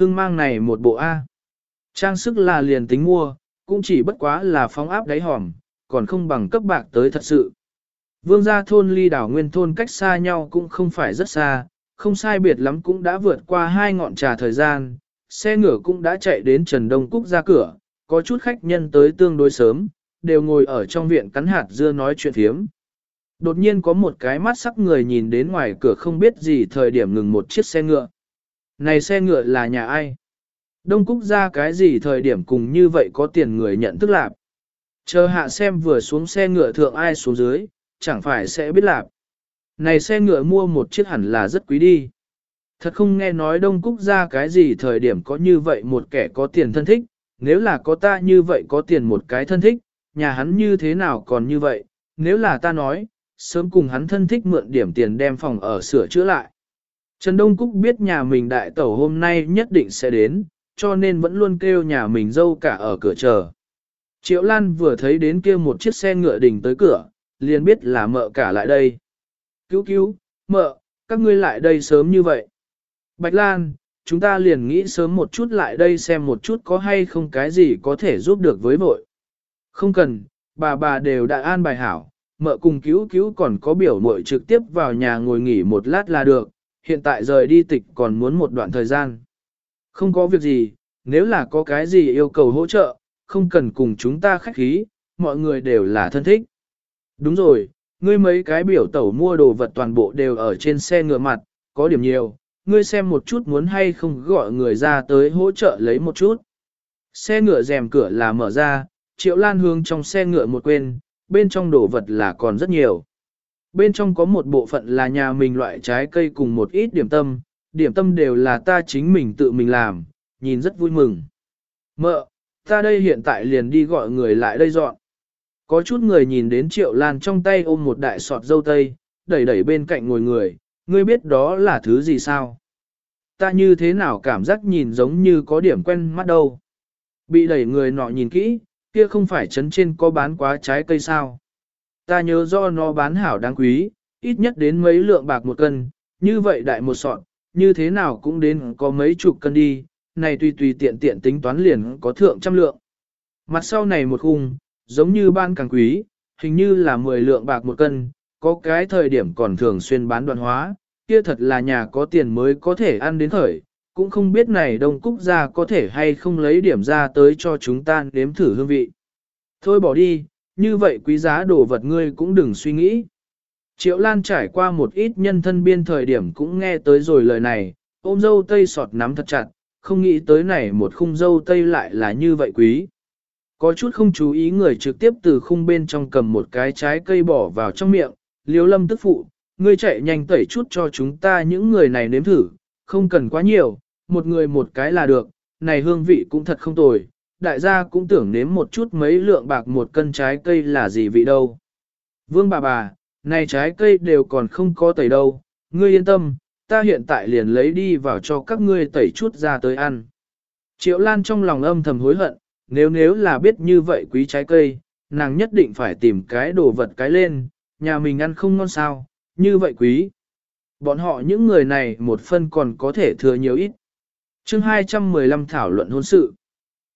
hương mang này một bộ A. Trang sức là liền tính mua, cũng chỉ bất quá là phóng áp đáy hòm, còn không bằng cấp bạc tới thật sự. Vương gia thôn ly đảo nguyên thôn cách xa nhau cũng không phải rất xa, không sai biệt lắm cũng đã vượt qua hai ngọn trà thời gian, xe ngựa cũng đã chạy đến Trần Đông Cúc ra cửa, có chút khách nhân tới tương đối sớm, đều ngồi ở trong viện cắn hạt dưa nói chuyện thiếm. Đột nhiên có một cái mắt sắc người nhìn đến ngoài cửa không biết gì thời điểm ngừng một chiếc xe ngựa. Này xe ngựa là nhà ai? Đông Cúc ra cái gì thời điểm cùng như vậy có tiền người nhận thức lạp? Chờ hạ xem vừa xuống xe ngựa thượng ai xuống dưới, chẳng phải sẽ biết lạp. Này xe ngựa mua một chiếc hẳn là rất quý đi. Thật không nghe nói Đông Cúc ra cái gì thời điểm có như vậy một kẻ có tiền thân thích, nếu là có ta như vậy có tiền một cái thân thích, nhà hắn như thế nào còn như vậy, nếu là ta nói, sớm cùng hắn thân thích mượn điểm tiền đem phòng ở sửa chữa lại. Trần Đông Cúc biết nhà mình đại tẩu hôm nay nhất định sẽ đến, cho nên vẫn luôn kêu nhà mình dâu cả ở cửa chờ. Triệu Lan vừa thấy đến kia một chiếc xe ngựa đình tới cửa, liền biết là mợ cả lại đây. Cứu cứu, mợ, các ngươi lại đây sớm như vậy. Bạch Lan, chúng ta liền nghĩ sớm một chút lại đây xem một chút có hay không cái gì có thể giúp được với vội. Không cần, bà bà đều đã an bài hảo, mợ cùng cứu cứu còn có biểu muội trực tiếp vào nhà ngồi nghỉ một lát là được, hiện tại rời đi tịch còn muốn một đoạn thời gian. Không có việc gì, nếu là có cái gì yêu cầu hỗ trợ, không cần cùng chúng ta khách khí, mọi người đều là thân thích. Đúng rồi, ngươi mấy cái biểu tẩu mua đồ vật toàn bộ đều ở trên xe ngựa mặt, có điểm nhiều, ngươi xem một chút muốn hay không gọi người ra tới hỗ trợ lấy một chút. Xe ngựa rèm cửa là mở ra, triệu lan hướng trong xe ngựa một quên, bên trong đồ vật là còn rất nhiều. Bên trong có một bộ phận là nhà mình loại trái cây cùng một ít điểm tâm, điểm tâm đều là ta chính mình tự mình làm, nhìn rất vui mừng. Mợ, ta đây hiện tại liền đi gọi người lại đây dọn. Có chút người nhìn đến triệu lan trong tay ôm một đại sọt dâu tây, đẩy đẩy bên cạnh ngồi người, ngươi biết đó là thứ gì sao? Ta như thế nào cảm giác nhìn giống như có điểm quen mắt đâu? Bị đẩy người nọ nhìn kỹ, kia không phải chấn trên có bán quá trái cây sao? Ta nhớ do nó bán hảo đáng quý, ít nhất đến mấy lượng bạc một cân, như vậy đại một sọt, như thế nào cũng đến có mấy chục cân đi, này tùy tùy tiện tiện tính toán liền có thượng trăm lượng. Mặt sau này một khung, giống như ban càng quý, hình như là 10 lượng bạc một cân, có cái thời điểm còn thường xuyên bán đoạn hóa, kia thật là nhà có tiền mới có thể ăn đến thời, cũng không biết này đông cúc ra có thể hay không lấy điểm ra tới cho chúng ta nếm thử hương vị. Thôi bỏ đi, như vậy quý giá đồ vật ngươi cũng đừng suy nghĩ. Triệu Lan trải qua một ít nhân thân biên thời điểm cũng nghe tới rồi lời này, ôm dâu tây sọt nắm thật chặt, không nghĩ tới này một khung dâu tây lại là như vậy quý. Có chút không chú ý người trực tiếp từ khung bên trong cầm một cái trái cây bỏ vào trong miệng, liếu lâm tức phụ, ngươi chạy nhanh tẩy chút cho chúng ta những người này nếm thử, không cần quá nhiều, một người một cái là được, này hương vị cũng thật không tồi, đại gia cũng tưởng nếm một chút mấy lượng bạc một cân trái cây là gì vị đâu. Vương bà bà, này trái cây đều còn không có tẩy đâu, ngươi yên tâm, ta hiện tại liền lấy đi vào cho các ngươi tẩy chút ra tới ăn. Triệu Lan trong lòng âm thầm hối hận, nếu nếu là biết như vậy quý trái cây, nàng nhất định phải tìm cái đồ vật cái lên, nhà mình ăn không ngon sao, như vậy quý. Bọn họ những người này một phân còn có thể thừa nhiều ít. chương 215 thảo luận hôn sự.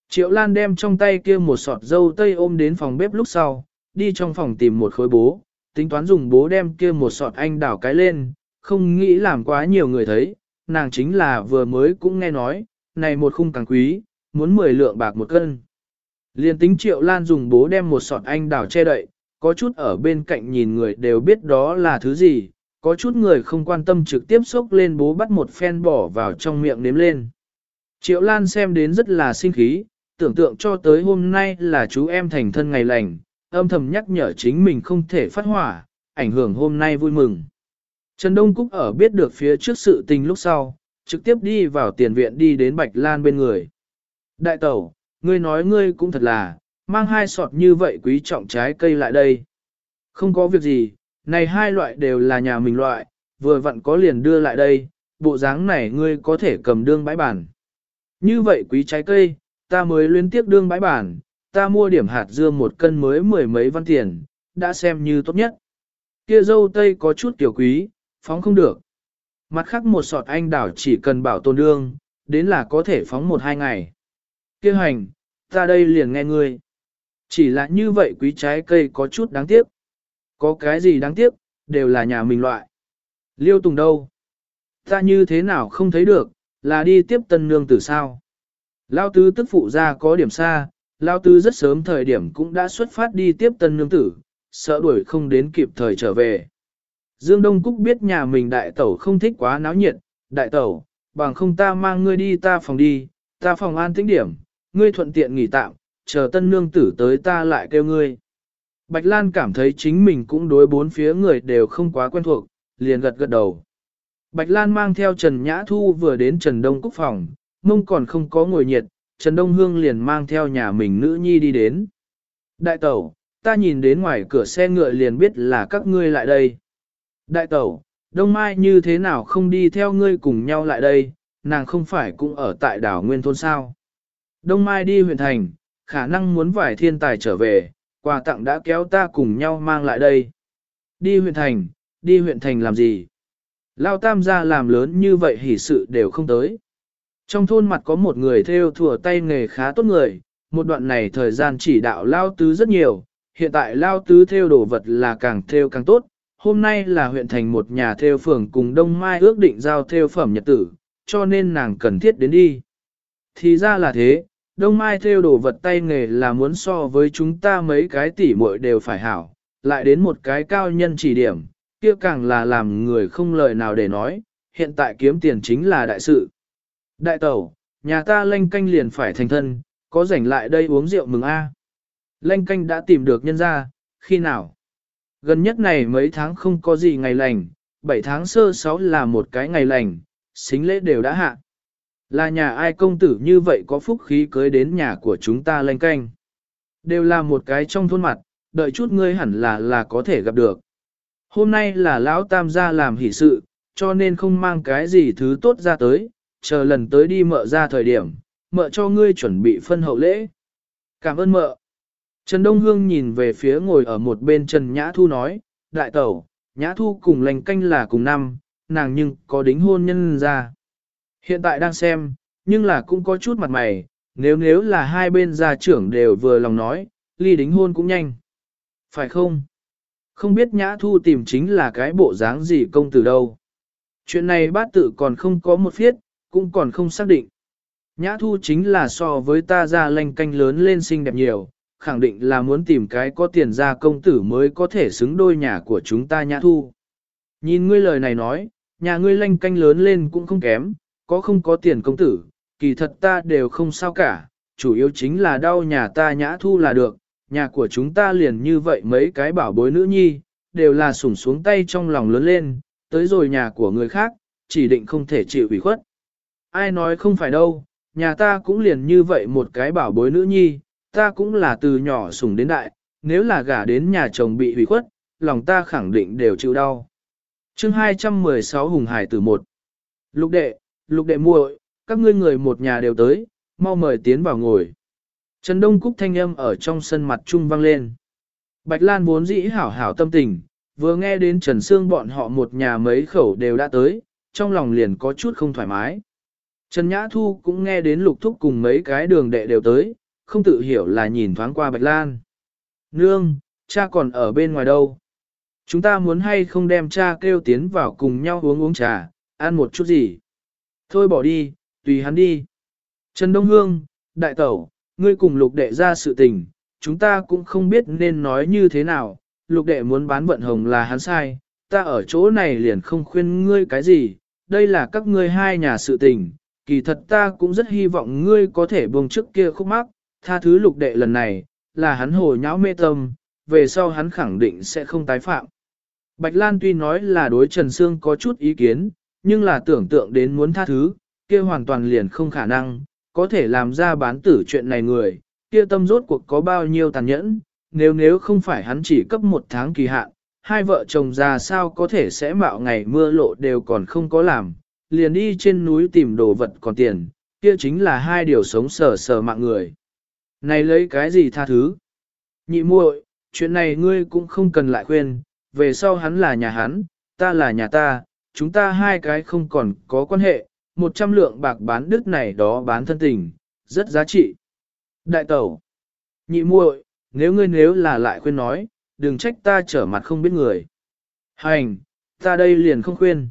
Triệu Lan đem trong tay kia một sọt dâu tây ôm đến phòng bếp lúc sau, đi trong phòng tìm một khối bố, tính toán dùng bố đem kia một sọt anh đảo cái lên, không nghĩ làm quá nhiều người thấy, nàng chính là vừa mới cũng nghe nói, này một khung càng quý, muốn 10 lượng bạc một cân. Liên tính Triệu Lan dùng bố đem một sọt anh đảo che đậy, có chút ở bên cạnh nhìn người đều biết đó là thứ gì, có chút người không quan tâm trực tiếp xúc lên bố bắt một phen bỏ vào trong miệng nếm lên. Triệu Lan xem đến rất là sinh khí, tưởng tượng cho tới hôm nay là chú em thành thân ngày lành, âm thầm nhắc nhở chính mình không thể phát hỏa, ảnh hưởng hôm nay vui mừng. Trần Đông Cúc ở biết được phía trước sự tình lúc sau, trực tiếp đi vào tiền viện đi đến Bạch Lan bên người. Đại tẩu, ngươi nói ngươi cũng thật là, mang hai sọt như vậy quý trọng trái cây lại đây. Không có việc gì, này hai loại đều là nhà mình loại, vừa vặn có liền đưa lại đây, bộ dáng này ngươi có thể cầm đương bãi bản. Như vậy quý trái cây, ta mới liên tiếp đương bãi bản, ta mua điểm hạt dưa một cân mới mười mấy văn tiền, đã xem như tốt nhất. Kia dâu tây có chút tiểu quý, phóng không được. Mặt khác một sọt anh đảo chỉ cần bảo tồn đương, đến là có thể phóng một hai ngày. kia hành, ta đây liền nghe ngươi. Chỉ là như vậy quý trái cây có chút đáng tiếc. Có cái gì đáng tiếc, đều là nhà mình loại. Liêu Tùng đâu? Ta như thế nào không thấy được, là đi tiếp tân nương tử sao? Lao tứ tức phụ ra có điểm xa, Lao tứ rất sớm thời điểm cũng đã xuất phát đi tiếp tân nương tử, sợ đuổi không đến kịp thời trở về. Dương Đông Cúc biết nhà mình đại tẩu không thích quá náo nhiệt, đại tẩu, bằng không ta mang ngươi đi ta phòng đi, ta phòng an tĩnh điểm, ngươi thuận tiện nghỉ tạm, chờ tân nương tử tới ta lại kêu ngươi. Bạch Lan cảm thấy chính mình cũng đối bốn phía người đều không quá quen thuộc, liền gật gật đầu. Bạch Lan mang theo Trần Nhã Thu vừa đến Trần Đông Cúc phòng, mông còn không có ngồi nhiệt, Trần Đông Hương liền mang theo nhà mình nữ nhi đi đến. Đại tẩu, ta nhìn đến ngoài cửa xe ngựa liền biết là các ngươi lại đây. Đại tẩu, Đông Mai như thế nào không đi theo ngươi cùng nhau lại đây, nàng không phải cũng ở tại đảo Nguyên Thôn sao. Đông Mai đi huyện thành, khả năng muốn vải thiên tài trở về, quà tặng đã kéo ta cùng nhau mang lại đây. Đi huyện thành, đi huyện thành làm gì? Lao tam gia làm lớn như vậy hỉ sự đều không tới. Trong thôn mặt có một người theo thừa tay nghề khá tốt người, một đoạn này thời gian chỉ đạo Lao tứ rất nhiều, hiện tại Lao tứ theo đồ vật là càng theo càng tốt. Hôm nay là huyện thành một nhà theo phường cùng Đông Mai ước định giao theo phẩm nhật tử, cho nên nàng cần thiết đến đi. Thì ra là thế, Đông Mai theo đồ vật tay nghề là muốn so với chúng ta mấy cái tỉ muội đều phải hảo, lại đến một cái cao nhân chỉ điểm, kia càng là làm người không lời nào để nói, hiện tại kiếm tiền chính là đại sự. Đại tẩu, nhà ta lanh canh liền phải thành thân, có rảnh lại đây uống rượu mừng a. À. Lanh canh đã tìm được nhân ra, khi nào? Gần nhất này mấy tháng không có gì ngày lành, 7 tháng sơ 6 là một cái ngày lành, xính lễ đều đã hạ. Là nhà ai công tử như vậy có phúc khí cưới đến nhà của chúng ta lanh canh. Đều là một cái trong thôn mặt, đợi chút ngươi hẳn là là có thể gặp được. Hôm nay là lão tam gia làm hỷ sự, cho nên không mang cái gì thứ tốt ra tới, chờ lần tới đi mợ ra thời điểm, mợ cho ngươi chuẩn bị phân hậu lễ. Cảm ơn mợ. Trần Đông Hương nhìn về phía ngồi ở một bên Trần Nhã Thu nói, đại tẩu, Nhã Thu cùng lành canh là cùng năm, nàng nhưng có đính hôn nhân ra. Hiện tại đang xem, nhưng là cũng có chút mặt mày, nếu nếu là hai bên gia trưởng đều vừa lòng nói, ly đính hôn cũng nhanh. Phải không? Không biết Nhã Thu tìm chính là cái bộ dáng gì công tử đâu. Chuyện này bát tự còn không có một phiết, cũng còn không xác định. Nhã Thu chính là so với ta ra lanh canh lớn lên xinh đẹp nhiều, khẳng định là muốn tìm cái có tiền ra công tử mới có thể xứng đôi nhà của chúng ta Nhã Thu. Nhìn ngươi lời này nói, nhà ngươi lanh canh lớn lên cũng không kém, có không có tiền công tử, kỳ thật ta đều không sao cả, chủ yếu chính là đau nhà ta Nhã Thu là được, nhà của chúng ta liền như vậy mấy cái bảo bối nữ nhi, đều là sủng xuống tay trong lòng lớn lên, tới rồi nhà của người khác, chỉ định không thể chịu ủy khuất. Ai nói không phải đâu, nhà ta cũng liền như vậy một cái bảo bối nữ nhi, ta cũng là từ nhỏ sủng đến đại, nếu là gả đến nhà chồng bị hủy khuất, lòng ta khẳng định đều chịu đau. chương 216 Hùng Hải tử một Lục đệ, lục đệ muội, các ngươi người một nhà đều tới, mau mời tiến vào ngồi. Trần Đông Cúc thanh âm ở trong sân mặt trung vang lên. Bạch Lan vốn dĩ hảo hảo tâm tình, vừa nghe đến Trần Sương bọn họ một nhà mấy khẩu đều đã tới, trong lòng liền có chút không thoải mái. Trần Nhã Thu cũng nghe đến lục thúc cùng mấy cái đường đệ đều tới, không tự hiểu là nhìn thoáng qua Bạch Lan. Nương, cha còn ở bên ngoài đâu? Chúng ta muốn hay không đem cha kêu tiến vào cùng nhau uống uống trà, ăn một chút gì? Thôi bỏ đi, tùy hắn đi. Trần Đông Hương, đại tẩu, ngươi cùng lục đệ ra sự tình, chúng ta cũng không biết nên nói như thế nào, lục đệ muốn bán vận hồng là hắn sai, ta ở chỗ này liền không khuyên ngươi cái gì, đây là các ngươi hai nhà sự tình, kỳ thật ta cũng rất hy vọng ngươi có thể buông trước kia khúc mắc, tha thứ lục đệ lần này, là hắn hồ nháo mê tâm, về sau hắn khẳng định sẽ không tái phạm. Bạch Lan tuy nói là đối Trần Sương có chút ý kiến, nhưng là tưởng tượng đến muốn tha thứ, kia hoàn toàn liền không khả năng, có thể làm ra bán tử chuyện này người, kia tâm rốt cuộc có bao nhiêu tàn nhẫn, nếu nếu không phải hắn chỉ cấp một tháng kỳ hạn, hai vợ chồng già sao có thể sẽ mạo ngày mưa lộ đều còn không có làm, liền đi trên núi tìm đồ vật còn tiền, kia chính là hai điều sống sờ sờ mạng người. Này lấy cái gì tha thứ? Nhị muội, chuyện này ngươi cũng không cần lại khuyên, về sau hắn là nhà hắn, ta là nhà ta, chúng ta hai cái không còn có quan hệ, một trăm lượng bạc bán đứt này đó bán thân tình, rất giá trị. Đại tẩu, nhị muội, nếu ngươi nếu là lại khuyên nói, đừng trách ta trở mặt không biết người. Hành, ta đây liền không khuyên.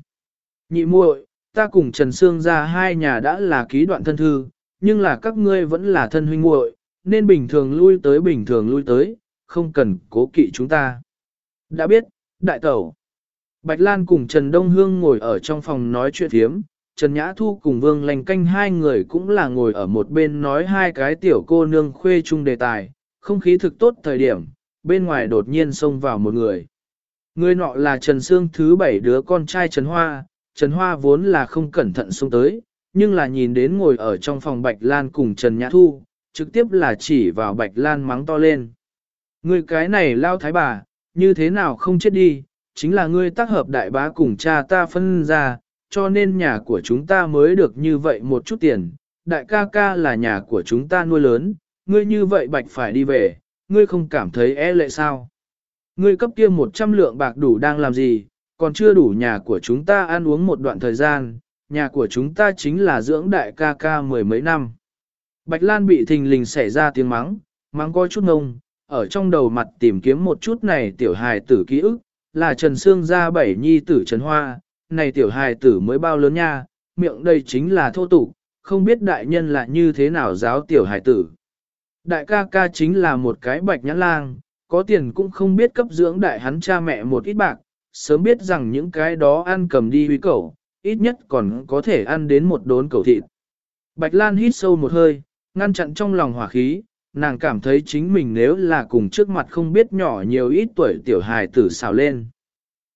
Nhị muội, ta cùng Trần Sương ra hai nhà đã là ký đoạn thân thư, nhưng là các ngươi vẫn là thân huynh muội, nên bình thường lui tới bình thường lui tới, không cần cố kỵ chúng ta. Đã biết, đại tẩu. Bạch Lan cùng Trần Đông Hương ngồi ở trong phòng nói chuyện thiếm, Trần Nhã Thu cùng Vương Lành Canh hai người cũng là ngồi ở một bên nói hai cái tiểu cô nương khuê chung đề tài, không khí thực tốt thời điểm, bên ngoài đột nhiên xông vào một người. Người nọ là Trần Sương thứ bảy đứa con trai Trần Hoa, Trần Hoa vốn là không cẩn thận xuống tới, nhưng là nhìn đến ngồi ở trong phòng Bạch Lan cùng Trần Nhã Thu, trực tiếp là chỉ vào Bạch Lan mắng to lên. Người cái này lao thái bà, như thế nào không chết đi, chính là ngươi tác hợp đại bá cùng cha ta phân ra, cho nên nhà của chúng ta mới được như vậy một chút tiền, đại ca ca là nhà của chúng ta nuôi lớn, ngươi như vậy bạch phải đi về, ngươi không cảm thấy e lệ sao? Ngươi cấp kia 100 lượng bạc đủ đang làm gì, còn chưa đủ nhà của chúng ta ăn uống một đoạn thời gian, nhà của chúng ta chính là dưỡng đại ca ca mười mấy năm. Bạch Lan bị thình lình xảy ra tiếng mắng, mắng coi chút ngông, ở trong đầu mặt tìm kiếm một chút này tiểu hài tử ký ức, là Trần Sương gia bảy nhi tử Trần Hoa, này tiểu hài tử mới bao lớn nha, miệng đây chính là thô tục, không biết đại nhân là như thế nào giáo tiểu hài tử. Đại ca ca chính là một cái bạch nhãn lang, có tiền cũng không biết cấp dưỡng đại hắn cha mẹ một ít bạc, sớm biết rằng những cái đó ăn cầm đi huy cẩu, ít nhất còn có thể ăn đến một đốn cẩu thịt. Bạch Lan hít sâu một hơi, ngăn chặn trong lòng hỏa khí, nàng cảm thấy chính mình nếu là cùng trước mặt không biết nhỏ nhiều ít tuổi tiểu hài tử xào lên.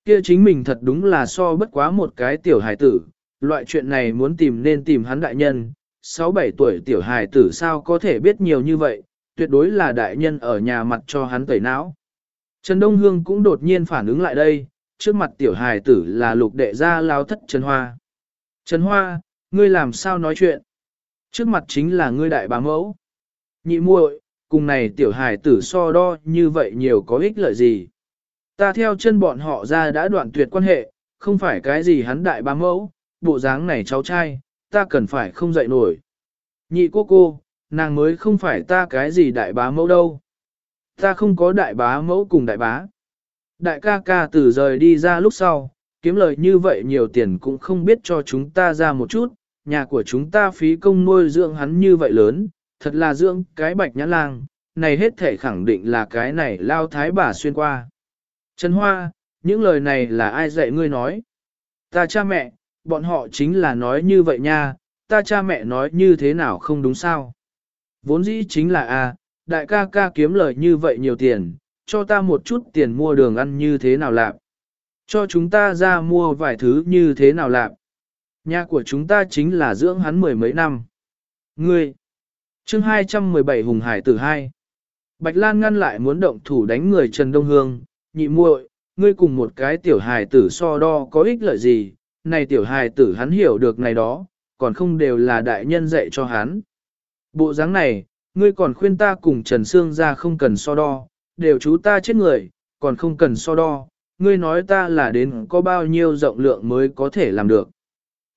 Kia chính mình thật đúng là so bất quá một cái tiểu hài tử, loại chuyện này muốn tìm nên tìm hắn đại nhân, 6-7 tuổi tiểu hài tử sao có thể biết nhiều như vậy, tuyệt đối là đại nhân ở nhà mặt cho hắn tẩy não. Trần Đông Hương cũng đột nhiên phản ứng lại đây, trước mặt tiểu hài tử là lục đệ gia lao thất Trần Hoa. Trần Hoa, ngươi làm sao nói chuyện? Trước mặt chính là ngươi đại bá mẫu. Nhị muội, cùng này tiểu hài tử so đo như vậy nhiều có ích lợi gì? Ta theo chân bọn họ ra đã đoạn tuyệt quan hệ, không phải cái gì hắn đại bá mẫu, bộ dáng này cháu trai, ta cần phải không dậy nổi. Nhị cô cô, nàng mới không phải ta cái gì đại bá mẫu đâu. Ta không có đại bá mẫu cùng đại bá. Đại ca ca từ rời đi ra lúc sau, kiếm lời như vậy nhiều tiền cũng không biết cho chúng ta ra một chút, nhà của chúng ta phí công nuôi dưỡng hắn như vậy lớn, thật là dưỡng cái bạch nhãn lang, này hết thể khẳng định là cái này lao thái bà xuyên qua. Trần Hoa, những lời này là ai dạy ngươi nói? Ta cha mẹ, bọn họ chính là nói như vậy nha, ta cha mẹ nói như thế nào không đúng sao? Vốn dĩ chính là a, đại ca ca kiếm lời như vậy nhiều tiền, cho ta một chút tiền mua đường ăn như thế nào lạc. Cho chúng ta ra mua vài thứ như thế nào lạc. Nhà của chúng ta chính là dưỡng hắn mười mấy năm. Ngươi! chương 217 Hùng Hải tử 2 Bạch Lan ngăn lại muốn động thủ đánh người Trần Đông Hương, nhị muội, ngươi cùng một cái tiểu hài tử so đo có ích lợi gì, này tiểu hài tử hắn hiểu được này đó, còn không đều là đại nhân dạy cho hắn. Bộ dáng này, ngươi còn khuyên ta cùng Trần Sương ra không cần so đo, đều chú ta chết người, còn không cần so đo, ngươi nói ta là đến có bao nhiêu rộng lượng mới có thể làm được.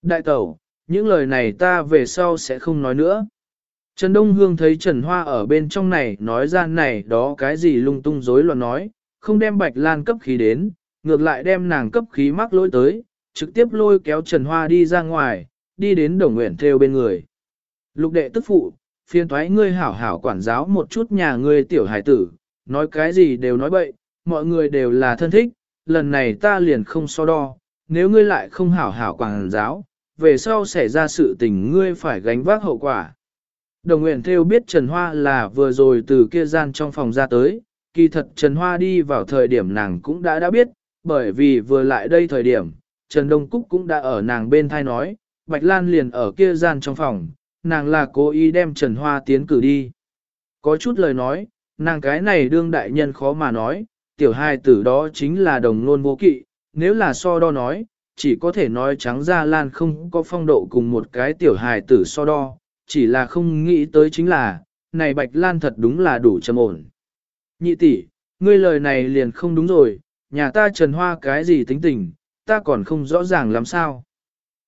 Đại tẩu, những lời này ta về sau sẽ không nói nữa. Trần Đông Hương thấy Trần Hoa ở bên trong này nói ra này đó cái gì lung tung rối loạn nói, không đem Bạch Lan cấp khí đến, ngược lại đem nàng cấp khí mắc lỗi tới, trực tiếp lôi kéo Trần Hoa đi ra ngoài, đi đến Đồng Nguyện theo bên người. Lục đệ tức phụ, phiên thoái ngươi hảo hảo quản giáo một chút nhà ngươi tiểu hải tử, nói cái gì đều nói bậy, mọi người đều là thân thích, lần này ta liền không so đo, nếu ngươi lại không hảo hảo quảng giáo, về sau xảy ra sự tình ngươi phải gánh vác hậu quả. Đồng nguyện theo biết Trần Hoa là vừa rồi từ kia gian trong phòng ra tới, kỳ thật Trần Hoa đi vào thời điểm nàng cũng đã đã biết, bởi vì vừa lại đây thời điểm, Trần Đông Cúc cũng đã ở nàng bên thai nói, Bạch Lan liền ở kia gian trong phòng, nàng là cố ý đem Trần Hoa tiến cử đi. Có chút lời nói, nàng cái này đương đại nhân khó mà nói, tiểu hai tử đó chính là đồng nôn vô kỵ, nếu là so đo nói, chỉ có thể nói trắng ra Lan không có phong độ cùng một cái tiểu hài tử so đo, chỉ là không nghĩ tới chính là, này Bạch Lan thật đúng là đủ trầm ổn. Nhị tỷ, ngươi lời này liền không đúng rồi, nhà ta trần hoa cái gì tính tình, ta còn không rõ ràng làm sao.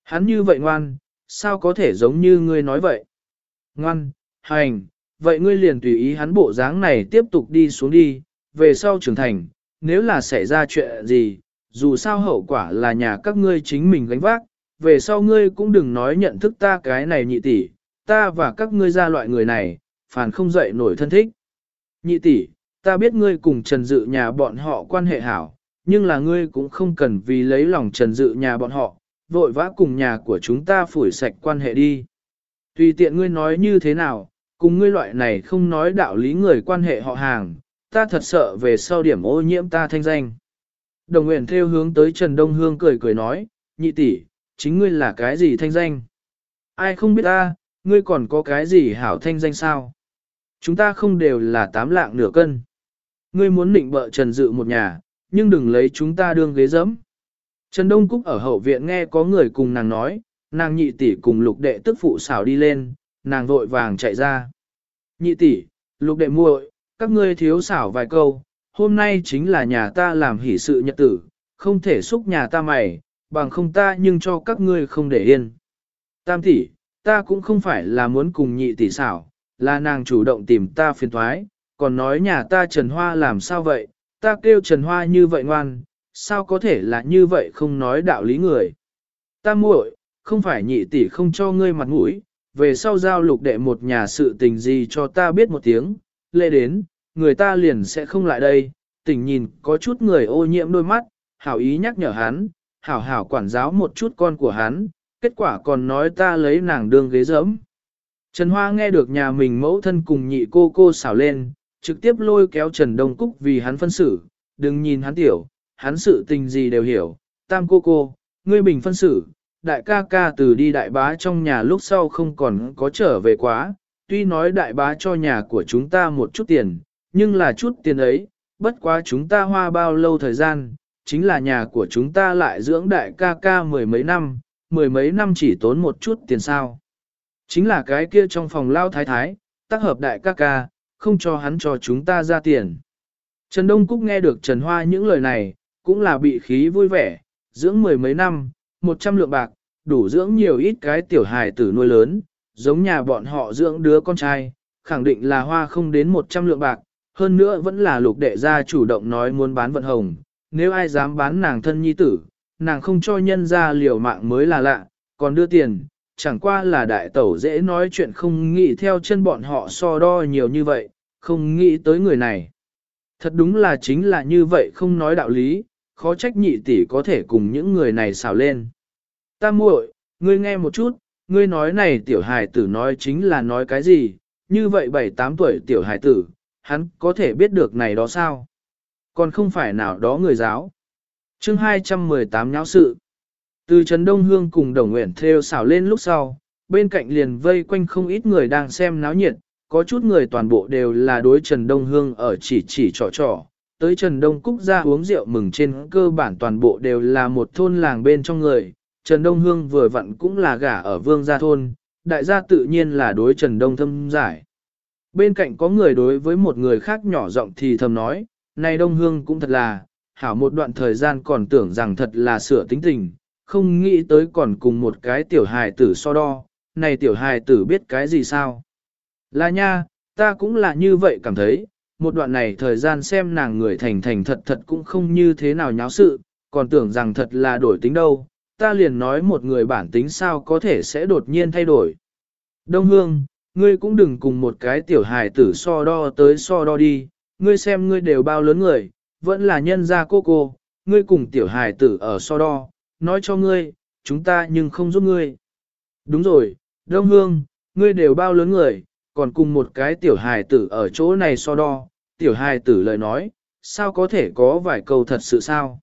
Hắn như vậy ngoan, sao có thể giống như ngươi nói vậy? Ngoan, hành, vậy ngươi liền tùy ý hắn bộ dáng này tiếp tục đi xuống đi, về sau trưởng thành, nếu là xảy ra chuyện gì, dù sao hậu quả là nhà các ngươi chính mình gánh vác, về sau ngươi cũng đừng nói nhận thức ta cái này nhị tỷ, ta và các ngươi ra loại người này, phản không dậy nổi thân thích. Nhị tỷ, ta biết ngươi cùng Trần Dự nhà bọn họ quan hệ hảo, nhưng là ngươi cũng không cần vì lấy lòng Trần Dự nhà bọn họ, vội vã cùng nhà của chúng ta phủi sạch quan hệ đi. Tùy tiện ngươi nói như thế nào, cùng ngươi loại này không nói đạo lý người quan hệ họ hàng, ta thật sợ về sau điểm ô nhiễm ta thanh danh. Đồng nguyện theo hướng tới Trần Đông Hương cười cười nói, nhị tỷ, chính ngươi là cái gì thanh danh? Ai không biết ta, ngươi còn có cái gì hảo thanh danh sao? Chúng ta không đều là tám lạng nửa cân. Ngươi muốn định bợ Trần Dự một nhà, nhưng đừng lấy chúng ta đương ghế dẫm. Trần Đông Cúc ở hậu viện nghe có người cùng nàng nói, nàng nhị tỷ cùng lục đệ tức phụ xảo đi lên, nàng vội vàng chạy ra. Nhị tỷ, lục đệ muội, các ngươi thiếu xảo vài câu, hôm nay chính là nhà ta làm hỷ sự nhật tử, không thể xúc nhà ta mày, bằng không ta nhưng cho các ngươi không để yên. Tam tỷ, ta cũng không phải là muốn cùng nhị tỷ xảo, là nàng chủ động tìm ta phiền thoái, còn nói nhà ta Trần Hoa làm sao vậy, ta kêu Trần Hoa như vậy ngoan, sao có thể là như vậy không nói đạo lý người. Ta muội, không phải nhị tỷ không cho ngươi mặt mũi, về sau giao lục đệ một nhà sự tình gì cho ta biết một tiếng, lệ đến, người ta liền sẽ không lại đây, tỉnh nhìn có chút người ô nhiễm đôi mắt, hảo ý nhắc nhở hắn, hảo hảo quản giáo một chút con của hắn, kết quả còn nói ta lấy nàng đương ghế dẫm. Trần Hoa nghe được nhà mình mẫu thân cùng nhị cô cô xảo lên, trực tiếp lôi kéo Trần Đông Cúc vì hắn phân xử, đừng nhìn hắn tiểu, hắn sự tình gì đều hiểu, tam cô cô, ngươi bình phân xử, đại ca ca từ đi đại bá trong nhà lúc sau không còn có trở về quá, tuy nói đại bá cho nhà của chúng ta một chút tiền, nhưng là chút tiền ấy, bất quá chúng ta hoa bao lâu thời gian, chính là nhà của chúng ta lại dưỡng đại ca ca mười mấy năm, mười mấy năm chỉ tốn một chút tiền sao. Chính là cái kia trong phòng lao thái thái, tác hợp đại ca ca, không cho hắn cho chúng ta ra tiền. Trần Đông Cúc nghe được Trần Hoa những lời này, cũng là bị khí vui vẻ, dưỡng mười mấy năm, một trăm lượng bạc, đủ dưỡng nhiều ít cái tiểu hài tử nuôi lớn, giống nhà bọn họ dưỡng đứa con trai, khẳng định là hoa không đến một trăm lượng bạc, hơn nữa vẫn là lục đệ gia chủ động nói muốn bán vận hồng, nếu ai dám bán nàng thân nhi tử, nàng không cho nhân ra liều mạng mới là lạ, còn đưa tiền, chẳng qua là đại tẩu dễ nói chuyện không nghĩ theo chân bọn họ so đo nhiều như vậy, không nghĩ tới người này. Thật đúng là chính là như vậy không nói đạo lý, khó trách nhị tỷ có thể cùng những người này xào lên. Ta muội, ngươi nghe một chút, ngươi nói này tiểu hài tử nói chính là nói cái gì, như vậy 7-8 tuổi tiểu hài tử, hắn có thể biết được này đó sao? Còn không phải nào đó người giáo. chương 218 nháo sự. Từ Trần Đông Hương cùng Đồng Nguyện theo xảo lên lúc sau, bên cạnh liền vây quanh không ít người đang xem náo nhiệt, có chút người toàn bộ đều là đối Trần Đông Hương ở chỉ chỉ trò trò. Tới Trần Đông Cúc ra uống rượu mừng trên cơ bản toàn bộ đều là một thôn làng bên trong người. Trần Đông Hương vừa vặn cũng là gả ở vương gia thôn, đại gia tự nhiên là đối Trần Đông thâm giải. Bên cạnh có người đối với một người khác nhỏ giọng thì thầm nói, này Đông Hương cũng thật là, hảo một đoạn thời gian còn tưởng rằng thật là sửa tính tình, không nghĩ tới còn cùng một cái tiểu hài tử so đo, này tiểu hài tử biết cái gì sao? Là nha, ta cũng là như vậy cảm thấy, một đoạn này thời gian xem nàng người thành thành thật thật cũng không như thế nào nháo sự, còn tưởng rằng thật là đổi tính đâu, ta liền nói một người bản tính sao có thể sẽ đột nhiên thay đổi. Đông Hương, ngươi cũng đừng cùng một cái tiểu hài tử so đo tới so đo đi, ngươi xem ngươi đều bao lớn người, vẫn là nhân gia cô cô, ngươi cùng tiểu hài tử ở so đo, nói cho ngươi, chúng ta nhưng không giúp ngươi. Đúng rồi, Đông Hương, ngươi đều bao lớn người, còn cùng một cái tiểu hài tử ở chỗ này so đo, tiểu hài tử lời nói, sao có thể có vài câu thật sự sao?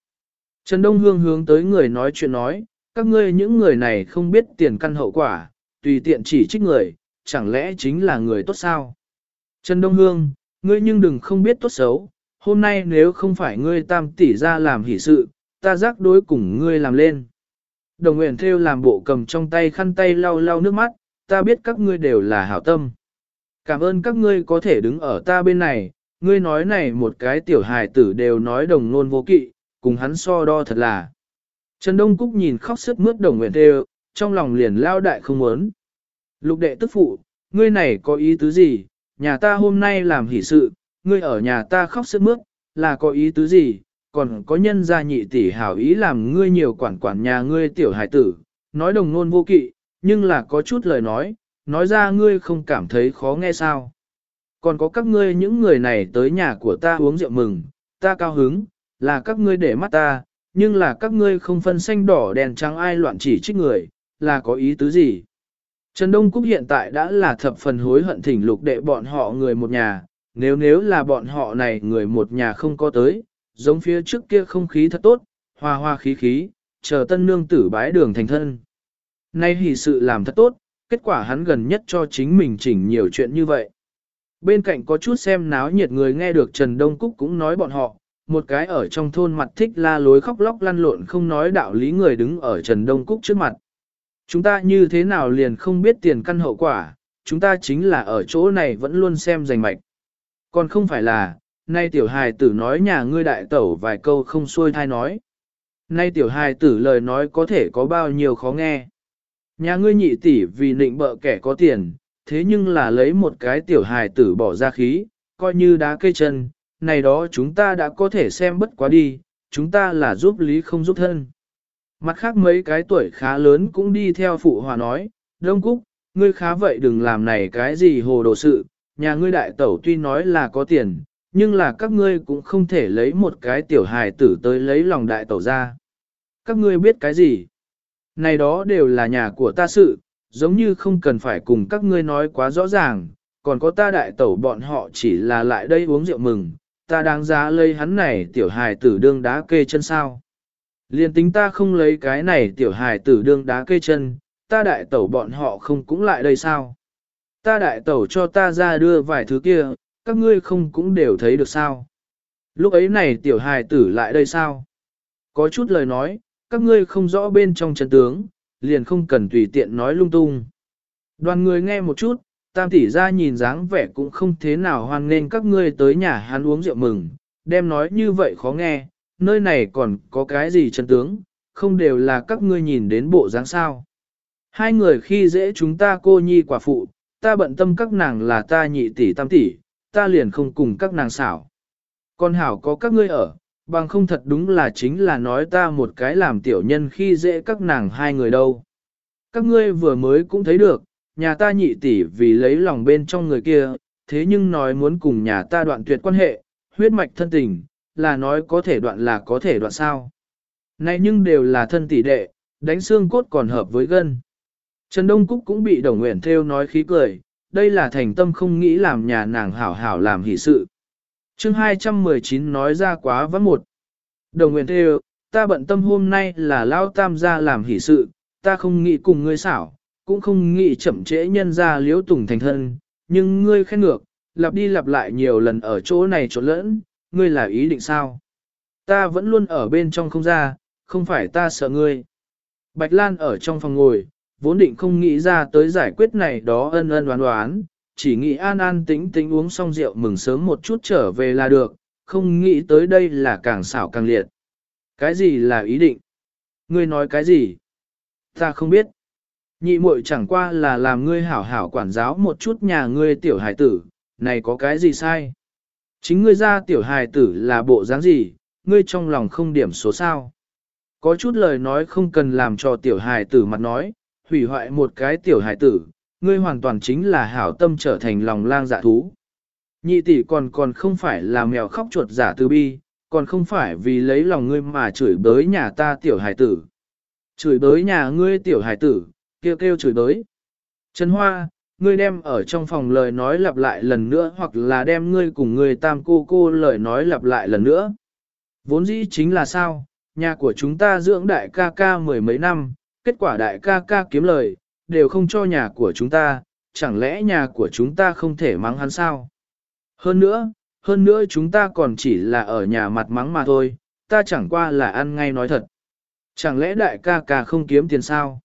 Trần Đông Hương hướng tới người nói chuyện nói, các ngươi những người này không biết tiền căn hậu quả, tùy tiện chỉ trích người, chẳng lẽ chính là người tốt sao? Trần Đông Hương, ngươi nhưng đừng không biết tốt xấu, hôm nay nếu không phải ngươi tam tỷ ra làm hỷ sự, ta giác đối cùng ngươi làm lên. Đồng nguyện theo làm bộ cầm trong tay khăn tay lau lau nước mắt, ta biết các ngươi đều là hảo tâm. Cảm ơn các ngươi có thể đứng ở ta bên này, ngươi nói này một cái tiểu hài tử đều nói đồng nôn vô kỵ, cùng hắn so đo thật là. Trần Đông Cúc nhìn khóc sức mướt đồng nguyện theo, trong lòng liền lao đại không muốn. Lục đệ tức phụ, ngươi này có ý tứ gì, nhà ta hôm nay làm hỷ sự, ngươi ở nhà ta khóc sức mướt, là có ý tứ gì, còn có nhân gia nhị tỷ hảo ý làm ngươi nhiều quản quản nhà ngươi tiểu hải tử, nói đồng nôn vô kỵ, nhưng là có chút lời nói, nói ra ngươi không cảm thấy khó nghe sao. Còn có các ngươi những người này tới nhà của ta uống rượu mừng, ta cao hứng, là các ngươi để mắt ta, nhưng là các ngươi không phân xanh đỏ đèn trắng ai loạn chỉ trích người, là có ý tứ gì. Trần Đông Cúc hiện tại đã là thập phần hối hận thỉnh lục đệ bọn họ người một nhà, nếu nếu là bọn họ này người một nhà không có tới, giống phía trước kia không khí thật tốt, hoa hoa khí khí, chờ tân nương tử bái đường thành thân. Nay hỷ sự làm thật tốt, kết quả hắn gần nhất cho chính mình chỉnh nhiều chuyện như vậy. Bên cạnh có chút xem náo nhiệt người nghe được Trần Đông Cúc cũng nói bọn họ, một cái ở trong thôn mặt thích la lối khóc lóc lăn lộn không nói đạo lý người đứng ở Trần Đông Cúc trước mặt. Chúng ta như thế nào liền không biết tiền căn hậu quả, chúng ta chính là ở chỗ này vẫn luôn xem giành mạch. Còn không phải là, nay tiểu hài tử nói nhà ngươi đại tẩu vài câu không xuôi thai nói. Nay tiểu hài tử lời nói có thể có bao nhiêu khó nghe. Nhà ngươi nhị tỷ vì nịnh bợ kẻ có tiền, thế nhưng là lấy một cái tiểu hài tử bỏ ra khí, coi như đá cây chân, này đó chúng ta đã có thể xem bất quá đi, chúng ta là giúp lý không giúp thân. Mặt khác mấy cái tuổi khá lớn cũng đi theo phụ hòa nói, Đông Cúc, ngươi khá vậy đừng làm này cái gì hồ đồ sự, nhà ngươi đại tẩu tuy nói là có tiền, nhưng là các ngươi cũng không thể lấy một cái tiểu hài tử tới lấy lòng đại tẩu ra. Các ngươi biết cái gì? Này đó đều là nhà của ta sự, giống như không cần phải cùng các ngươi nói quá rõ ràng, còn có ta đại tẩu bọn họ chỉ là lại đây uống rượu mừng, ta đáng giá lấy hắn này tiểu hài tử đương đá kê chân sao. Liên tính ta không lấy cái này tiểu hài tử đương đá kê chân, ta đại tẩu bọn họ không cũng lại đây sao. Ta đại tẩu cho ta ra đưa vài thứ kia, các ngươi không cũng đều thấy được sao. Lúc ấy này tiểu hài tử lại đây sao? Có chút lời nói, các ngươi không rõ bên trong chân tướng, liền không cần tùy tiện nói lung tung. Đoàn người nghe một chút, tam tỷ ra nhìn dáng vẻ cũng không thế nào hoan nghênh các ngươi tới nhà hắn uống rượu mừng, đem nói như vậy khó nghe, nơi này còn có cái gì chân tướng, không đều là các ngươi nhìn đến bộ dáng sao. Hai người khi dễ chúng ta cô nhi quả phụ, ta bận tâm các nàng là ta nhị tỷ tam tỷ, ta liền không cùng các nàng xảo. Con hảo có các ngươi ở, bằng không thật đúng là chính là nói ta một cái làm tiểu nhân khi dễ các nàng hai người đâu. Các ngươi vừa mới cũng thấy được, nhà ta nhị tỷ vì lấy lòng bên trong người kia, thế nhưng nói muốn cùng nhà ta đoạn tuyệt quan hệ, huyết mạch thân tình, là nói có thể đoạn là có thể đoạn sao. Này nhưng đều là thân tỷ đệ, đánh xương cốt còn hợp với gân. Trần Đông Cúc cũng bị Đồng Nguyễn theo nói khí cười, đây là thành tâm không nghĩ làm nhà nàng hảo hảo làm hỷ sự. chương 219 nói ra quá vắng một. Đồng Nguyễn theo, ta bận tâm hôm nay là lao tam gia làm hỷ sự, ta không nghĩ cùng ngươi xảo, cũng không nghĩ chậm trễ nhân ra liễu tùng thành thân, nhưng ngươi khen ngược, lặp đi lặp lại nhiều lần ở chỗ này chỗ lẫn, ngươi là ý định sao? Ta vẫn luôn ở bên trong không ra, không phải ta sợ ngươi. Bạch Lan ở trong phòng ngồi, vốn định không nghĩ ra tới giải quyết này đó ân ân đoán đoán, chỉ nghĩ an an tính tính uống xong rượu mừng sớm một chút trở về là được, không nghĩ tới đây là càng xảo càng liệt. Cái gì là ý định? Ngươi nói cái gì? Ta không biết. Nhị muội chẳng qua là làm ngươi hảo hảo quản giáo một chút nhà ngươi tiểu hài tử, này có cái gì sai? Chính ngươi ra tiểu hài tử là bộ dáng gì, ngươi trong lòng không điểm số sao? Có chút lời nói không cần làm cho tiểu hài tử mặt nói, hủy hoại một cái tiểu hài tử, ngươi hoàn toàn chính là hảo tâm trở thành lòng lang dạ thú. Nhị tỷ còn còn không phải là mèo khóc chuột giả từ bi, còn không phải vì lấy lòng ngươi mà chửi bới nhà ta tiểu hài tử. Chửi bới nhà ngươi tiểu hài tử, kêu kêu chửi bới. Trần Hoa, ngươi đem ở trong phòng lời nói lặp lại lần nữa hoặc là đem ngươi cùng ngươi tam cô cô lời nói lặp lại lần nữa. Vốn dĩ chính là sao, nhà của chúng ta dưỡng đại ca ca mười mấy năm, kết quả đại ca ca kiếm lời, đều không cho nhà của chúng ta, chẳng lẽ nhà của chúng ta không thể mắng hắn sao? Hơn nữa, hơn nữa chúng ta còn chỉ là ở nhà mặt mắng mà thôi, ta chẳng qua là ăn ngay nói thật. Chẳng lẽ đại ca ca không kiếm tiền sao?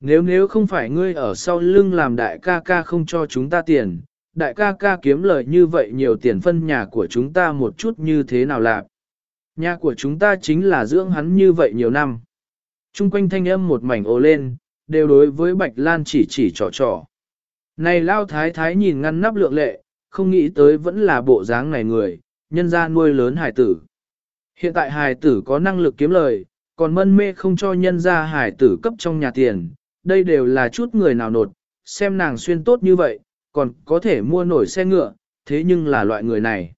Nếu nếu không phải ngươi ở sau lưng làm đại ca ca không cho chúng ta tiền, đại ca ca kiếm lời như vậy nhiều tiền phân nhà của chúng ta một chút như thế nào lạc. Nhà của chúng ta chính là dưỡng hắn như vậy nhiều năm. Trung quanh thanh âm một mảnh ô lên, đều đối với Bạch Lan chỉ chỉ trò trò. Này lao thái thái nhìn ngăn nắp lượng lệ, không nghĩ tới vẫn là bộ dáng này người, nhân ra nuôi lớn hải tử. Hiện tại hải tử có năng lực kiếm lời, còn mân mê không cho nhân ra hải tử cấp trong nhà tiền, đây đều là chút người nào nột, xem nàng xuyên tốt như vậy, còn có thể mua nổi xe ngựa, thế nhưng là loại người này.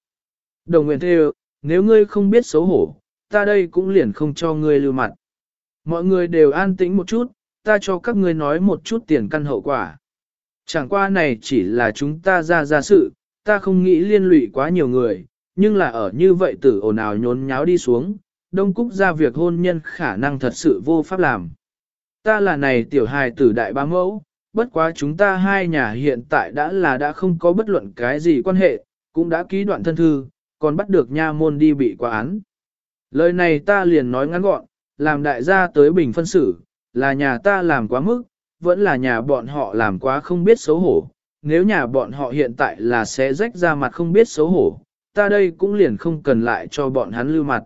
Đồng nguyện thê nếu ngươi không biết xấu hổ, ta đây cũng liền không cho ngươi lưu mặt. Mọi người đều an tĩnh một chút, ta cho các ngươi nói một chút tiền căn hậu quả. Chẳng qua này chỉ là chúng ta ra ra sự, ta không nghĩ liên lụy quá nhiều người, nhưng là ở như vậy tử ồn ào nhốn nháo đi xuống, Đông Cúc ra việc hôn nhân khả năng thật sự vô pháp làm. Ta là này tiểu hài tử đại ba mẫu, bất quá chúng ta hai nhà hiện tại đã là đã không có bất luận cái gì quan hệ, cũng đã ký đoạn thân thư, còn bắt được nha môn đi bị quả án. Lời này ta liền nói ngắn gọn, làm đại gia tới bình phân xử, là nhà ta làm quá mức, vẫn là nhà bọn họ làm quá không biết xấu hổ. Nếu nhà bọn họ hiện tại là sẽ rách ra mặt không biết xấu hổ, ta đây cũng liền không cần lại cho bọn hắn lưu mặt.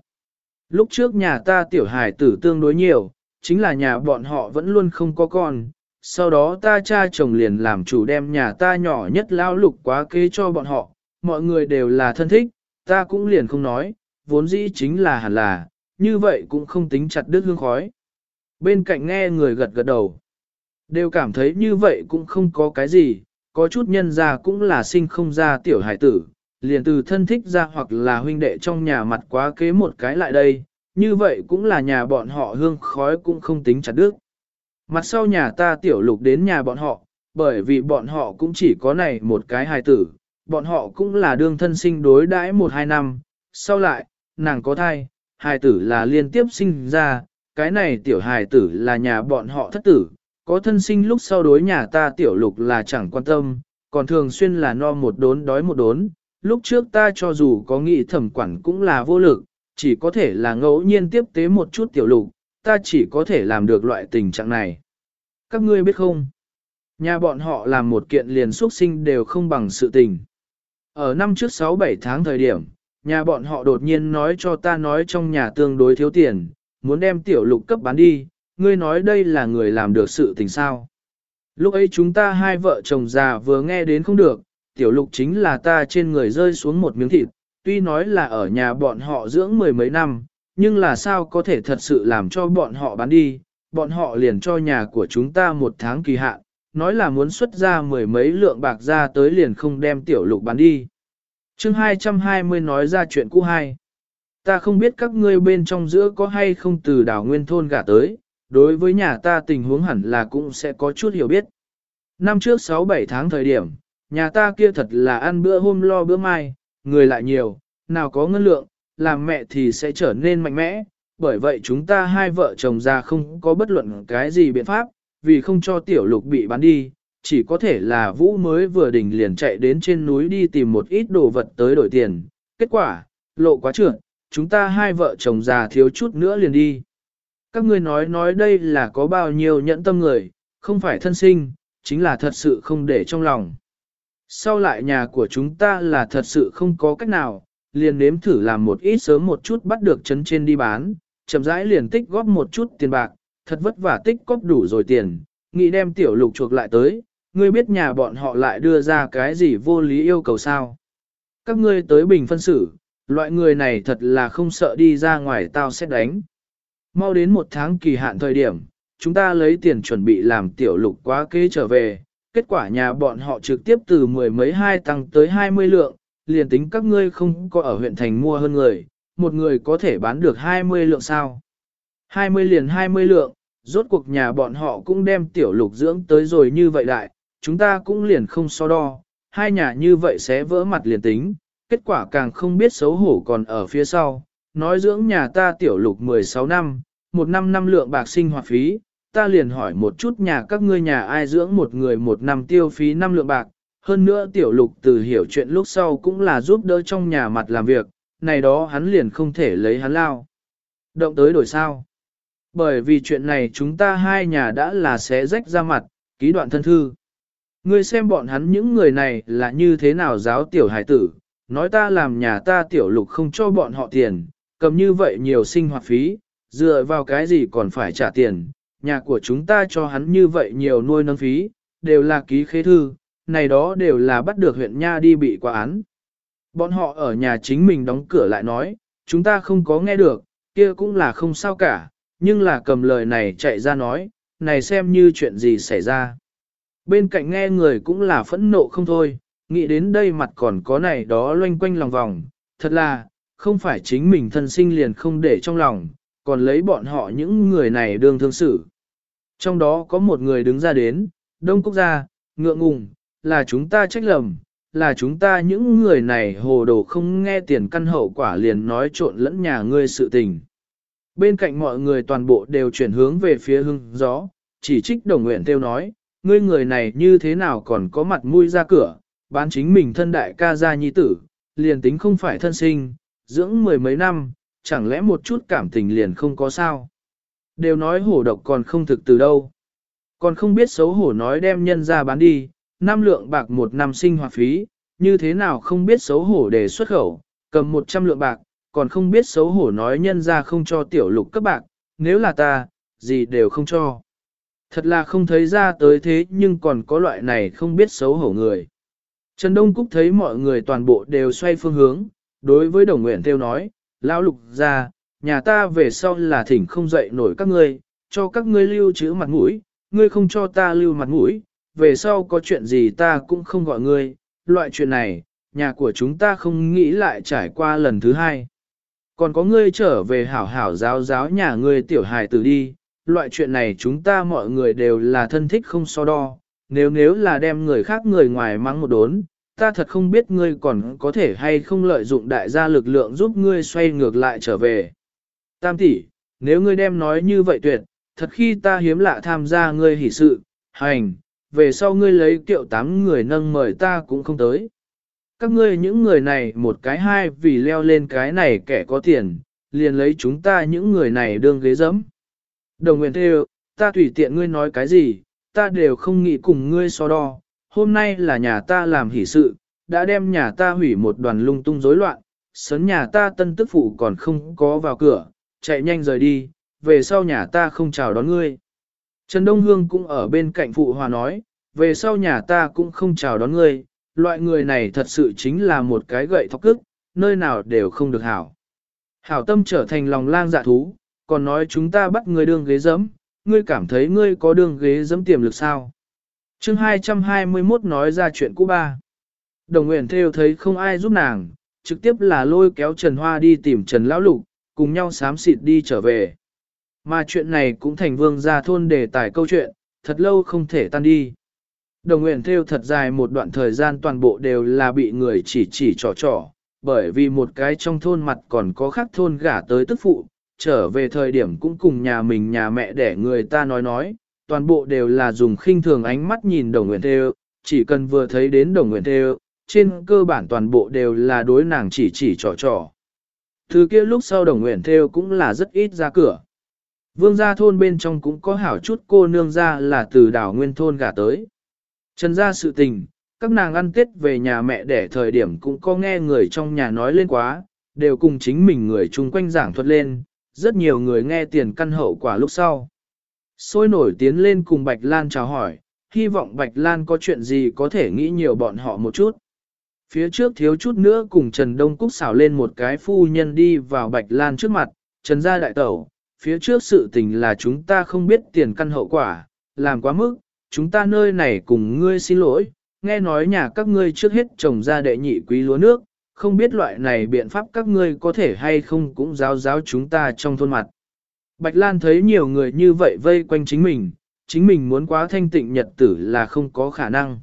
Lúc trước nhà ta tiểu hài tử tương đối nhiều, chính là nhà bọn họ vẫn luôn không có con. Sau đó ta cha chồng liền làm chủ đem nhà ta nhỏ nhất lao lục quá kế cho bọn họ, mọi người đều là thân thích, ta cũng liền không nói, vốn dĩ chính là hẳn là, như vậy cũng không tính chặt đứt hương khói. Bên cạnh nghe người gật gật đầu, đều cảm thấy như vậy cũng không có cái gì, có chút nhân ra cũng là sinh không ra tiểu hải tử, liền từ thân thích ra hoặc là huynh đệ trong nhà mặt quá kế một cái lại đây, như vậy cũng là nhà bọn họ hương khói cũng không tính chặt đứt. Mặt sau nhà ta tiểu lục đến nhà bọn họ, bởi vì bọn họ cũng chỉ có này một cái hài tử, bọn họ cũng là đương thân sinh đối đãi một hai năm, sau lại, nàng có thai, hài tử là liên tiếp sinh ra, cái này tiểu hài tử là nhà bọn họ thất tử, có thân sinh lúc sau đối nhà ta tiểu lục là chẳng quan tâm, còn thường xuyên là no một đốn đói một đốn, lúc trước ta cho dù có nghĩ thẩm quản cũng là vô lực, chỉ có thể là ngẫu nhiên tiếp tế một chút tiểu lục, ta chỉ có thể làm được loại tình trạng này. Các ngươi biết không? Nhà bọn họ làm một kiện liền xuất sinh đều không bằng sự tình. Ở năm trước 6-7 tháng thời điểm, nhà bọn họ đột nhiên nói cho ta nói trong nhà tương đối thiếu tiền, muốn đem tiểu lục cấp bán đi, ngươi nói đây là người làm được sự tình sao. Lúc ấy chúng ta hai vợ chồng già vừa nghe đến không được, tiểu lục chính là ta trên người rơi xuống một miếng thịt, tuy nói là ở nhà bọn họ dưỡng mười mấy năm, nhưng là sao có thể thật sự làm cho bọn họ bán đi, bọn họ liền cho nhà của chúng ta một tháng kỳ hạn, nói là muốn xuất ra mười mấy lượng bạc ra tới liền không đem tiểu lục bán đi. chương 220 nói ra chuyện cũ hai. Ta không biết các ngươi bên trong giữa có hay không từ đảo nguyên thôn gả tới, đối với nhà ta tình huống hẳn là cũng sẽ có chút hiểu biết. Năm trước 6-7 tháng thời điểm, nhà ta kia thật là ăn bữa hôm lo bữa mai, người lại nhiều, nào có ngân lượng, làm mẹ thì sẽ trở nên mạnh mẽ, bởi vậy chúng ta hai vợ chồng ra không có bất luận cái gì biện pháp, vì không cho tiểu lục bị bán đi, chỉ có thể là vũ mới vừa đỉnh liền chạy đến trên núi đi tìm một ít đồ vật tới đổi tiền. Kết quả, lộ quá trượt, chúng ta hai vợ chồng già thiếu chút nữa liền đi. Các ngươi nói nói đây là có bao nhiêu nhẫn tâm người, không phải thân sinh, chính là thật sự không để trong lòng. Sau lại nhà của chúng ta là thật sự không có cách nào, liền nếm thử làm một ít sớm một chút bắt được chấn trên đi bán, chậm rãi liền tích góp một chút tiền bạc, thật vất vả tích góp đủ rồi tiền, nghĩ đem tiểu lục chuộc lại tới, ngươi biết nhà bọn họ lại đưa ra cái gì vô lý yêu cầu sao. Các ngươi tới bình phân xử, loại người này thật là không sợ đi ra ngoài tao sẽ đánh. Mau đến một tháng kỳ hạn thời điểm, chúng ta lấy tiền chuẩn bị làm tiểu lục quá kế trở về, kết quả nhà bọn họ trực tiếp từ mười mấy hai tăng tới hai mươi lượng, liền tính các ngươi không có ở huyện thành mua hơn người, một người có thể bán được hai mươi lượng sao. Hai mươi liền hai mươi lượng, rốt cuộc nhà bọn họ cũng đem tiểu lục dưỡng tới rồi như vậy đại, chúng ta cũng liền không so đo, hai nhà như vậy sẽ vỡ mặt liền tính, kết quả càng không biết xấu hổ còn ở phía sau, nói dưỡng nhà ta tiểu lục 16 năm, một năm năm lượng bạc sinh hoạt phí, ta liền hỏi một chút nhà các ngươi nhà ai dưỡng một người một năm tiêu phí năm lượng bạc, hơn nữa tiểu lục từ hiểu chuyện lúc sau cũng là giúp đỡ trong nhà mặt làm việc, này đó hắn liền không thể lấy hắn lao. Động tới đổi sao? Bởi vì chuyện này chúng ta hai nhà đã là xé rách ra mặt, ký đoạn thân thư. Ngươi xem bọn hắn những người này là như thế nào giáo tiểu hải tử, nói ta làm nhà ta tiểu lục không cho bọn họ tiền, cầm như vậy nhiều sinh hoạt phí, dựa vào cái gì còn phải trả tiền, nhà của chúng ta cho hắn như vậy nhiều nuôi nâng phí, đều là ký khế thư, này đó đều là bắt được huyện Nha đi bị quả án. Bọn họ ở nhà chính mình đóng cửa lại nói, chúng ta không có nghe được, kia cũng là không sao cả, nhưng là cầm lời này chạy ra nói, này xem như chuyện gì xảy ra. Bên cạnh nghe người cũng là phẫn nộ không thôi, nghĩ đến đây mặt còn có này đó loanh quanh lòng vòng, thật là, không phải chính mình thân sinh liền không để trong lòng, còn lấy bọn họ những người này đương thương xử. Trong đó có một người đứng ra đến, Đông Quốc gia, ngượng ngùng, là chúng ta trách lầm, là chúng ta những người này hồ đồ không nghe tiền căn hậu quả liền nói trộn lẫn nhà ngươi sự tình. Bên cạnh mọi người toàn bộ đều chuyển hướng về phía hưng gió, chỉ trích đồng nguyện tiêu nói, ngươi người này như thế nào còn có mặt mũi ra cửa, bán chính mình thân đại ca gia nhi tử, liền tính không phải thân sinh, dưỡng mười mấy năm, chẳng lẽ một chút cảm tình liền không có sao. Đều nói hổ độc còn không thực từ đâu. Còn không biết xấu hổ nói đem nhân ra bán đi, năm lượng bạc một năm sinh hoạt phí, như thế nào không biết xấu hổ để xuất khẩu, cầm 100 lượng bạc, còn không biết xấu hổ nói nhân ra không cho tiểu lục cấp bạc, nếu là ta, gì đều không cho. Thật là không thấy ra tới thế nhưng còn có loại này không biết xấu hổ người. Trần Đông Cúc thấy mọi người toàn bộ đều xoay phương hướng, đối với đồng nguyện theo nói, lão lục ra, nhà ta về sau là thỉnh không dậy nổi các ngươi, cho các ngươi lưu trữ mặt mũi, ngươi không cho ta lưu mặt mũi, về sau có chuyện gì ta cũng không gọi ngươi, loại chuyện này, nhà của chúng ta không nghĩ lại trải qua lần thứ hai. Còn có ngươi trở về hảo hảo giáo giáo nhà ngươi tiểu hài tử đi, loại chuyện này chúng ta mọi người đều là thân thích không so đo, nếu nếu là đem người khác người ngoài mắng một đốn, ta thật không biết ngươi còn có thể hay không lợi dụng đại gia lực lượng giúp ngươi xoay ngược lại trở về. Tam tỷ, nếu ngươi đem nói như vậy tuyệt, thật khi ta hiếm lạ tham gia ngươi hỷ sự, hành, về sau ngươi lấy kiệu tám người nâng mời ta cũng không tới. Các ngươi những người này một cái hai vì leo lên cái này kẻ có tiền, liền lấy chúng ta những người này đương ghế dẫm. Đồng nguyện theo, ta tùy tiện ngươi nói cái gì, ta đều không nghĩ cùng ngươi so đo, hôm nay là nhà ta làm hỷ sự, đã đem nhà ta hủy một đoàn lung tung rối loạn, sấn nhà ta tân tức phụ còn không có vào cửa, chạy nhanh rời đi, về sau nhà ta không chào đón ngươi. Trần Đông Hương cũng ở bên cạnh phụ hòa nói, về sau nhà ta cũng không chào đón ngươi, loại người này thật sự chính là một cái gậy thóc cức, nơi nào đều không được hảo. Hảo tâm trở thành lòng lang dạ thú, còn nói chúng ta bắt ngươi đương ghế dẫm, ngươi cảm thấy ngươi có đương ghế dẫm tiềm lực sao? Chương 221 nói ra chuyện cũ ba. Đồng Nguyễn Thêu thấy không ai giúp nàng, trực tiếp là lôi kéo Trần Hoa đi tìm Trần Lão Lục, cùng nhau xám xịt đi trở về. Mà chuyện này cũng thành vương gia thôn đề tài câu chuyện, thật lâu không thể tan đi. Đồng Nguyễn Thêu thật dài một đoạn thời gian toàn bộ đều là bị người chỉ chỉ trò trò, bởi vì một cái trong thôn mặt còn có khác thôn gả tới tức phụ, trở về thời điểm cũng cùng nhà mình nhà mẹ để người ta nói nói, toàn bộ đều là dùng khinh thường ánh mắt nhìn đồng nguyện theo, chỉ cần vừa thấy đến đồng nguyện theo, trên cơ bản toàn bộ đều là đối nàng chỉ chỉ trò trò. Thứ kia lúc sau đồng nguyện theo cũng là rất ít ra cửa. Vương gia thôn bên trong cũng có hảo chút cô nương ra là từ đảo nguyên thôn gả tới. Trần gia sự tình, các nàng ăn tết về nhà mẹ để thời điểm cũng có nghe người trong nhà nói lên quá, đều cùng chính mình người chung quanh giảng thuật lên, rất nhiều người nghe tiền căn hậu quả lúc sau. Sôi nổi tiến lên cùng Bạch Lan chào hỏi, hy vọng Bạch Lan có chuyện gì có thể nghĩ nhiều bọn họ một chút. Phía trước thiếu chút nữa cùng Trần Đông Cúc xảo lên một cái phu nhân đi vào Bạch Lan trước mặt, Trần gia đại tẩu, phía trước sự tình là chúng ta không biết tiền căn hậu quả, làm quá mức, chúng ta nơi này cùng ngươi xin lỗi, nghe nói nhà các ngươi trước hết trồng ra đệ nhị quý lúa nước, không biết loại này biện pháp các ngươi có thể hay không cũng giáo giáo chúng ta trong thôn mặt. Bạch Lan thấy nhiều người như vậy vây quanh chính mình, chính mình muốn quá thanh tịnh nhật tử là không có khả năng.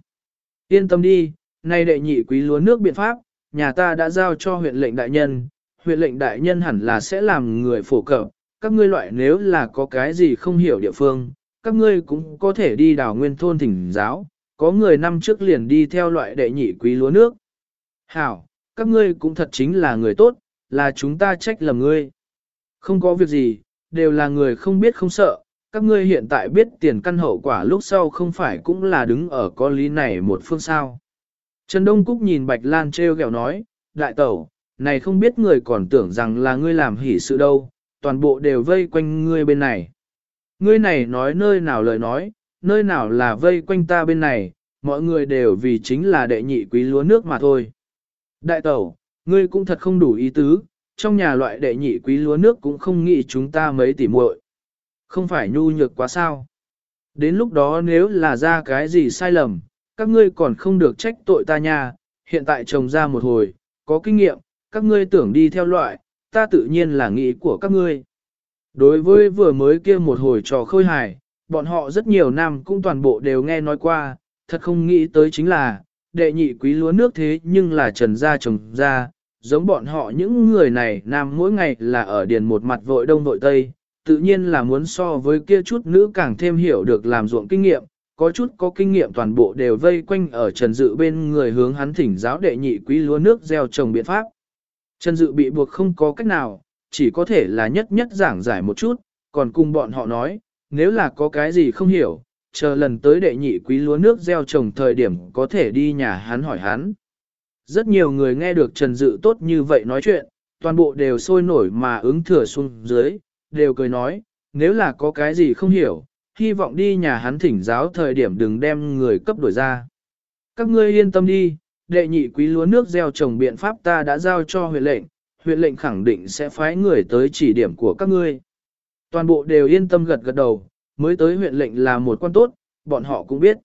Yên tâm đi, nay đệ nhị quý lúa nước biện pháp, nhà ta đã giao cho huyện lệnh đại nhân, huyện lệnh đại nhân hẳn là sẽ làm người phổ cập, các ngươi loại nếu là có cái gì không hiểu địa phương, các ngươi cũng có thể đi đào nguyên thôn thỉnh giáo, có người năm trước liền đi theo loại đệ nhị quý lúa nước. Hảo, các ngươi cũng thật chính là người tốt, là chúng ta trách lầm ngươi. Không có việc gì, đều là người không biết không sợ, các ngươi hiện tại biết tiền căn hậu quả lúc sau không phải cũng là đứng ở có lý này một phương sao. Trần Đông Cúc nhìn Bạch Lan treo gẹo nói, đại tẩu, này không biết người còn tưởng rằng là ngươi làm hỉ sự đâu, toàn bộ đều vây quanh ngươi bên này. ngươi này nói nơi nào lời nói, nơi nào là vây quanh ta bên này, mọi người đều vì chính là đệ nhị quý lúa nước mà thôi. Đại tẩu, ngươi cũng thật không đủ ý tứ, trong nhà loại đệ nhị quý lúa nước cũng không nghĩ chúng ta mấy tỉ muội. Không phải nhu nhược quá sao. Đến lúc đó nếu là ra cái gì sai lầm, các ngươi còn không được trách tội ta nha, hiện tại trồng ra một hồi, có kinh nghiệm, các ngươi tưởng đi theo loại, ta tự nhiên là nghĩ của các ngươi. Đối với vừa mới kia một hồi trò khôi hài, bọn họ rất nhiều năm cũng toàn bộ đều nghe nói qua, thật không nghĩ tới chính là, đệ nhị quý lúa nước thế nhưng là trần gia trồng ra, giống bọn họ những người này nam mỗi ngày là ở điền một mặt vội đông vội tây, tự nhiên là muốn so với kia chút nữ càng thêm hiểu được làm ruộng kinh nghiệm, có chút có kinh nghiệm toàn bộ đều vây quanh ở Trần Dự bên người hướng hắn thỉnh giáo đệ nhị quý lúa nước gieo trồng biện pháp. Trần Dự bị buộc không có cách nào, chỉ có thể là nhất nhất giảng giải một chút, còn cùng bọn họ nói, nếu là có cái gì không hiểu, chờ lần tới đệ nhị quý lúa nước gieo trồng thời điểm có thể đi nhà hắn hỏi hắn. Rất nhiều người nghe được Trần Dự tốt như vậy nói chuyện, toàn bộ đều sôi nổi mà ứng thừa xuống dưới, đều cười nói, nếu là có cái gì không hiểu, hy vọng đi nhà hắn thỉnh giáo thời điểm đừng đem người cấp đổi ra. Các ngươi yên tâm đi, đệ nhị quý lúa nước gieo trồng biện pháp ta đã giao cho huyện lệnh, huyện lệnh khẳng định sẽ phái người tới chỉ điểm của các ngươi. Toàn bộ đều yên tâm gật gật đầu, mới tới huyện lệnh là một quan tốt, bọn họ cũng biết.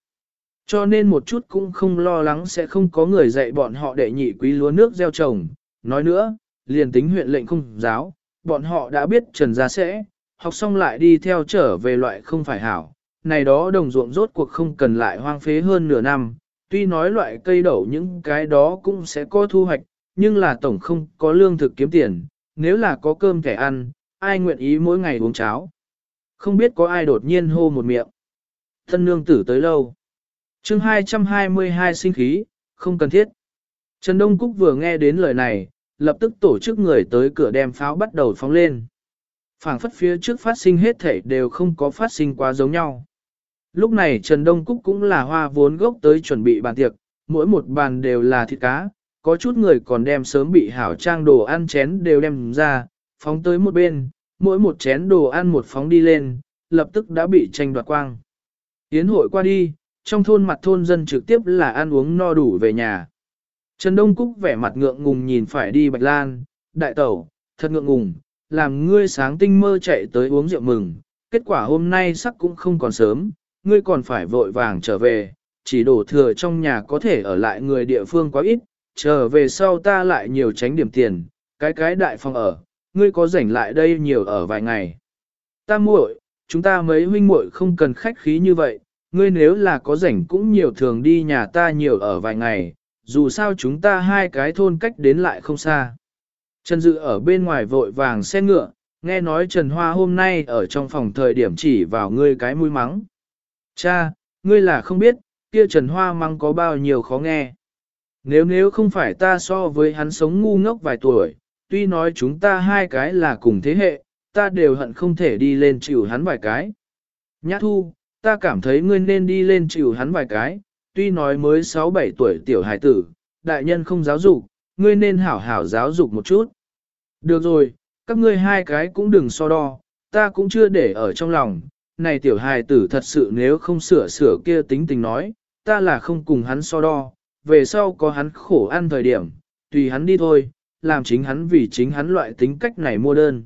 Cho nên một chút cũng không lo lắng sẽ không có người dạy bọn họ đệ nhị quý lúa nước gieo trồng. Nói nữa, liền tính huyện lệnh không giáo, bọn họ đã biết trần gia sẽ, học xong lại đi theo trở về loại không phải hảo. Này đó đồng ruộng rốt cuộc không cần lại hoang phế hơn nửa năm, tuy nói loại cây đậu những cái đó cũng sẽ có thu hoạch, nhưng là tổng không có lương thực kiếm tiền, nếu là có cơm thẻ ăn, ai nguyện ý mỗi ngày uống cháo. Không biết có ai đột nhiên hô một miệng. Thân nương tử tới lâu chương 222 sinh khí, không cần thiết. Trần Đông Cúc vừa nghe đến lời này, lập tức tổ chức người tới cửa đem pháo bắt đầu phóng lên. phảng phất phía trước phát sinh hết thể đều không có phát sinh quá giống nhau. Lúc này Trần Đông Cúc cũng là hoa vốn gốc tới chuẩn bị bàn tiệc, mỗi một bàn đều là thịt cá, có chút người còn đem sớm bị hảo trang đồ ăn chén đều đem ra, phóng tới một bên, mỗi một chén đồ ăn một phóng đi lên, lập tức đã bị tranh đoạt quang. Yến hội qua đi, trong thôn mặt thôn dân trực tiếp là ăn uống no đủ về nhà. Trần Đông Cúc vẻ mặt ngượng ngùng nhìn phải đi Bạch Lan, đại tẩu, thật ngượng ngùng, làm ngươi sáng tinh mơ chạy tới uống rượu mừng, kết quả hôm nay sắc cũng không còn sớm, ngươi còn phải vội vàng trở về, chỉ đổ thừa trong nhà có thể ở lại người địa phương quá ít, trở về sau ta lại nhiều tránh điểm tiền, cái cái đại phòng ở, ngươi có rảnh lại đây nhiều ở vài ngày. Ta muội, chúng ta mấy huynh muội không cần khách khí như vậy, ngươi nếu là có rảnh cũng nhiều thường đi nhà ta nhiều ở vài ngày, dù sao chúng ta hai cái thôn cách đến lại không xa. Trần Dự ở bên ngoài vội vàng xe ngựa, nghe nói Trần Hoa hôm nay ở trong phòng thời điểm chỉ vào ngươi cái mũi mắng. Cha, ngươi là không biết, kia Trần Hoa mắng có bao nhiêu khó nghe. Nếu nếu không phải ta so với hắn sống ngu ngốc vài tuổi, tuy nói chúng ta hai cái là cùng thế hệ, ta đều hận không thể đi lên chịu hắn vài cái. Nhã thu, ta cảm thấy ngươi nên đi lên chịu hắn vài cái, tuy nói mới 6-7 tuổi tiểu hài tử, đại nhân không giáo dục, ngươi nên hảo hảo giáo dục một chút. Được rồi, các ngươi hai cái cũng đừng so đo, ta cũng chưa để ở trong lòng, này tiểu hài tử thật sự nếu không sửa sửa kia tính tình nói, ta là không cùng hắn so đo, về sau có hắn khổ ăn thời điểm, tùy hắn đi thôi, làm chính hắn vì chính hắn loại tính cách này mua đơn.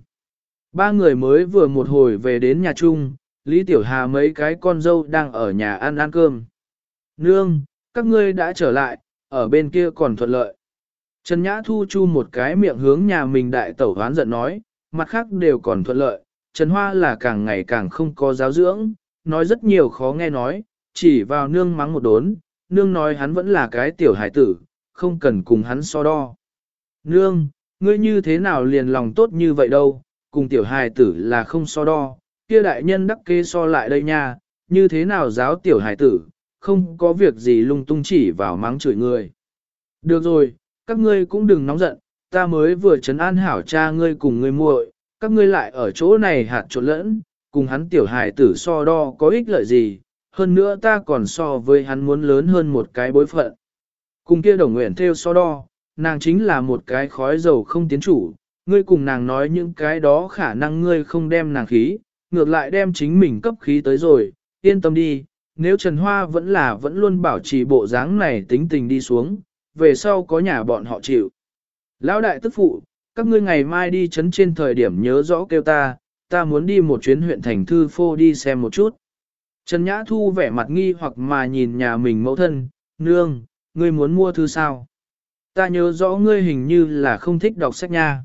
Ba người mới vừa một hồi về đến nhà chung, Lý Tiểu Hà mấy cái con dâu đang ở nhà ăn ăn cơm. Nương, các ngươi đã trở lại, ở bên kia còn thuận lợi. Trần Nhã Thu chu một cái miệng hướng nhà mình đại tẩu hoán giận nói, mặt khác đều còn thuận lợi. Trần Hoa là càng ngày càng không có giáo dưỡng, nói rất nhiều khó nghe nói, chỉ vào nương mắng một đốn, nương nói hắn vẫn là cái tiểu hải tử, không cần cùng hắn so đo. Nương, ngươi như thế nào liền lòng tốt như vậy đâu, cùng tiểu hài tử là không so đo, kia đại nhân đắc kê so lại đây nha, như thế nào giáo tiểu hải tử, không có việc gì lung tung chỉ vào mắng chửi người. Được rồi, các ngươi cũng đừng nóng giận, ta mới vừa chấn an hảo cha ngươi cùng ngươi muội, các ngươi lại ở chỗ này hạt trộn lẫn, cùng hắn tiểu hải tử so đo có ích lợi gì, hơn nữa ta còn so với hắn muốn lớn hơn một cái bối phận. Cùng kia đồng nguyện theo so đo, nàng chính là một cái khói dầu không tiến chủ, ngươi cùng nàng nói những cái đó khả năng ngươi không đem nàng khí, ngược lại đem chính mình cấp khí tới rồi, yên tâm đi, nếu Trần Hoa vẫn là vẫn luôn bảo trì bộ dáng này tính tình đi xuống, về sau có nhà bọn họ chịu. Lão đại tức phụ, các ngươi ngày mai đi chấn trên thời điểm nhớ rõ kêu ta, ta muốn đi một chuyến huyện thành thư phô đi xem một chút. Trần Nhã Thu vẻ mặt nghi hoặc mà nhìn nhà mình mẫu thân, nương, ngươi muốn mua thư sao? Ta nhớ rõ ngươi hình như là không thích đọc sách nha.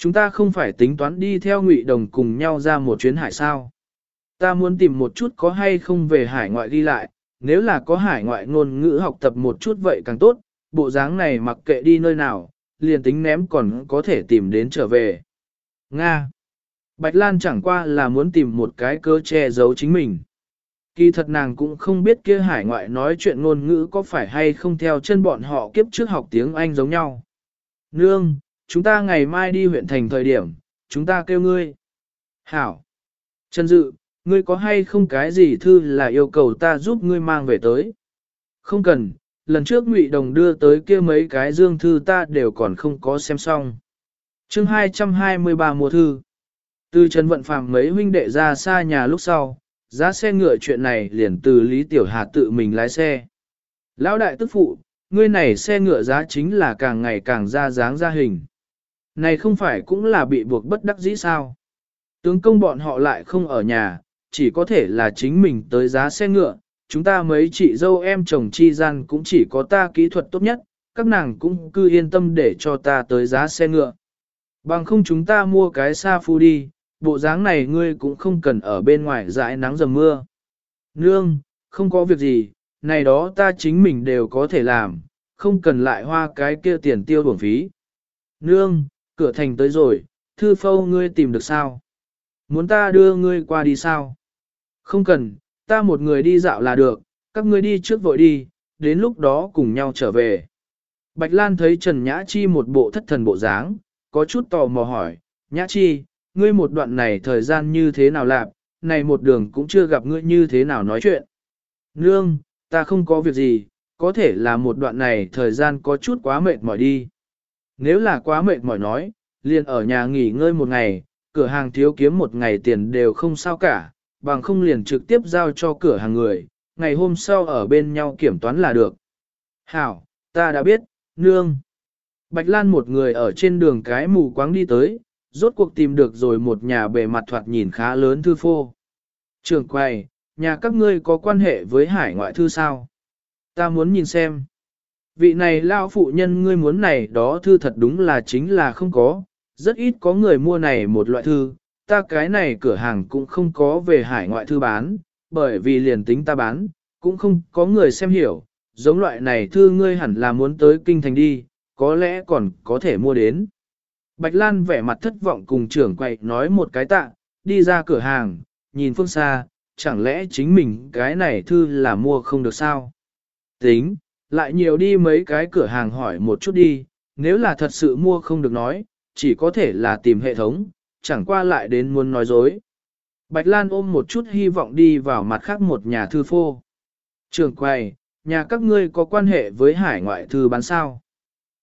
Chúng ta không phải tính toán đi theo ngụy đồng cùng nhau ra một chuyến hải sao. Ta muốn tìm một chút có hay không về hải ngoại đi lại, nếu là có hải ngoại ngôn ngữ học tập một chút vậy càng tốt, bộ dáng này mặc kệ đi nơi nào, liền tính ném còn có thể tìm đến trở về. Nga Bạch Lan chẳng qua là muốn tìm một cái cơ che giấu chính mình. Kỳ thật nàng cũng không biết kia hải ngoại nói chuyện ngôn ngữ có phải hay không theo chân bọn họ kiếp trước học tiếng Anh giống nhau. Nương, chúng ta ngày mai đi huyện thành thời điểm, chúng ta kêu ngươi. Hảo. Trần Dự, ngươi có hay không cái gì thư là yêu cầu ta giúp ngươi mang về tới? Không cần, lần trước Ngụy Đồng đưa tới kia mấy cái dương thư ta đều còn không có xem xong. chương 223 mùa thư. Từ Trần Vận Phàm mấy huynh đệ ra xa nhà lúc sau, giá xe ngựa chuyện này liền từ Lý Tiểu Hà tự mình lái xe. Lão đại tức phụ, ngươi này xe ngựa giá chính là càng ngày càng ra dáng ra hình. Này không phải cũng là bị buộc bất đắc dĩ sao? Tướng công bọn họ lại không ở nhà, chỉ có thể là chính mình tới giá xe ngựa, chúng ta mấy chị dâu em chồng chi gian cũng chỉ có ta kỹ thuật tốt nhất, các nàng cũng cứ yên tâm để cho ta tới giá xe ngựa. Bằng không chúng ta mua cái xa phu đi, bộ dáng này ngươi cũng không cần ở bên ngoài dãi nắng dầm mưa. Nương, không có việc gì, này đó ta chính mình đều có thể làm, không cần lại hoa cái kia tiền tiêu bổng phí. Nương, cửa thành tới rồi, thư phâu ngươi tìm được sao? Muốn ta đưa ngươi qua đi sao? Không cần, ta một người đi dạo là được, các ngươi đi trước vội đi, đến lúc đó cùng nhau trở về. Bạch Lan thấy Trần Nhã Chi một bộ thất thần bộ dáng, có chút tò mò hỏi, Nhã Chi, ngươi một đoạn này thời gian như thế nào lạp, này một đường cũng chưa gặp ngươi như thế nào nói chuyện. Nương, ta không có việc gì, có thể là một đoạn này thời gian có chút quá mệt mỏi đi. Nếu là quá mệt mỏi nói, liền ở nhà nghỉ ngơi một ngày, cửa hàng thiếu kiếm một ngày tiền đều không sao cả, bằng không liền trực tiếp giao cho cửa hàng người, ngày hôm sau ở bên nhau kiểm toán là được. Hảo, ta đã biết, nương. Bạch Lan một người ở trên đường cái mù quáng đi tới, rốt cuộc tìm được rồi một nhà bề mặt thoạt nhìn khá lớn thư phô. Trường quay, nhà các ngươi có quan hệ với hải ngoại thư sao? Ta muốn nhìn xem. Vị này lao phụ nhân ngươi muốn này đó thư thật đúng là chính là không có, rất ít có người mua này một loại thư, ta cái này cửa hàng cũng không có về hải ngoại thư bán, bởi vì liền tính ta bán, cũng không có người xem hiểu, giống loại này thư ngươi hẳn là muốn tới kinh thành đi, có lẽ còn có thể mua đến. Bạch Lan vẻ mặt thất vọng cùng trưởng quậy nói một cái tạ, đi ra cửa hàng, nhìn phương xa, chẳng lẽ chính mình cái này thư là mua không được sao? Tính, lại nhiều đi mấy cái cửa hàng hỏi một chút đi, nếu là thật sự mua không được nói, chỉ có thể là tìm hệ thống, chẳng qua lại đến muốn nói dối. Bạch Lan ôm một chút hy vọng đi vào mặt khác một nhà thư phô. Trường quầy, nhà các ngươi có quan hệ với hải ngoại thư bán sao?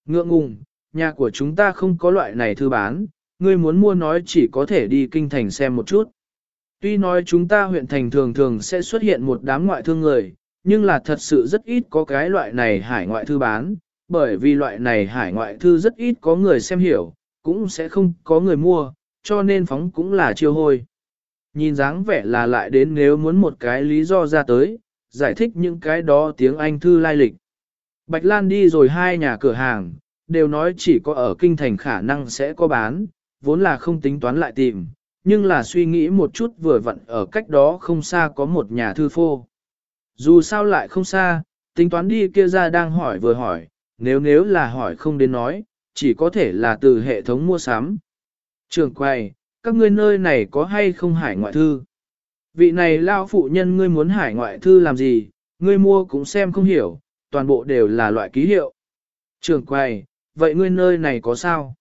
Ngượng ngùng, nhà của chúng ta không có loại này thư bán, ngươi muốn mua nói chỉ có thể đi kinh thành xem một chút. Tuy nói chúng ta huyện thành thường thường sẽ xuất hiện một đám ngoại thương người, nhưng là thật sự rất ít có cái loại này hải ngoại thư bán, bởi vì loại này hải ngoại thư rất ít có người xem hiểu, cũng sẽ không có người mua, cho nên phóng cũng là chiêu hôi. Nhìn dáng vẻ là lại đến nếu muốn một cái lý do ra tới, giải thích những cái đó tiếng Anh thư lai lịch. Bạch Lan đi rồi hai nhà cửa hàng, đều nói chỉ có ở kinh thành khả năng sẽ có bán, vốn là không tính toán lại tìm, nhưng là suy nghĩ một chút vừa vặn ở cách đó không xa có một nhà thư phô. Dù sao lại không xa, tính toán đi kia ra đang hỏi vừa hỏi, nếu nếu là hỏi không đến nói, chỉ có thể là từ hệ thống mua sắm. Trường quay, các ngươi nơi này có hay không hải ngoại thư? Vị này lao phụ nhân ngươi muốn hải ngoại thư làm gì, ngươi mua cũng xem không hiểu, toàn bộ đều là loại ký hiệu. Trường quay, vậy ngươi nơi này có sao?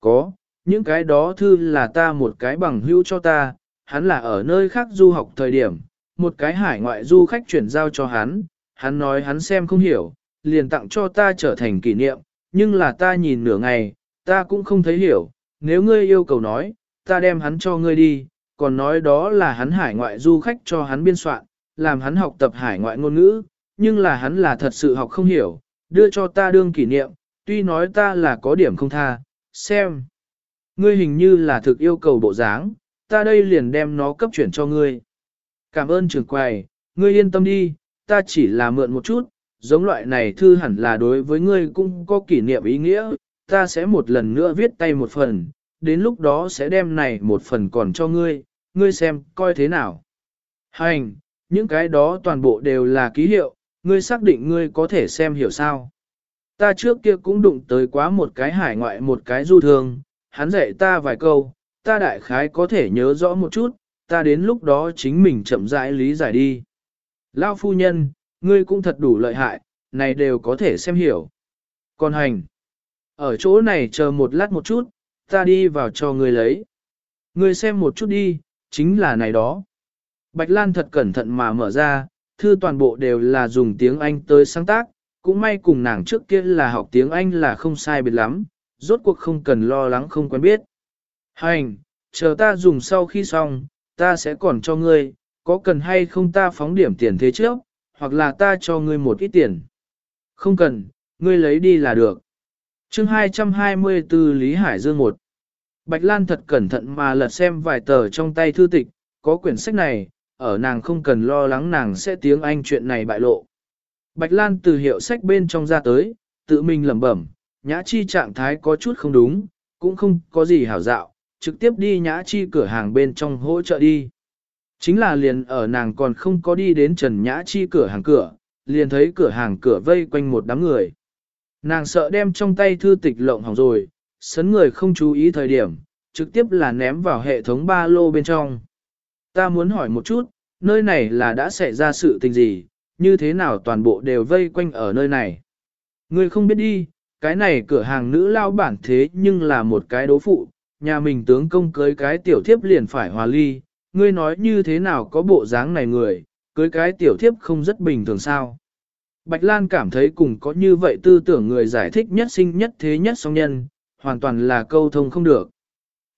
Có, những cái đó thư là ta một cái bằng hữu cho ta, hắn là ở nơi khác du học thời điểm, một cái hải ngoại du khách chuyển giao cho hắn, hắn nói hắn xem không hiểu, liền tặng cho ta trở thành kỷ niệm, nhưng là ta nhìn nửa ngày, ta cũng không thấy hiểu, nếu ngươi yêu cầu nói, ta đem hắn cho ngươi đi, còn nói đó là hắn hải ngoại du khách cho hắn biên soạn, làm hắn học tập hải ngoại ngôn ngữ, nhưng là hắn là thật sự học không hiểu, đưa cho ta đương kỷ niệm, tuy nói ta là có điểm không tha, xem. Ngươi hình như là thực yêu cầu bộ dáng, ta đây liền đem nó cấp chuyển cho ngươi. Cảm ơn trưởng quầy, ngươi yên tâm đi, ta chỉ là mượn một chút, giống loại này thư hẳn là đối với ngươi cũng có kỷ niệm ý nghĩa, ta sẽ một lần nữa viết tay một phần, đến lúc đó sẽ đem này một phần còn cho ngươi, ngươi xem, coi thế nào. Hành, những cái đó toàn bộ đều là ký hiệu, ngươi xác định ngươi có thể xem hiểu sao. Ta trước kia cũng đụng tới quá một cái hải ngoại một cái du thường, hắn dạy ta vài câu, ta đại khái có thể nhớ rõ một chút, ta đến lúc đó chính mình chậm rãi lý giải đi. Lao phu nhân, ngươi cũng thật đủ lợi hại, này đều có thể xem hiểu. Còn hành, ở chỗ này chờ một lát một chút, ta đi vào cho ngươi lấy. Ngươi xem một chút đi, chính là này đó. Bạch Lan thật cẩn thận mà mở ra, thư toàn bộ đều là dùng tiếng Anh tới sáng tác, cũng may cùng nàng trước kia là học tiếng Anh là không sai biệt lắm, rốt cuộc không cần lo lắng không quen biết. Hành, chờ ta dùng sau khi xong, ta sẽ còn cho ngươi, có cần hay không ta phóng điểm tiền thế trước, hoặc là ta cho ngươi một ít tiền. Không cần, ngươi lấy đi là được. chương 224 Lý Hải Dương 1 Bạch Lan thật cẩn thận mà lật xem vài tờ trong tay thư tịch, có quyển sách này, ở nàng không cần lo lắng nàng sẽ tiếng Anh chuyện này bại lộ. Bạch Lan từ hiệu sách bên trong ra tới, tự mình lẩm bẩm, nhã chi trạng thái có chút không đúng, cũng không có gì hảo dạo, trực tiếp đi nhã chi cửa hàng bên trong hỗ trợ đi. Chính là liền ở nàng còn không có đi đến Trần Nhã Chi cửa hàng cửa, liền thấy cửa hàng cửa vây quanh một đám người. Nàng sợ đem trong tay thư tịch lộng hỏng rồi, sấn người không chú ý thời điểm, trực tiếp là ném vào hệ thống ba lô bên trong. Ta muốn hỏi một chút, nơi này là đã xảy ra sự tình gì, như thế nào toàn bộ đều vây quanh ở nơi này. Ngươi không biết đi, cái này cửa hàng nữ lao bản thế nhưng là một cái đố phụ, nhà mình tướng công cưới cái tiểu thiếp liền phải hòa ly, ngươi nói như thế nào có bộ dáng này người, cưới cái tiểu thiếp không rất bình thường sao. Bạch Lan cảm thấy cùng có như vậy tư tưởng người giải thích nhất sinh nhất thế nhất song nhân, hoàn toàn là câu thông không được.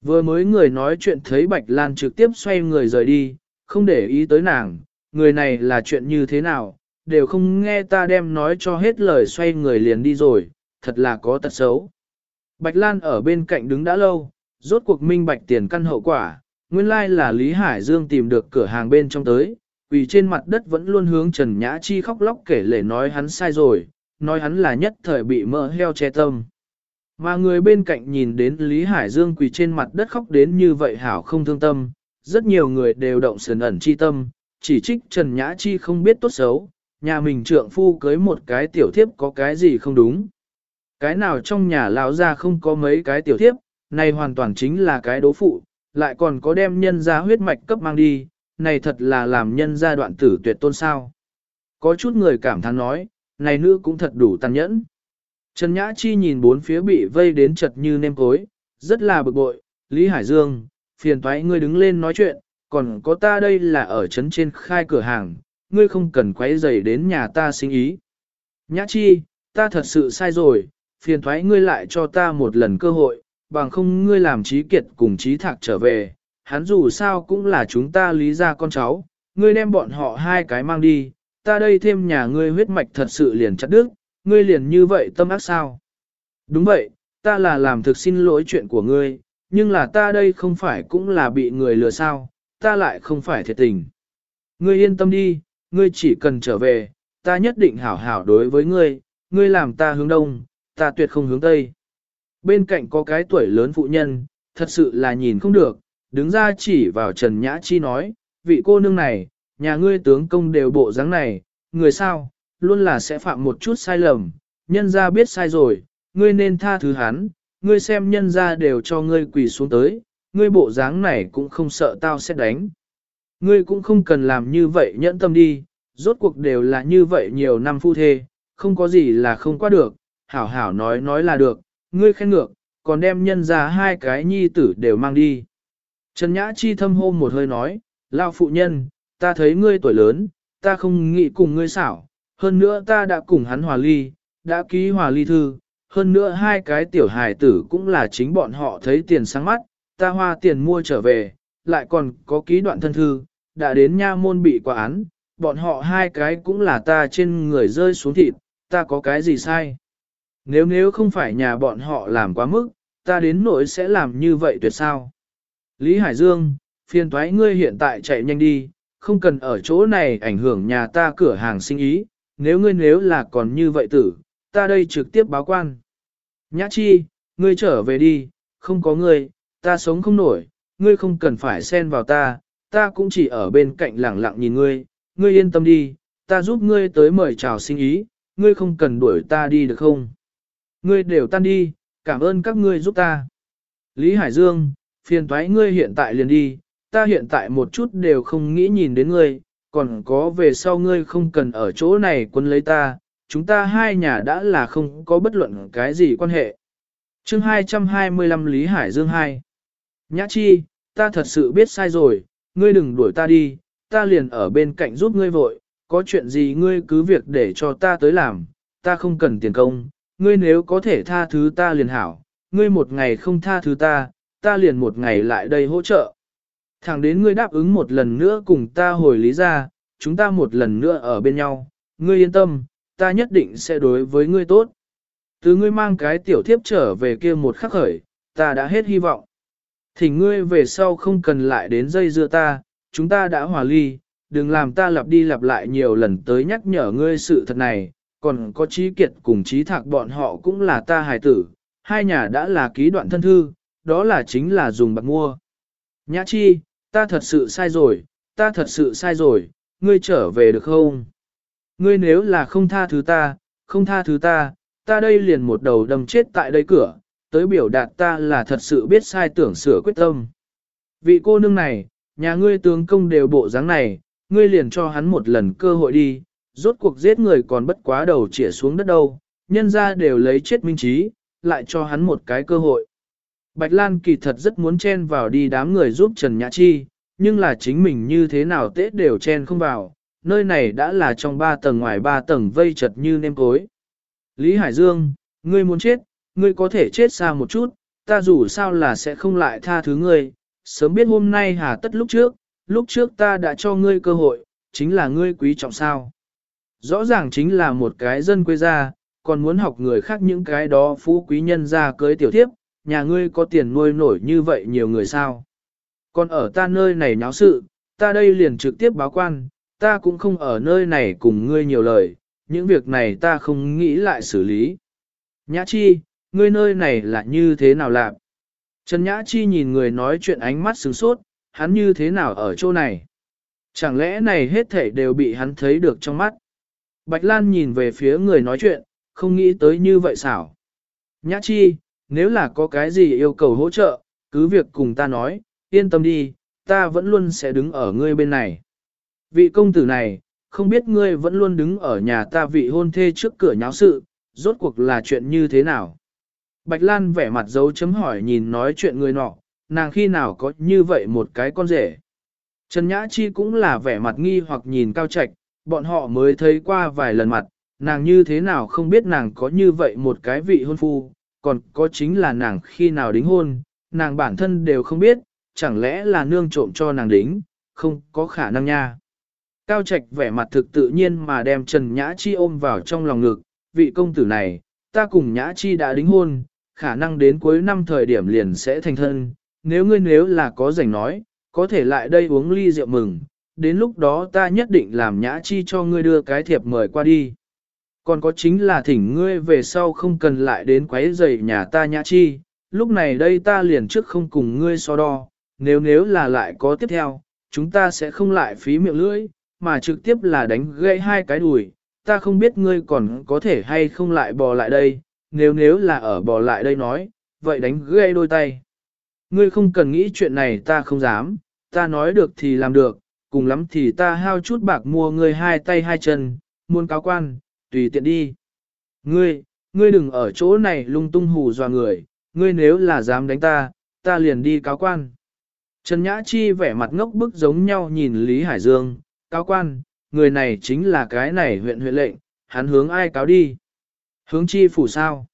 Vừa mới người nói chuyện thấy Bạch Lan trực tiếp xoay người rời đi, không để ý tới nàng, người này là chuyện như thế nào, đều không nghe ta đem nói cho hết lời xoay người liền đi rồi, thật là có tật xấu. Bạch Lan ở bên cạnh đứng đã lâu, rốt cuộc minh bạch tiền căn hậu quả, nguyên lai là Lý Hải Dương tìm được cửa hàng bên trong tới, vì trên mặt đất vẫn luôn hướng Trần Nhã Chi khóc lóc kể lể nói hắn sai rồi, nói hắn là nhất thời bị mỡ heo che tâm. Mà người bên cạnh nhìn đến Lý Hải Dương quỳ trên mặt đất khóc đến như vậy hảo không thương tâm, rất nhiều người đều động sườn ẩn chi tâm, chỉ trích Trần Nhã Chi không biết tốt xấu, nhà mình trượng phu cưới một cái tiểu thiếp có cái gì không đúng. Cái nào trong nhà lão ra không có mấy cái tiểu thiếp, này hoàn toàn chính là cái đố phụ, lại còn có đem nhân ra huyết mạch cấp mang đi, này thật là làm nhân ra đoạn tử tuyệt tôn sao. Có chút người cảm thán nói, này nữ cũng thật đủ tàn nhẫn. Trần Nhã Chi nhìn bốn phía bị vây đến chật như nêm cối, rất là bực bội, Lý Hải Dương, phiền thoái ngươi đứng lên nói chuyện, còn có ta đây là ở trấn trên khai cửa hàng, ngươi không cần quấy rầy đến nhà ta sinh ý. Nhã Chi, ta thật sự sai rồi, phiền thoái ngươi lại cho ta một lần cơ hội, bằng không ngươi làm trí kiệt cùng trí thạc trở về, hắn dù sao cũng là chúng ta lý ra con cháu, ngươi đem bọn họ hai cái mang đi, ta đây thêm nhà ngươi huyết mạch thật sự liền chặt đứt, ngươi liền như vậy tâm ác sao? Đúng vậy, ta là làm thực xin lỗi chuyện của ngươi, nhưng là ta đây không phải cũng là bị người lừa sao, ta lại không phải thiệt tình. Ngươi yên tâm đi, ngươi chỉ cần trở về, ta nhất định hảo hảo đối với ngươi, ngươi làm ta hướng đông, ta tuyệt không hướng tây. Bên cạnh có cái tuổi lớn phụ nhân, thật sự là nhìn không được, đứng ra chỉ vào Trần Nhã Chi nói, vị cô nương này, nhà ngươi tướng công đều bộ dáng này, người sao, luôn là sẽ phạm một chút sai lầm, nhân ra biết sai rồi, ngươi nên tha thứ hắn, ngươi xem nhân ra đều cho ngươi quỳ xuống tới, ngươi bộ dáng này cũng không sợ tao sẽ đánh. Ngươi cũng không cần làm như vậy nhẫn tâm đi, rốt cuộc đều là như vậy nhiều năm phu thê, không có gì là không qua được, hảo hảo nói nói là được, ngươi khen ngược, còn đem nhân ra hai cái nhi tử đều mang đi. Trần Nhã Chi thâm hô một hơi nói, lão phụ nhân, ta thấy ngươi tuổi lớn, ta không nghĩ cùng ngươi xảo, hơn nữa ta đã cùng hắn hòa ly, đã ký hòa ly thư, hơn nữa hai cái tiểu hài tử cũng là chính bọn họ thấy tiền sáng mắt, ta hoa tiền mua trở về, lại còn có ký đoạn thân thư, đã đến nha môn bị quả án, bọn họ hai cái cũng là ta trên người rơi xuống thịt, ta có cái gì sai. Nếu nếu không phải nhà bọn họ làm quá mức, ta đến nỗi sẽ làm như vậy tuyệt sao. Lý Hải Dương, phiền thoái ngươi hiện tại chạy nhanh đi, không cần ở chỗ này ảnh hưởng nhà ta cửa hàng sinh ý, nếu ngươi nếu là còn như vậy tử, ta đây trực tiếp báo quan. Nhã chi, ngươi trở về đi, không có ngươi, ta sống không nổi, ngươi không cần phải xen vào ta, ta cũng chỉ ở bên cạnh lẳng lặng nhìn ngươi, ngươi yên tâm đi, ta giúp ngươi tới mời chào sinh ý, ngươi không cần đuổi ta đi được không? Ngươi đều tan đi, cảm ơn các ngươi giúp ta. Lý Hải Dương, phiền toái ngươi hiện tại liền đi, ta hiện tại một chút đều không nghĩ nhìn đến ngươi, còn có về sau ngươi không cần ở chỗ này quân lấy ta, chúng ta hai nhà đã là không có bất luận cái gì quan hệ. chương 225 Lý Hải Dương 2 Nhã chi, ta thật sự biết sai rồi, ngươi đừng đuổi ta đi, ta liền ở bên cạnh giúp ngươi vội, có chuyện gì ngươi cứ việc để cho ta tới làm, ta không cần tiền công, ngươi nếu có thể tha thứ ta liền hảo, ngươi một ngày không tha thứ ta, ta liền một ngày lại đây hỗ trợ. Thẳng đến ngươi đáp ứng một lần nữa cùng ta hồi lý ra, chúng ta một lần nữa ở bên nhau, ngươi yên tâm, ta nhất định sẽ đối với ngươi tốt. Từ ngươi mang cái tiểu thiếp trở về kia một khắc khởi, ta đã hết hy vọng. Thì ngươi về sau không cần lại đến dây dưa ta, chúng ta đã hòa ly, đừng làm ta lặp đi lặp lại nhiều lần tới nhắc nhở ngươi sự thật này, còn có trí kiệt cùng trí thạc bọn họ cũng là ta hài tử, hai nhà đã là ký đoạn thân thư, đó là chính là dùng bạc mua. Nhã chi, ta thật sự sai rồi, ta thật sự sai rồi, ngươi trở về được không? Ngươi nếu là không tha thứ ta, không tha thứ ta, ta đây liền một đầu đâm chết tại đây cửa, tới biểu đạt ta là thật sự biết sai tưởng sửa quyết tâm. Vị cô nương này, nhà ngươi tướng công đều bộ dáng này, ngươi liền cho hắn một lần cơ hội đi, rốt cuộc giết người còn bất quá đầu chĩa xuống đất đâu, nhân ra đều lấy chết minh trí, lại cho hắn một cái cơ hội. Bạch Lan kỳ thật rất muốn chen vào đi đám người giúp Trần Nhã Chi, nhưng là chính mình như thế nào tết đều chen không vào, nơi này đã là trong ba tầng ngoài ba tầng vây chật như nêm cối. Lý Hải Dương, ngươi muốn chết, ngươi có thể chết xa một chút, ta dù sao là sẽ không lại tha thứ ngươi, sớm biết hôm nay hà tất lúc trước, lúc trước ta đã cho ngươi cơ hội, chính là ngươi quý trọng sao. Rõ ràng chính là một cái dân quê gia, còn muốn học người khác những cái đó phú quý nhân ra cưới tiểu tiếp, nhà ngươi có tiền nuôi nổi như vậy nhiều người sao. Còn ở ta nơi này nháo sự, ta đây liền trực tiếp báo quan, ta cũng không ở nơi này cùng ngươi nhiều lời, những việc này ta không nghĩ lại xử lý. Nhã chi, ngươi nơi này là như thế nào làm? Trần Nhã chi nhìn người nói chuyện ánh mắt sướng sốt, hắn như thế nào ở chỗ này? Chẳng lẽ này hết thảy đều bị hắn thấy được trong mắt? Bạch Lan nhìn về phía người nói chuyện, không nghĩ tới như vậy xảo. Nhã chi, nếu là có cái gì yêu cầu hỗ trợ, cứ việc cùng ta nói, yên tâm đi, ta vẫn luôn sẽ đứng ở ngươi bên này. Vị công tử này, không biết ngươi vẫn luôn đứng ở nhà ta vị hôn thê trước cửa nháo sự, rốt cuộc là chuyện như thế nào? Bạch Lan vẻ mặt dấu chấm hỏi nhìn nói chuyện người nọ, nàng khi nào có như vậy một cái con rể. Trần Nhã Chi cũng là vẻ mặt nghi hoặc nhìn cao trạch, bọn họ mới thấy qua vài lần mặt, nàng như thế nào không biết nàng có như vậy một cái vị hôn phu, còn có chính là nàng khi nào đính hôn, nàng bản thân đều không biết, chẳng lẽ là nương trộm cho nàng đính, không có khả năng nha. Cao Trạch vẻ mặt thực tự nhiên mà đem Trần Nhã Chi ôm vào trong lòng ngực, vị công tử này, ta cùng Nhã Chi đã đính hôn, khả năng đến cuối năm thời điểm liền sẽ thành thân, nếu ngươi nếu là có rảnh nói, có thể lại đây uống ly rượu mừng, đến lúc đó ta nhất định làm Nhã Chi cho ngươi đưa cái thiệp mời qua đi. Còn có chính là thỉnh ngươi về sau không cần lại đến quấy rầy nhà ta Nhã Chi, lúc này đây ta liền trước không cùng ngươi so đo, nếu nếu là lại có tiếp theo, chúng ta sẽ không lại phí miệng lưỡi, mà trực tiếp là đánh gãy hai cái đùi, ta không biết ngươi còn có thể hay không lại bò lại đây, nếu nếu là ở bò lại đây nói, vậy đánh gãy đôi tay. Ngươi không cần nghĩ chuyện này ta không dám, ta nói được thì làm được, cùng lắm thì ta hao chút bạc mua ngươi hai tay hai chân, muôn cáo quan, tùy tiện đi. Ngươi, ngươi đừng ở chỗ này lung tung hù dọa người, ngươi nếu là dám đánh ta, ta liền đi cáo quan. Trần Nhã Chi vẻ mặt ngốc bức giống nhau nhìn Lý Hải Dương, cáo quan, người này chính là cái này huyện huyện lệnh, hắn hướng ai cáo đi? Hướng chi phủ sao?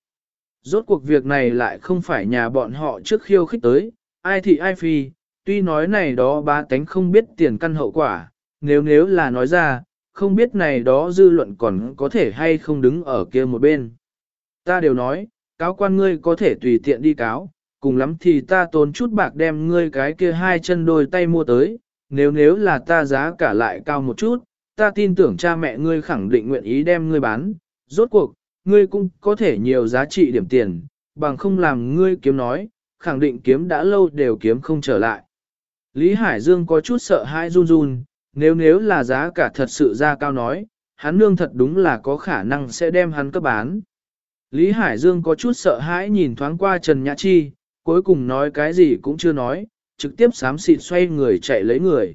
Rốt cuộc việc này lại không phải nhà bọn họ trước khiêu khích tới, ai thị ai phi, tuy nói này đó ba tánh không biết tiền căn hậu quả, nếu nếu là nói ra, không biết này đó dư luận còn có thể hay không đứng ở kia một bên. Ta đều nói, cáo quan ngươi có thể tùy tiện đi cáo, cùng lắm thì ta tốn chút bạc đem ngươi cái kia hai chân đôi tay mua tới, nếu nếu là ta giá cả lại cao một chút, ta tin tưởng cha mẹ ngươi khẳng định nguyện ý đem ngươi bán, rốt cuộc, ngươi cũng có thể nhiều giá trị điểm tiền, bằng không làm ngươi kiếm nói, khẳng định kiếm đã lâu đều kiếm không trở lại. Lý Hải Dương có chút sợ hãi run run, nếu nếu là giá cả thật sự ra cao nói, hắn nương thật đúng là có khả năng sẽ đem hắn cấp bán. Lý Hải Dương có chút sợ hãi nhìn thoáng qua Trần Nhã Chi, cuối cùng nói cái gì cũng chưa nói, trực tiếp xám xịt xoay người chạy lấy người.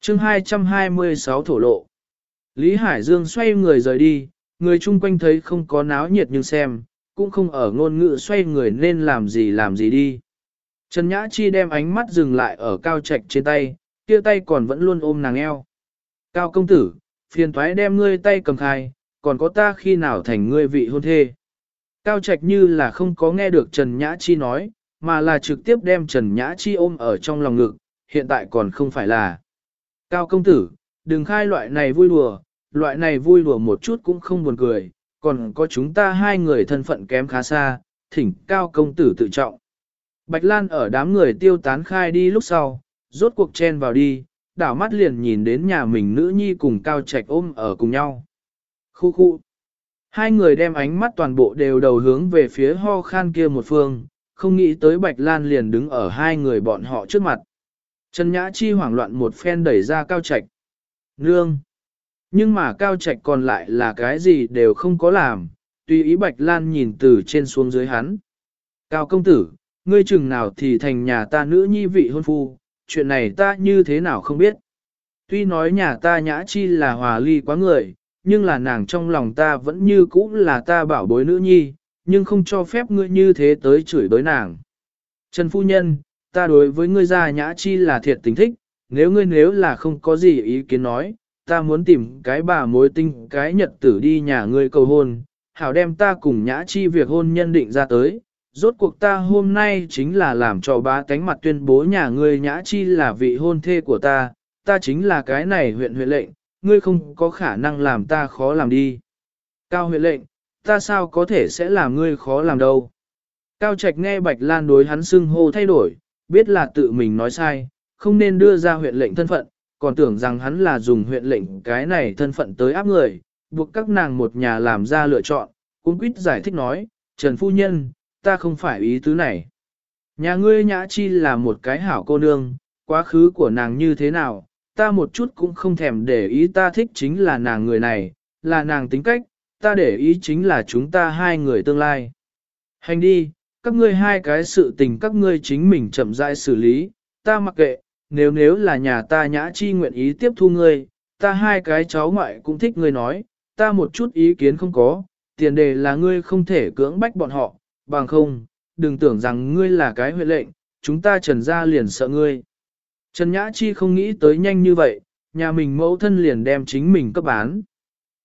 chương 226 thổ lộ. Lý Hải Dương xoay người rời đi, người chung quanh thấy không có náo nhiệt nhưng xem, cũng không ở ngôn ngữ xoay người nên làm gì làm gì đi. Trần Nhã Chi đem ánh mắt dừng lại ở cao trạch trên tay, kia tay còn vẫn luôn ôm nàng eo. Cao công tử, phiền thoái đem ngươi tay cầm khai, còn có ta khi nào thành ngươi vị hôn thê. Cao trạch như là không có nghe được Trần Nhã Chi nói, mà là trực tiếp đem Trần Nhã Chi ôm ở trong lòng ngực, hiện tại còn không phải là. Cao công tử, đừng khai loại này vui đùa, loại này vui đùa một chút cũng không buồn cười, còn có chúng ta hai người thân phận kém khá xa, thỉnh Cao công tử tự trọng. Bạch Lan ở đám người tiêu tán khai đi lúc sau, rốt cuộc chen vào đi, đảo mắt liền nhìn đến nhà mình nữ nhi cùng Cao Trạch ôm ở cùng nhau. Khu khu. Hai người đem ánh mắt toàn bộ đều đầu hướng về phía ho khan kia một phương, không nghĩ tới Bạch Lan liền đứng ở hai người bọn họ trước mặt. Trần Nhã Chi hoảng loạn một phen đẩy ra Cao Trạch. Nương! Nhưng mà Cao Trạch còn lại là cái gì đều không có làm, tùy ý Bạch Lan nhìn từ trên xuống dưới hắn. Cao công tử, ngươi chừng nào thì thành nhà ta nữ nhi vị hôn phu, chuyện này ta như thế nào không biết. Tuy nói nhà ta Nhã Chi là hòa ly quá người, nhưng là nàng trong lòng ta vẫn như cũ là ta bảo bối nữ nhi, nhưng không cho phép ngươi như thế tới chửi đối nàng. Trần Phu Nhân, ta đối với ngươi gia nhã chi là thiệt tình thích, nếu ngươi nếu là không có gì ý kiến nói, ta muốn tìm cái bà mối tinh cái nhật tử đi nhà ngươi cầu hôn, hảo đem ta cùng nhã chi việc hôn nhân định ra tới. Rốt cuộc ta hôm nay chính là làm cho ba cánh mặt tuyên bố nhà ngươi nhã chi là vị hôn thê của ta, ta chính là cái này huyện huyện lệnh, ngươi không có khả năng làm ta khó làm đi. Cao huyện lệnh, ta sao có thể sẽ làm ngươi khó làm đâu. Cao Trạch nghe Bạch Lan đối hắn xưng hô thay đổi, biết là tự mình nói sai, không nên đưa ra huyện lệnh thân phận, còn tưởng rằng hắn là dùng huyện lệnh cái này thân phận tới áp người, buộc các nàng một nhà làm ra lựa chọn, cũng quýt giải thích nói, Trần Phu Nhân, ta không phải ý tứ này. Nhà ngươi nhã chi là một cái hảo cô nương, quá khứ của nàng như thế nào, ta một chút cũng không thèm để ý ta thích chính là nàng người này, là nàng tính cách, ta để ý chính là chúng ta hai người tương lai. Hành đi, các ngươi hai cái sự tình các ngươi chính mình chậm rãi xử lý, ta mặc kệ, nếu nếu là nhà ta nhã chi nguyện ý tiếp thu ngươi, ta hai cái cháu ngoại cũng thích ngươi nói, ta một chút ý kiến không có, tiền đề là ngươi không thể cưỡng bách bọn họ, bằng không, đừng tưởng rằng ngươi là cái huệ lệnh, chúng ta trần ra liền sợ ngươi. Trần Nhã Chi không nghĩ tới nhanh như vậy, nhà mình mẫu thân liền đem chính mình cấp bán.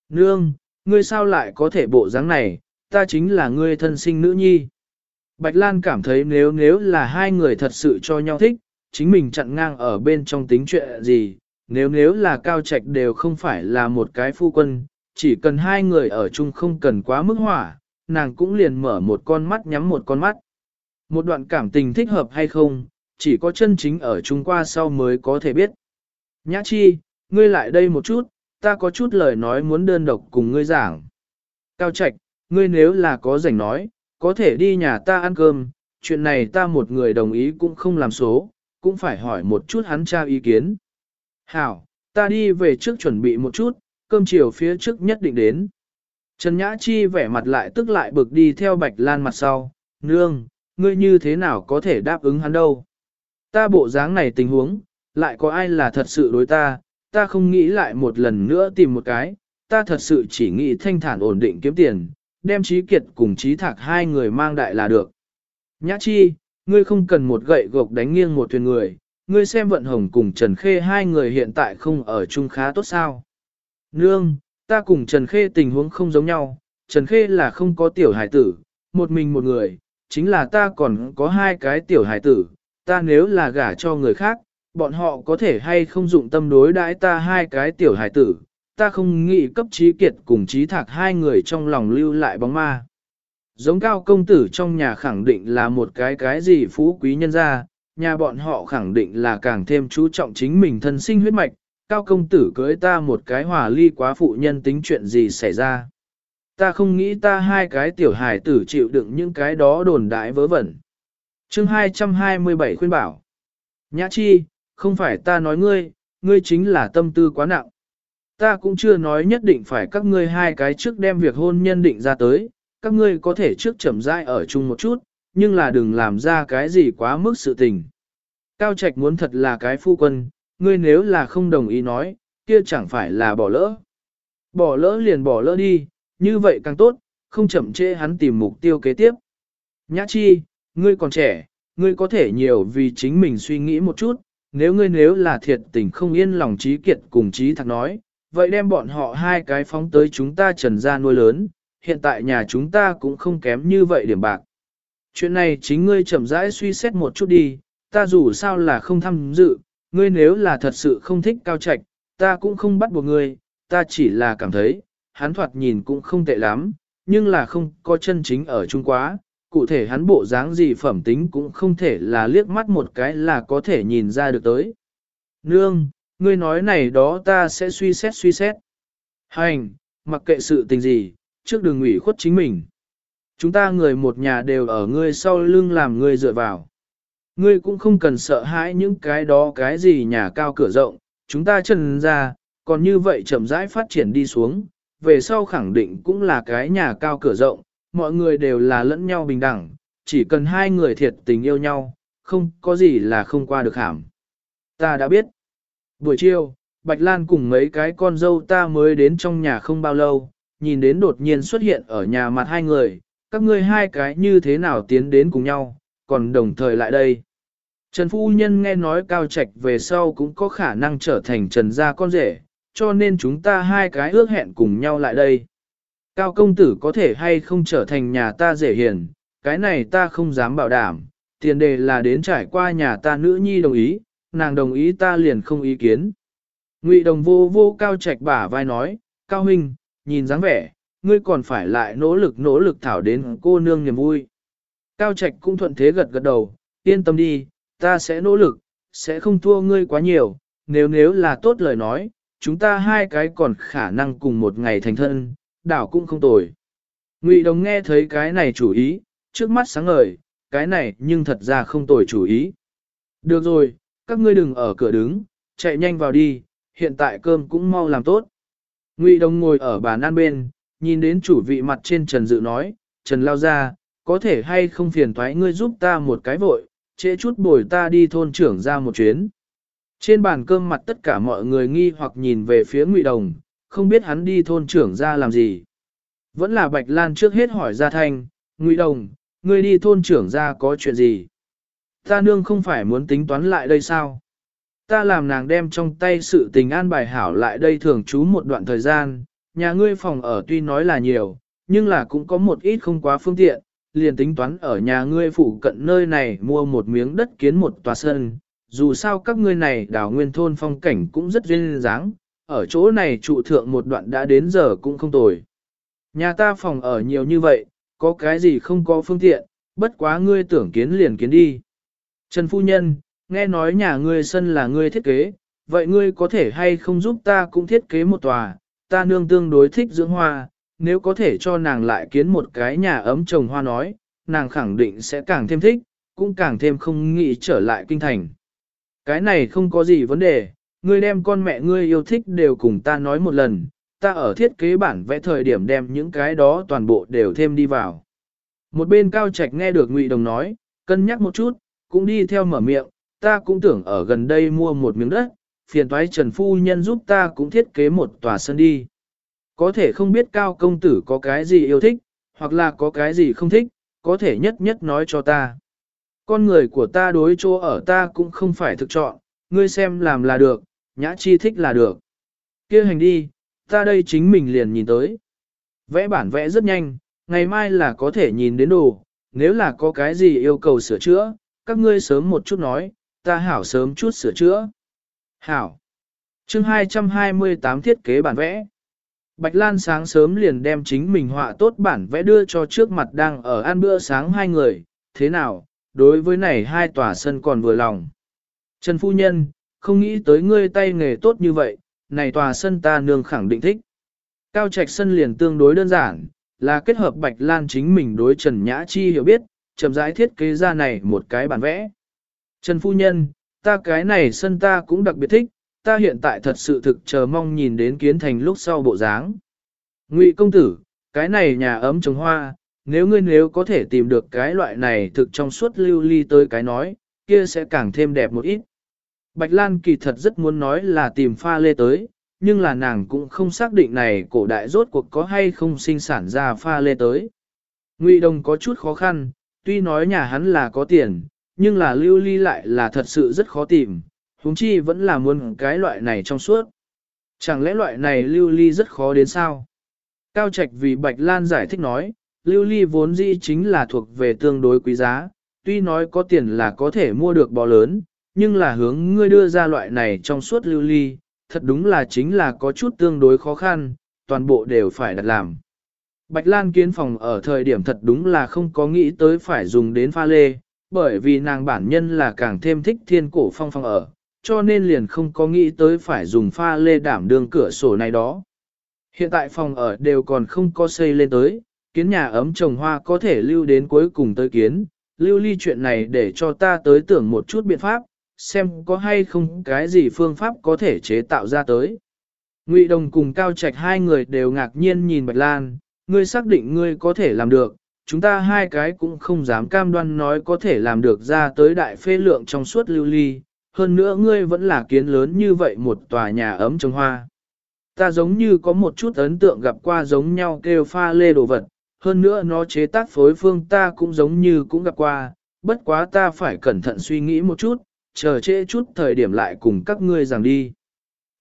Nương, ngươi sao lại có thể bộ dáng này, ta chính là ngươi thân sinh nữ nhi. Bạch Lan cảm thấy nếu nếu là hai người thật sự cho nhau thích, chính mình chặn ngang ở bên trong tính chuyện gì, nếu nếu là cao trạch đều không phải là một cái phu quân, chỉ cần hai người ở chung không cần quá mức hỏa, nàng cũng liền mở một con mắt nhắm một con mắt. Một đoạn cảm tình thích hợp hay không, chỉ có chân chính ở chung qua sau mới có thể biết. Nhã chi, ngươi lại đây một chút, ta có chút lời nói muốn đơn độc cùng ngươi giảng. Cao Trạch, ngươi nếu là có rảnh nói, có thể đi nhà ta ăn cơm, chuyện này ta một người đồng ý cũng không làm số, cũng phải hỏi một chút hắn tra ý kiến. Hảo, ta đi về trước chuẩn bị một chút, cơm chiều phía trước nhất định đến. Trần Nhã Chi vẻ mặt lại tức lại bực đi theo Bạch Lan mặt sau, nương, ngươi như thế nào có thể đáp ứng hắn đâu. Ta bộ dáng này tình huống, lại có ai là thật sự đối ta, ta không nghĩ lại một lần nữa tìm một cái, ta thật sự chỉ nghĩ thanh thản ổn định kiếm tiền, đem trí kiệt cùng trí thạc hai người mang đại là được. Nhã chi, ngươi không cần một gậy gộc đánh nghiêng một thuyền người, ngươi xem vận hồng cùng Trần Khê hai người hiện tại không ở chung khá tốt sao. Nương, ta cùng Trần Khê tình huống không giống nhau, Trần Khê là không có tiểu hải tử, một mình một người, chính là ta còn có hai cái tiểu hải tử, ta nếu là gả cho người khác, bọn họ có thể hay không dụng tâm đối đãi ta hai cái tiểu hải tử, ta không nghĩ cấp trí kiệt cùng trí thạc hai người trong lòng lưu lại bóng ma. Giống cao công tử trong nhà khẳng định là một cái cái gì phú quý nhân gia, nhà bọn họ khẳng định là càng thêm chú trọng chính mình thân sinh huyết mạch, cao công tử cưới ta một cái hòa ly quá phụ nhân tính chuyện gì xảy ra. Ta không nghĩ ta hai cái tiểu hài tử chịu đựng những cái đó đồn đại vớ vẩn. chương 227 khuyên bảo. Nhã chi, không phải ta nói ngươi, ngươi chính là tâm tư quá nặng. Ta cũng chưa nói nhất định phải các ngươi hai cái trước đem việc hôn nhân định ra tới, các ngươi có thể trước chậm rãi ở chung một chút, nhưng là đừng làm ra cái gì quá mức sự tình. Cao Trạch muốn thật là cái phu quân, ngươi nếu là không đồng ý nói, kia chẳng phải là bỏ lỡ. Bỏ lỡ liền bỏ lỡ đi, như vậy càng tốt, không chậm trễ hắn tìm mục tiêu kế tiếp. Nhã chi, ngươi còn trẻ, ngươi có thể nhiều vì chính mình suy nghĩ một chút, nếu ngươi nếu là thiệt tình không yên lòng trí kiệt cùng trí thạc nói, vậy đem bọn họ hai cái phóng tới chúng ta trần ra nuôi lớn, hiện tại nhà chúng ta cũng không kém như vậy điểm bạc. Chuyện này chính ngươi chậm rãi suy xét một chút đi, ta dù sao là không tham dự, ngươi nếu là thật sự không thích cao trạch, ta cũng không bắt buộc ngươi, ta chỉ là cảm thấy, hắn thoạt nhìn cũng không tệ lắm, nhưng là không có chân chính ở chung quá, cụ thể hắn bộ dáng gì phẩm tính cũng không thể là liếc mắt một cái là có thể nhìn ra được tới. Nương, ngươi nói này đó ta sẽ suy xét suy xét. Hành, mặc kệ sự tình gì, trước đừng ủy khuất chính mình. Chúng ta người một nhà đều ở ngươi sau lưng làm ngươi dựa vào. Ngươi cũng không cần sợ hãi những cái đó cái gì nhà cao cửa rộng, chúng ta chân ra, còn như vậy chậm rãi phát triển đi xuống, về sau khẳng định cũng là cái nhà cao cửa rộng, mọi người đều là lẫn nhau bình đẳng, chỉ cần hai người thiệt tình yêu nhau, không có gì là không qua được hàm. Ta đã biết. Buổi chiều, Bạch Lan cùng mấy cái con dâu ta mới đến trong nhà không bao lâu, nhìn đến đột nhiên xuất hiện ở nhà mặt hai người, các ngươi hai cái như thế nào tiến đến cùng nhau, còn đồng thời lại đây. Trần Phu Nhân nghe nói Cao Trạch về sau cũng có khả năng trở thành Trần gia con rể, cho nên chúng ta hai cái ước hẹn cùng nhau lại đây. Cao công tử có thể hay không trở thành nhà ta rể hiền, cái này ta không dám bảo đảm, tiền đề là đến trải qua nhà ta nữ nhi đồng ý, nàng đồng ý ta liền không ý kiến. Ngụy đồng vô vô Cao Trạch bả vai nói, Cao Huynh, nhìn dáng vẻ, ngươi còn phải lại nỗ lực nỗ lực thảo đến cô nương niềm vui. Cao Trạch cũng thuận thế gật gật đầu, yên tâm đi, ta sẽ nỗ lực, sẽ không thua ngươi quá nhiều, nếu nếu là tốt lời nói, chúng ta hai cái còn khả năng cùng một ngày thành thân, đảo cũng không tồi. Ngụy Đồng nghe thấy cái này chủ ý, trước mắt sáng ngời, cái này nhưng thật ra không tồi chủ ý. Được rồi, các ngươi đừng ở cửa đứng, chạy nhanh vào đi, hiện tại cơm cũng mau làm tốt. Ngụy Đồng ngồi ở bàn ăn bên, nhìn đến chủ vị mặt trên Trần Dự nói, Trần lao ra, có thể hay không phiền thoái ngươi giúp ta một cái vội, trễ chút bồi ta đi thôn trưởng ra một chuyến. Trên bàn cơm mặt tất cả mọi người nghi hoặc nhìn về phía Ngụy Đồng, không biết hắn đi thôn trưởng ra làm gì. Vẫn là Bạch Lan trước hết hỏi ra thanh, Ngụy Đồng, ngươi đi thôn trưởng ra có chuyện gì? Ta nương không phải muốn tính toán lại đây sao? Ta làm nàng đem trong tay sự tình an bài hảo lại đây thường trú một đoạn thời gian, nhà ngươi phòng ở tuy nói là nhiều, nhưng là cũng có một ít không quá phương tiện, liền tính toán ở nhà ngươi phụ cận nơi này mua một miếng đất kiến một tòa sân, dù sao các ngươi này đảo nguyên thôn phong cảnh cũng rất duyên dáng, ở chỗ này trụ thượng một đoạn đã đến giờ cũng không tồi. Nhà ta phòng ở nhiều như vậy, có cái gì không có phương tiện, bất quá ngươi tưởng kiến liền kiến đi. Trần Phu Nhân, nghe nói nhà ngươi sân là ngươi thiết kế, vậy ngươi có thể hay không giúp ta cũng thiết kế một tòa, ta nương tương đối thích dưỡng hoa, nếu có thể cho nàng lại kiến một cái nhà ấm trồng hoa nói, nàng khẳng định sẽ càng thêm thích, cũng càng thêm không nghĩ trở lại kinh thành. Cái này không có gì vấn đề, ngươi đem con mẹ ngươi yêu thích đều cùng ta nói một lần, ta ở thiết kế bản vẽ thời điểm đem những cái đó toàn bộ đều thêm đi vào. Một bên cao trạch nghe được Ngụy Đồng nói, cân nhắc một chút, cũng đi theo mở miệng, ta cũng tưởng ở gần đây mua một miếng đất, phiền toái Trần Phu Nhân giúp ta cũng thiết kế một tòa sân đi. Có thể không biết cao công tử có cái gì yêu thích, hoặc là có cái gì không thích, có thể nhất nhất nói cho ta. Con người của ta đối chỗ ở ta cũng không phải thực chọn, ngươi xem làm là được, nhã chi thích là được. kia hành đi, ta đây chính mình liền nhìn tới. Vẽ bản vẽ rất nhanh, ngày mai là có thể nhìn đến đồ, nếu là có cái gì yêu cầu sửa chữa, các ngươi sớm một chút nói, ta hảo sớm chút sửa chữa. Hảo. chương 228 thiết kế bản vẽ. Bạch Lan sáng sớm liền đem chính mình họa tốt bản vẽ đưa cho trước mặt đang ở ăn bữa sáng hai người, thế nào, đối với này hai tòa sân còn vừa lòng. Trần Phu Nhân, không nghĩ tới ngươi tay nghề tốt như vậy, này tòa sân ta nương khẳng định thích. Cao trạch sân liền tương đối đơn giản, là kết hợp Bạch Lan chính mình đối Trần Nhã Chi hiểu biết, chậm rãi thiết kế ra này một cái bản vẽ. Trần Phu Nhân, ta cái này sân ta cũng đặc biệt thích, ta hiện tại thật sự thực chờ mong nhìn đến kiến thành lúc sau bộ dáng. Ngụy công tử, cái này nhà ấm trồng hoa, nếu ngươi nếu có thể tìm được cái loại này thực trong suốt lưu ly tới cái nói, kia sẽ càng thêm đẹp một ít. Bạch Lan kỳ thật rất muốn nói là tìm pha lê tới, nhưng là nàng cũng không xác định này cổ đại rốt cuộc có hay không sinh sản ra pha lê tới. Ngụy Đồng có chút khó khăn, tuy nói nhà hắn là có tiền, nhưng là lưu ly lại là thật sự rất khó tìm, huống chi vẫn là muốn cái loại này trong suốt. Chẳng lẽ loại này lưu ly rất khó đến sao? Cao Trạch vì Bạch Lan giải thích nói, lưu ly vốn dĩ chính là thuộc về tương đối quý giá, tuy nói có tiền là có thể mua được bò lớn, nhưng là hướng ngươi đưa ra loại này trong suốt lưu ly, thật đúng là chính là có chút tương đối khó khăn, toàn bộ đều phải đặt làm. Bạch Lan kiến phòng ở thời điểm thật đúng là không có nghĩ tới phải dùng đến pha lê, bởi vì nàng bản nhân là càng thêm thích thiên cổ phong phong ở, cho nên liền không có nghĩ tới phải dùng pha lê đảm đương cửa sổ này đó. Hiện tại phòng ở đều còn không có xây lên tới, kiến nhà ấm trồng hoa có thể lưu đến cuối cùng tới kiến, lưu ly chuyện này để cho ta tới tưởng một chút biện pháp, xem có hay không cái gì phương pháp có thể chế tạo ra tới. Ngụy Đồng cùng Cao Trạch hai người đều ngạc nhiên nhìn Bạch Lan, ngươi xác định ngươi có thể làm được, chúng ta hai cái cũng không dám cam đoan nói có thể làm được ra tới đại phê lượng trong suốt lưu ly, hơn nữa ngươi vẫn là kiến lớn như vậy một tòa nhà ấm trồng hoa. Ta giống như có một chút ấn tượng gặp qua giống nhau kêu pha lê đồ vật, hơn nữa nó chế tác phối phương ta cũng giống như cũng gặp qua, bất quá ta phải cẩn thận suy nghĩ một chút, chờ trễ chút thời điểm lại cùng các ngươi rằng đi.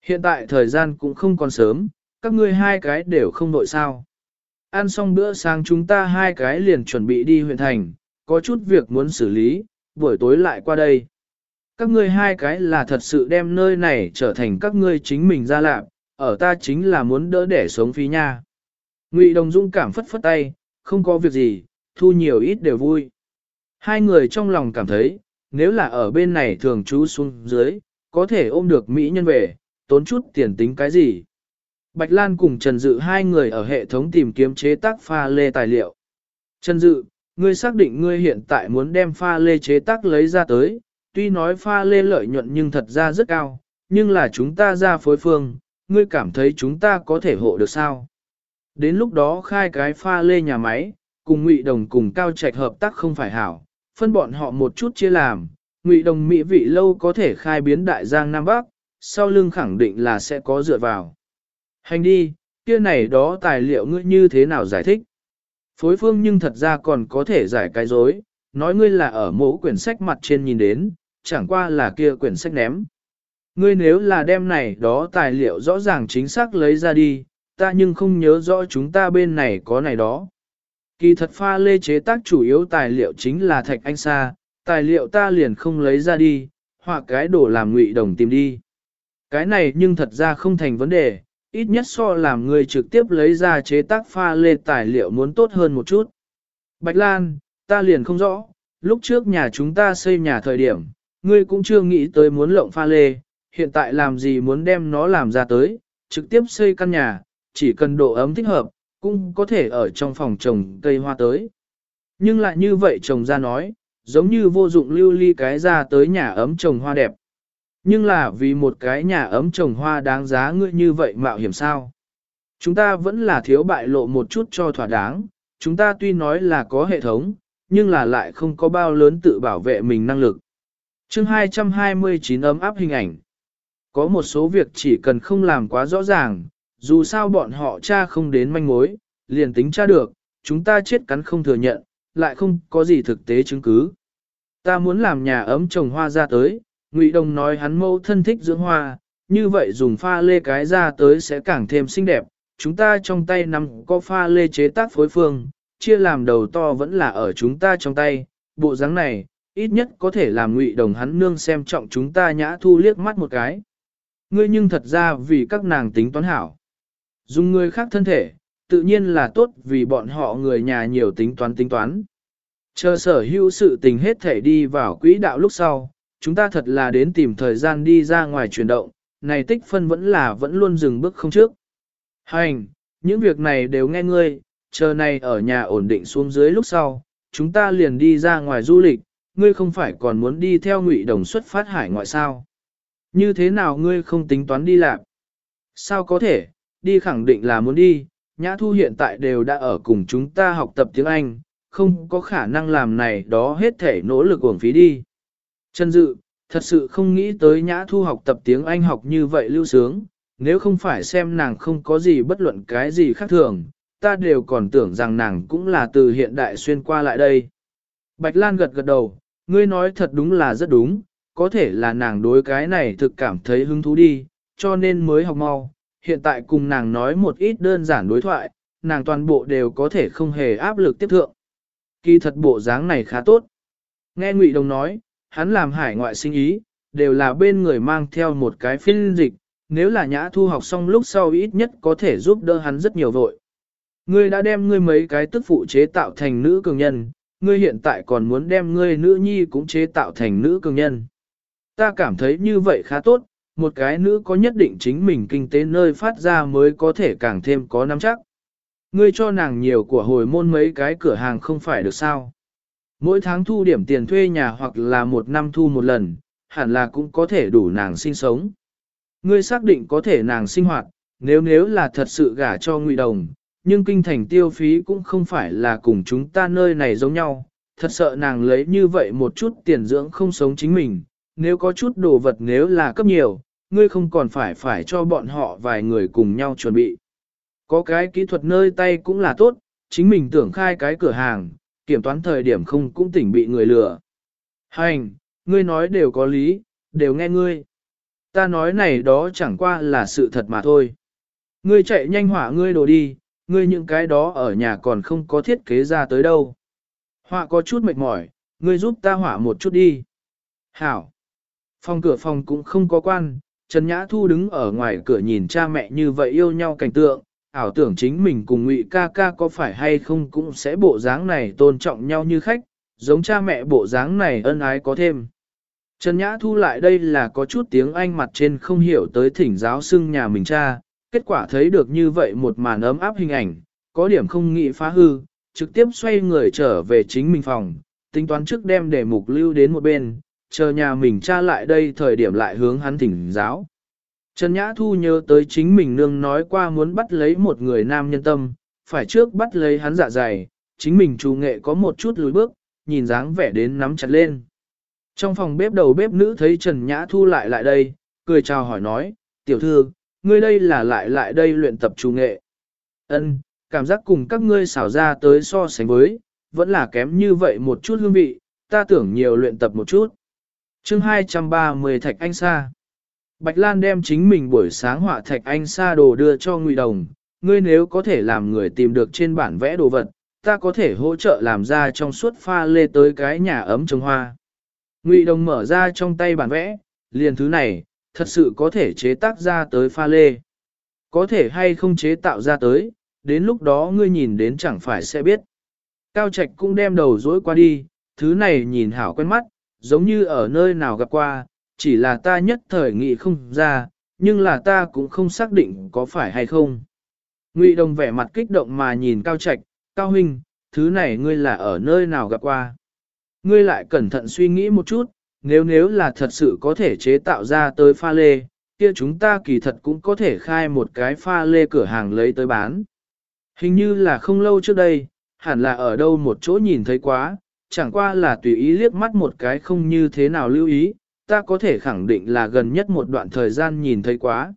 Hiện tại thời gian cũng không còn sớm, các ngươi hai cái đều không nội sao. Ăn xong bữa sáng chúng ta hai cái liền chuẩn bị đi huyện thành, có chút việc muốn xử lý, buổi tối lại qua đây. Các ngươi hai cái là thật sự đem nơi này trở thành các ngươi chính mình ra lạc, ở ta chính là muốn đỡ để sống phí nha. Ngụy Đồng Dung cảm phất phất tay, không có việc gì, thu nhiều ít đều vui. Hai người trong lòng cảm thấy, nếu là ở bên này thường trú xuống dưới, có thể ôm được Mỹ nhân về, tốn chút tiền tính cái gì. Bạch Lan cùng Trần Dự hai người ở hệ thống tìm kiếm chế tác pha lê tài liệu. Trần Dự, ngươi xác định ngươi hiện tại muốn đem pha lê chế tác lấy ra tới, tuy nói pha lê lợi nhuận nhưng thật ra rất cao, nhưng là chúng ta ra phối phương, ngươi cảm thấy chúng ta có thể hộ được sao? Đến lúc đó khai cái pha lê nhà máy, cùng Ngụy Đồng cùng Cao Trạch hợp tác không phải hảo, phân bọn họ một chút chia làm, Ngụy Đồng Mỹ vị lâu có thể khai biến đại giang Nam Bắc, sau lưng khẳng định là sẽ có dựa vào. Hành đi, kia này đó tài liệu ngươi như thế nào giải thích? Phối phương nhưng thật ra còn có thể giải cái dối, nói ngươi là ở mẫu quyển sách mặt trên nhìn đến, chẳng qua là kia quyển sách ném. Ngươi nếu là đem này đó tài liệu rõ ràng chính xác lấy ra đi, ta nhưng không nhớ rõ chúng ta bên này có này đó. Kỳ thật pha lê chế tác chủ yếu tài liệu chính là thạch anh sa, tài liệu ta liền không lấy ra đi, hoặc cái đồ làm ngụy đồng tìm đi. Cái này nhưng thật ra không thành vấn đề, ít nhất so làm người trực tiếp lấy ra chế tác pha lê tài liệu muốn tốt hơn một chút. Bạch Lan, ta liền không rõ, lúc trước nhà chúng ta xây nhà thời điểm, ngươi cũng chưa nghĩ tới muốn lộng pha lê, hiện tại làm gì muốn đem nó làm ra tới, trực tiếp xây căn nhà, chỉ cần độ ấm thích hợp, cũng có thể ở trong phòng trồng cây hoa tới. Nhưng lại như vậy trồng ra nói, giống như vô dụng lưu ly cái ra tới nhà ấm trồng hoa đẹp. Nhưng là vì một cái nhà ấm trồng hoa đáng giá ngươi như vậy mạo hiểm sao. Chúng ta vẫn là thiếu bại lộ một chút cho thỏa đáng, chúng ta tuy nói là có hệ thống, nhưng là lại không có bao lớn tự bảo vệ mình năng lực chương 229 ấm áp hình ảnh. Có một số việc chỉ cần không làm quá rõ ràng, dù sao bọn họ cha không đến manh mối, liền tính tra được, chúng ta chết cắn không thừa nhận, lại không có gì thực tế chứng cứ. Ta muốn làm nhà ấm trồng hoa ra tới, Ngụy Đồng nói hắn mâu thân thích dưỡng hoa, như vậy dùng pha lê cái ra tới sẽ càng thêm xinh đẹp. Chúng ta trong tay nằm có pha lê chế tác phối phương, chia làm đầu to vẫn là ở chúng ta trong tay, bộ dáng này, ít nhất có thể làm ngụy đồng hắn nương xem trọng chúng ta nhã thu liếc mắt một cái. Ngươi nhưng thật ra vì các nàng tính toán hảo. Dùng người khác thân thể, tự nhiên là tốt vì bọn họ người nhà nhiều tính toán tính toán. Chờ sở hữu sự tình hết thể đi vào quỹ đạo lúc sau, chúng ta thật là đến tìm thời gian đi ra ngoài chuyển động, này tích phân vẫn là vẫn luôn dừng bước không trước. Hành, những việc này đều nghe ngươi, chờ này ở nhà ổn định xuống dưới lúc sau, chúng ta liền đi ra ngoài du lịch, ngươi không phải còn muốn đi theo ngụy đồng xuất phát hải ngoại sao. Như thế nào ngươi không tính toán đi làm? Sao có thể, đi khẳng định là muốn đi, Nhã Thu hiện tại đều đã ở cùng chúng ta học tập tiếng Anh, không có khả năng làm này đó hết thể nỗ lực uổng phí đi. Trần Dự, thật sự không nghĩ tới Nhã Thu học tập tiếng Anh học như vậy lưu sướng, nếu không phải xem nàng không có gì bất luận cái gì khác thường, ta đều còn tưởng rằng nàng cũng là từ hiện đại xuyên qua lại đây. Bạch Lan gật gật đầu, ngươi nói thật đúng là rất đúng, có thể là nàng đối cái này thực cảm thấy hứng thú đi, cho nên mới học mau. Hiện tại cùng nàng nói một ít đơn giản đối thoại, nàng toàn bộ đều có thể không hề áp lực tiếp thượng. Kỳ thật bộ dáng này khá tốt. Nghe Ngụy Đồng nói, hắn làm hải ngoại sinh ý, đều là bên người mang theo một cái phiên dịch, nếu là nhã thu học xong lúc sau ít nhất có thể giúp đỡ hắn rất nhiều vội. Ngươi đã đem ngươi mấy cái tức phụ chế tạo thành nữ cường nhân, ngươi hiện tại còn muốn đem ngươi nữ nhi cũng chế tạo thành nữ cường nhân. Ta cảm thấy như vậy khá tốt, một cái nữ có nhất định chính mình kinh tế nơi phát ra mới có thể càng thêm có nắm chắc. Ngươi cho nàng nhiều của hồi môn mấy cái cửa hàng không phải được sao. Mỗi tháng thu điểm tiền thuê nhà hoặc là một năm thu một lần, hẳn là cũng có thể đủ nàng sinh sống. Ngươi xác định có thể nàng sinh hoạt, nếu nếu là thật sự gả cho ngụy đồng, nhưng kinh thành tiêu phí cũng không phải là cùng chúng ta nơi này giống nhau, thật sợ nàng lấy như vậy một chút tiền dưỡng không sống chính mình, nếu có chút đồ vật nếu là cấp nhiều, ngươi không còn phải phải cho bọn họ vài người cùng nhau chuẩn bị. Có cái kỹ thuật nơi tay cũng là tốt, chính mình tưởng khai cái cửa hàng, kiểm toán thời điểm không cũng tỉnh bị người lừa. Hành, ngươi nói đều có lý, đều nghe ngươi. Ta nói này đó chẳng qua là sự thật mà thôi. Ngươi chạy nhanh hỏa ngươi đồ đi, ngươi những cái đó ở nhà còn không có thiết kế ra tới đâu. Họa có chút mệt mỏi, ngươi giúp ta họa một chút đi. Hảo. Phòng cửa phòng cũng không có quan, Trần Nhã Thu đứng ở ngoài cửa nhìn cha mẹ như vậy yêu nhau cảnh tượng, ảo tưởng chính mình cùng Ngụy ca ca có phải hay không cũng sẽ bộ dáng này tôn trọng nhau như khách, giống cha mẹ bộ dáng này ân ái có thêm. Trần Nhã Thu lại đây là có chút tiếng Anh mặt trên không hiểu tới thỉnh giáo xưng nhà mình cha, kết quả thấy được như vậy một màn ấm áp hình ảnh, có điểm không nghĩ phá hư, trực tiếp xoay người trở về chính mình phòng, tính toán trước đem để mục lưu đến một bên, chờ nhà mình tra lại đây thời điểm lại hướng hắn thỉnh giáo. Trần Nhã Thu nhớ tới chính mình nương nói qua muốn bắt lấy một người nam nhân tâm, phải trước bắt lấy hắn dạ dày, chính mình chủ nghệ có một chút lùi bước, nhìn dáng vẻ đến nắm chặt lên. Trong phòng bếp đầu bếp nữ thấy Trần Nhã Thu lại lại đây, cười chào hỏi nói, tiểu thư, ngươi đây là lại lại đây luyện tập chủ nghệ. Ân, cảm giác cùng các ngươi xảo ra tới so sánh với, vẫn là kém như vậy một chút hương vị, ta tưởng nhiều luyện tập một chút. chương 230 Thạch Anh Sa Bạch Lan đem chính mình buổi sáng họa Thạch Anh Sa đồ đưa cho Ngụy Đồng, ngươi nếu có thể làm người tìm được trên bản vẽ đồ vật, ta có thể hỗ trợ làm ra trong suốt pha lê tới cái nhà ấm trồng hoa. Ngụy Đồng mở ra trong tay bản vẽ, liền thứ này, thật sự có thể chế tác ra tới pha lê. Có thể hay không chế tạo ra tới, đến lúc đó ngươi nhìn đến chẳng phải sẽ biết. Cao Trạch cũng đem đầu dối qua đi, thứ này nhìn hảo quen mắt, giống như ở nơi nào gặp qua, chỉ là ta nhất thời nghĩ không ra, nhưng là ta cũng không xác định có phải hay không. Ngụy Đồng vẻ mặt kích động mà nhìn Cao Trạch, Cao Huynh, thứ này ngươi là ở nơi nào gặp qua. Ngươi lại cẩn thận suy nghĩ một chút, nếu nếu là thật sự có thể chế tạo ra tới pha lê, kia chúng ta kỳ thật cũng có thể khai một cái pha lê cửa hàng lấy tới bán. Hình như là không lâu trước đây, hẳn là ở đâu một chỗ nhìn thấy quá, chẳng qua là tùy ý liếc mắt một cái không như thế nào lưu ý, ta có thể khẳng định là gần nhất một đoạn thời gian nhìn thấy quá.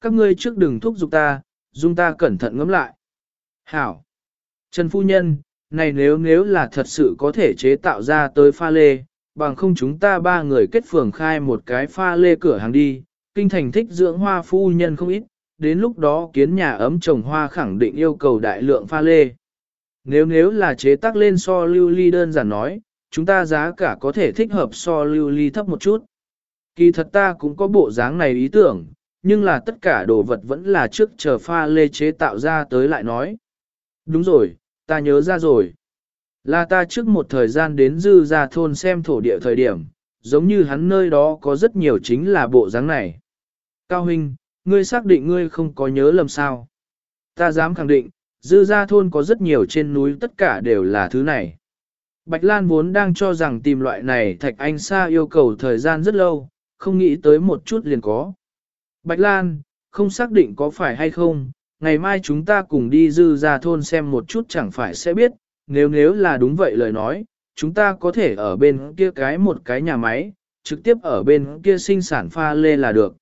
Các ngươi trước đừng thúc giục ta, dung ta cẩn thận ngẫm lại. Hảo! Trần Phu Nhân, này nếu nếu là thật sự có thể chế tạo ra tới pha lê, bằng không chúng ta ba người kết phường khai một cái pha lê cửa hàng đi, kinh thành thích dưỡng hoa phu nhân không ít, đến lúc đó kiến nhà ấm trồng hoa khẳng định yêu cầu đại lượng pha lê. Nếu nếu là chế tác lên so lưu ly đơn giản nói, chúng ta giá cả có thể thích hợp so lưu ly thấp một chút. Kỳ thật ta cũng có bộ dáng này ý tưởng, nhưng là tất cả đồ vật vẫn là trước chờ pha lê chế tạo ra tới lại nói. Đúng rồi, ta nhớ ra rồi. Là ta trước một thời gian đến dư ra thôn xem thổ địa thời điểm, giống như hắn nơi đó có rất nhiều chính là bộ dáng này. Cao huynh, ngươi xác định ngươi không có nhớ lầm sao. Ta dám khẳng định, dư ra thôn có rất nhiều trên núi tất cả đều là thứ này. Bạch Lan vốn đang cho rằng tìm loại này Thạch Anh Sa yêu cầu thời gian rất lâu, không nghĩ tới một chút liền có. Bạch Lan, không xác định có phải hay không, ngày mai chúng ta cùng đi dư ra thôn xem một chút chẳng phải sẽ biết, nếu nếu là đúng vậy lời nói, chúng ta có thể ở bên kia cái một cái nhà máy, trực tiếp ở bên kia sinh sản pha lê là được.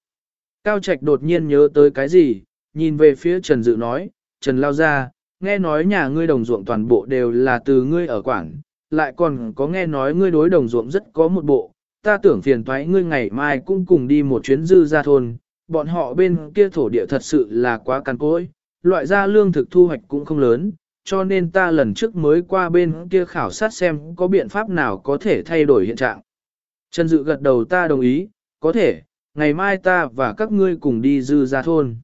Cao Trạch đột nhiên nhớ tới cái gì, nhìn về phía Trần Dự nói, Trần lao ra, nghe nói nhà ngươi đồng ruộng toàn bộ đều là từ ngươi ở quảng, lại còn có nghe nói ngươi đối đồng ruộng rất có một bộ, ta tưởng phiền thoái ngươi ngày mai cũng cùng đi một chuyến dư ra thôn, bọn họ bên kia thổ địa thật sự là quá cằn cỗi, loại ra lương thực thu hoạch cũng không lớn, cho nên ta lần trước mới qua bên kia khảo sát xem có biện pháp nào có thể thay đổi hiện trạng. Trần Dự gật đầu ta đồng ý, có thể, ngày mai ta và các ngươi cùng đi dư ra thôn.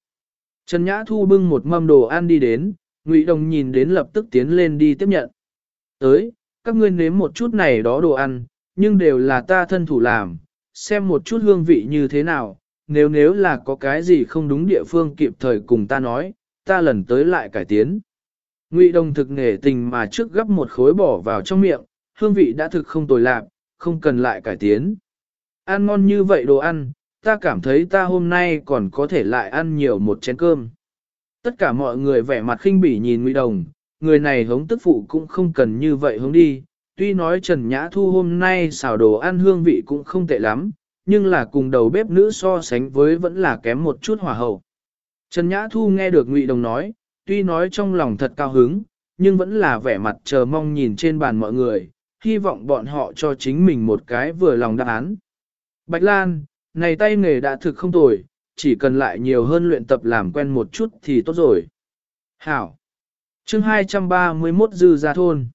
Trần Nhã Thu bưng một mâm đồ ăn đi đến, Ngụy Đồng nhìn đến lập tức tiến lên đi tiếp nhận. Tới, các ngươi nếm một chút này đó đồ ăn, nhưng đều là ta thân thủ làm, xem một chút hương vị như thế nào, nếu nếu là có cái gì không đúng địa phương kịp thời cùng ta nói, ta lần tới lại cải tiến. Ngụy Đồng thực nghề tình mà trước gấp một khối bỏ vào trong miệng, hương vị đã thực không tồi lạc, không cần lại cải tiến. Ăn ngon như vậy đồ ăn, ta cảm thấy ta hôm nay còn có thể lại ăn nhiều một chén cơm. Tất cả mọi người vẻ mặt khinh bỉ nhìn Ngụy Đồng, người này hống tức phụ cũng không cần như vậy hống đi. Tuy nói Trần Nhã Thu hôm nay xào đồ ăn hương vị cũng không tệ lắm, nhưng là cùng đầu bếp nữ so sánh với vẫn là kém một chút hòa hậu. Trần Nhã Thu nghe được Ngụy Đồng nói, tuy nói trong lòng thật cao hứng, nhưng vẫn là vẻ mặt chờ mong nhìn trên bàn mọi người, hy vọng bọn họ cho chính mình một cái vừa lòng đáp án. Bạch Lan, này tay nghề đã thực không tồi, chỉ cần lại nhiều hơn luyện tập làm quen một chút thì tốt rồi. Hảo. chương 231 Dư Gia Thôn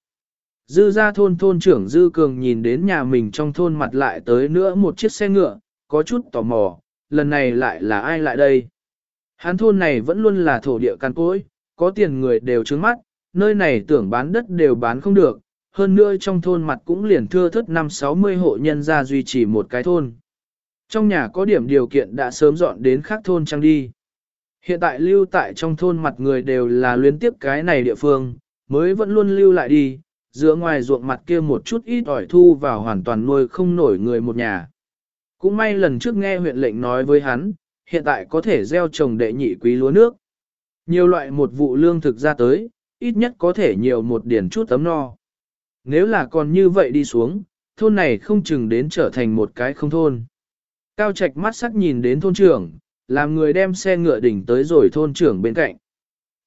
Dư Gia Thôn thôn trưởng Dư Cường nhìn đến nhà mình trong thôn mặt lại tới nữa một chiếc xe ngựa, có chút tò mò, lần này lại là ai lại đây? Hán thôn này vẫn luôn là thổ địa căn cối, có tiền người đều trướng mắt, nơi này tưởng bán đất đều bán không được, hơn nữa trong thôn mặt cũng liền thưa thất năm 60 hộ nhân ra duy trì một cái thôn. Trong nhà có điểm điều kiện đã sớm dọn đến khác thôn trăng đi. Hiện tại lưu tại trong thôn mặt người đều là luyến tiếp cái này địa phương, mới vẫn luôn lưu lại đi, giữa ngoài ruộng mặt kia một chút ít ỏi thu vào hoàn toàn nuôi không nổi người một nhà. Cũng may lần trước nghe huyện lệnh nói với hắn, hiện tại có thể gieo trồng đệ nhị quý lúa nước. Nhiều loại một vụ lương thực ra tới, ít nhất có thể nhiều một điển chút tấm no. Nếu là còn như vậy đi xuống, thôn này không chừng đến trở thành một cái không thôn. Cao Trạch mắt sắc nhìn đến thôn trưởng, làm người đem xe ngựa đỉnh tới rồi thôn trưởng bên cạnh.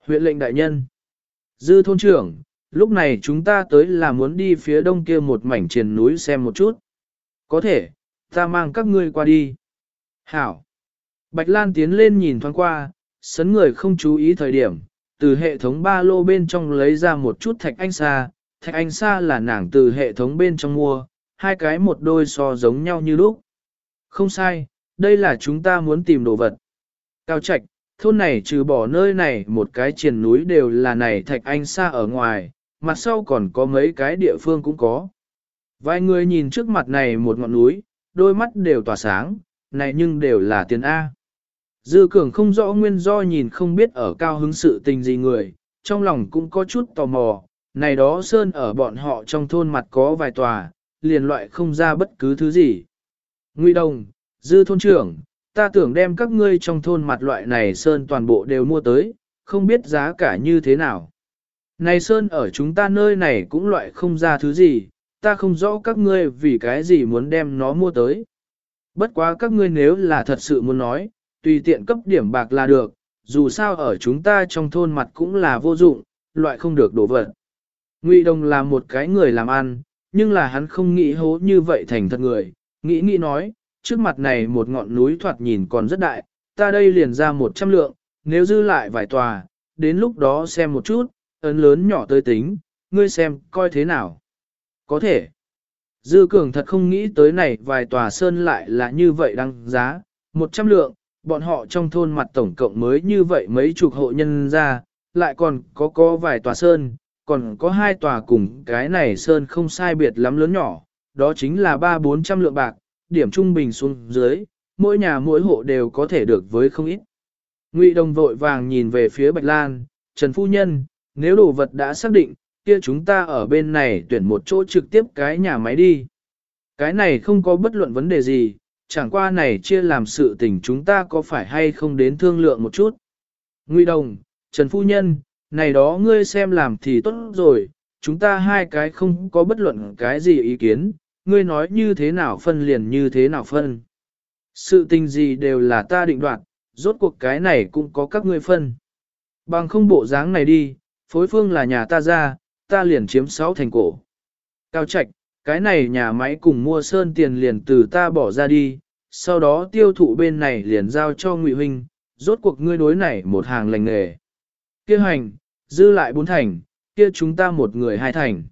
Huyện lệnh đại nhân. Dư thôn trưởng, lúc này chúng ta tới là muốn đi phía đông kia một mảnh triền núi xem một chút. Có thể, ta mang các ngươi qua đi. Hảo. Bạch Lan tiến lên nhìn thoáng qua, sấn người không chú ý thời điểm, từ hệ thống ba lô bên trong lấy ra một chút thạch anh sa. Thạch anh sa là nàng từ hệ thống bên trong mua, hai cái một đôi so giống nhau như lúc. Không sai, đây là chúng ta muốn tìm đồ vật. Cao Trạch, thôn này trừ bỏ nơi này một cái triền núi đều là này thạch anh xa ở ngoài, mặt sau còn có mấy cái địa phương cũng có. Vài người nhìn trước mặt này một ngọn núi, đôi mắt đều tỏa sáng, này nhưng đều là tiền A. Dư cường không rõ nguyên do nhìn không biết ở cao hứng sự tình gì người, trong lòng cũng có chút tò mò, này đó sơn ở bọn họ trong thôn mặt có vài tòa, liền loại không ra bất cứ thứ gì. Ngụy Đồng, Dư thôn trưởng, ta tưởng đem các ngươi trong thôn mặt loại này sơn toàn bộ đều mua tới, không biết giá cả như thế nào. Này sơn ở chúng ta nơi này cũng loại không ra thứ gì, ta không rõ các ngươi vì cái gì muốn đem nó mua tới. Bất quá các ngươi nếu là thật sự muốn nói, tùy tiện cấp điểm bạc là được, dù sao ở chúng ta trong thôn mặt cũng là vô dụng, loại không được đổ vật. Ngụy Đồng là một cái người làm ăn, nhưng là hắn không nghĩ hố như vậy thành thật người, nghĩ nghĩ nói, trước mặt này một ngọn núi thoạt nhìn còn rất đại, ta đây liền ra một trăm lượng, nếu dư lại vài tòa, đến lúc đó xem một chút, ấn lớn nhỏ tới tính, ngươi xem, coi thế nào. Có thể. Dư Cường thật không nghĩ tới này vài tòa sơn lại là như vậy đăng giá, 100 lượng, bọn họ trong thôn mặt tổng cộng mới như vậy mấy chục hộ nhân ra, lại còn có có vài tòa sơn, còn có hai tòa cùng cái này sơn không sai biệt lắm lớn nhỏ, đó chính là ba bốn trăm lượng bạc, điểm trung bình xuống dưới, mỗi nhà mỗi hộ đều có thể được với không ít. Ngụy Đồng vội vàng nhìn về phía Bạch Lan, Trần Phu Nhân, nếu đồ vật đã xác định, kia chúng ta ở bên này tuyển một chỗ trực tiếp cái nhà máy đi. Cái này không có bất luận vấn đề gì, chẳng qua này chia làm sự tình chúng ta có phải hay không đến thương lượng một chút. Ngụy Đồng, Trần Phu Nhân, này đó ngươi xem làm thì tốt rồi, chúng ta hai cái không có bất luận cái gì ý kiến, ngươi nói như thế nào phân liền như thế nào phân. Sự tình gì đều là ta định đoạt, rốt cuộc cái này cũng có các ngươi phân. Bằng không bộ dáng này đi, phối phương là nhà ta ra, ta liền chiếm sáu thành cổ. Cao Trạch, cái này nhà máy cùng mua sơn tiền liền từ ta bỏ ra đi, sau đó tiêu thụ bên này liền giao cho Ngụy Huynh, rốt cuộc ngươi đối này một hàng lành nghề. Kia hành, dư lại bốn thành, kia chúng ta một người hai thành.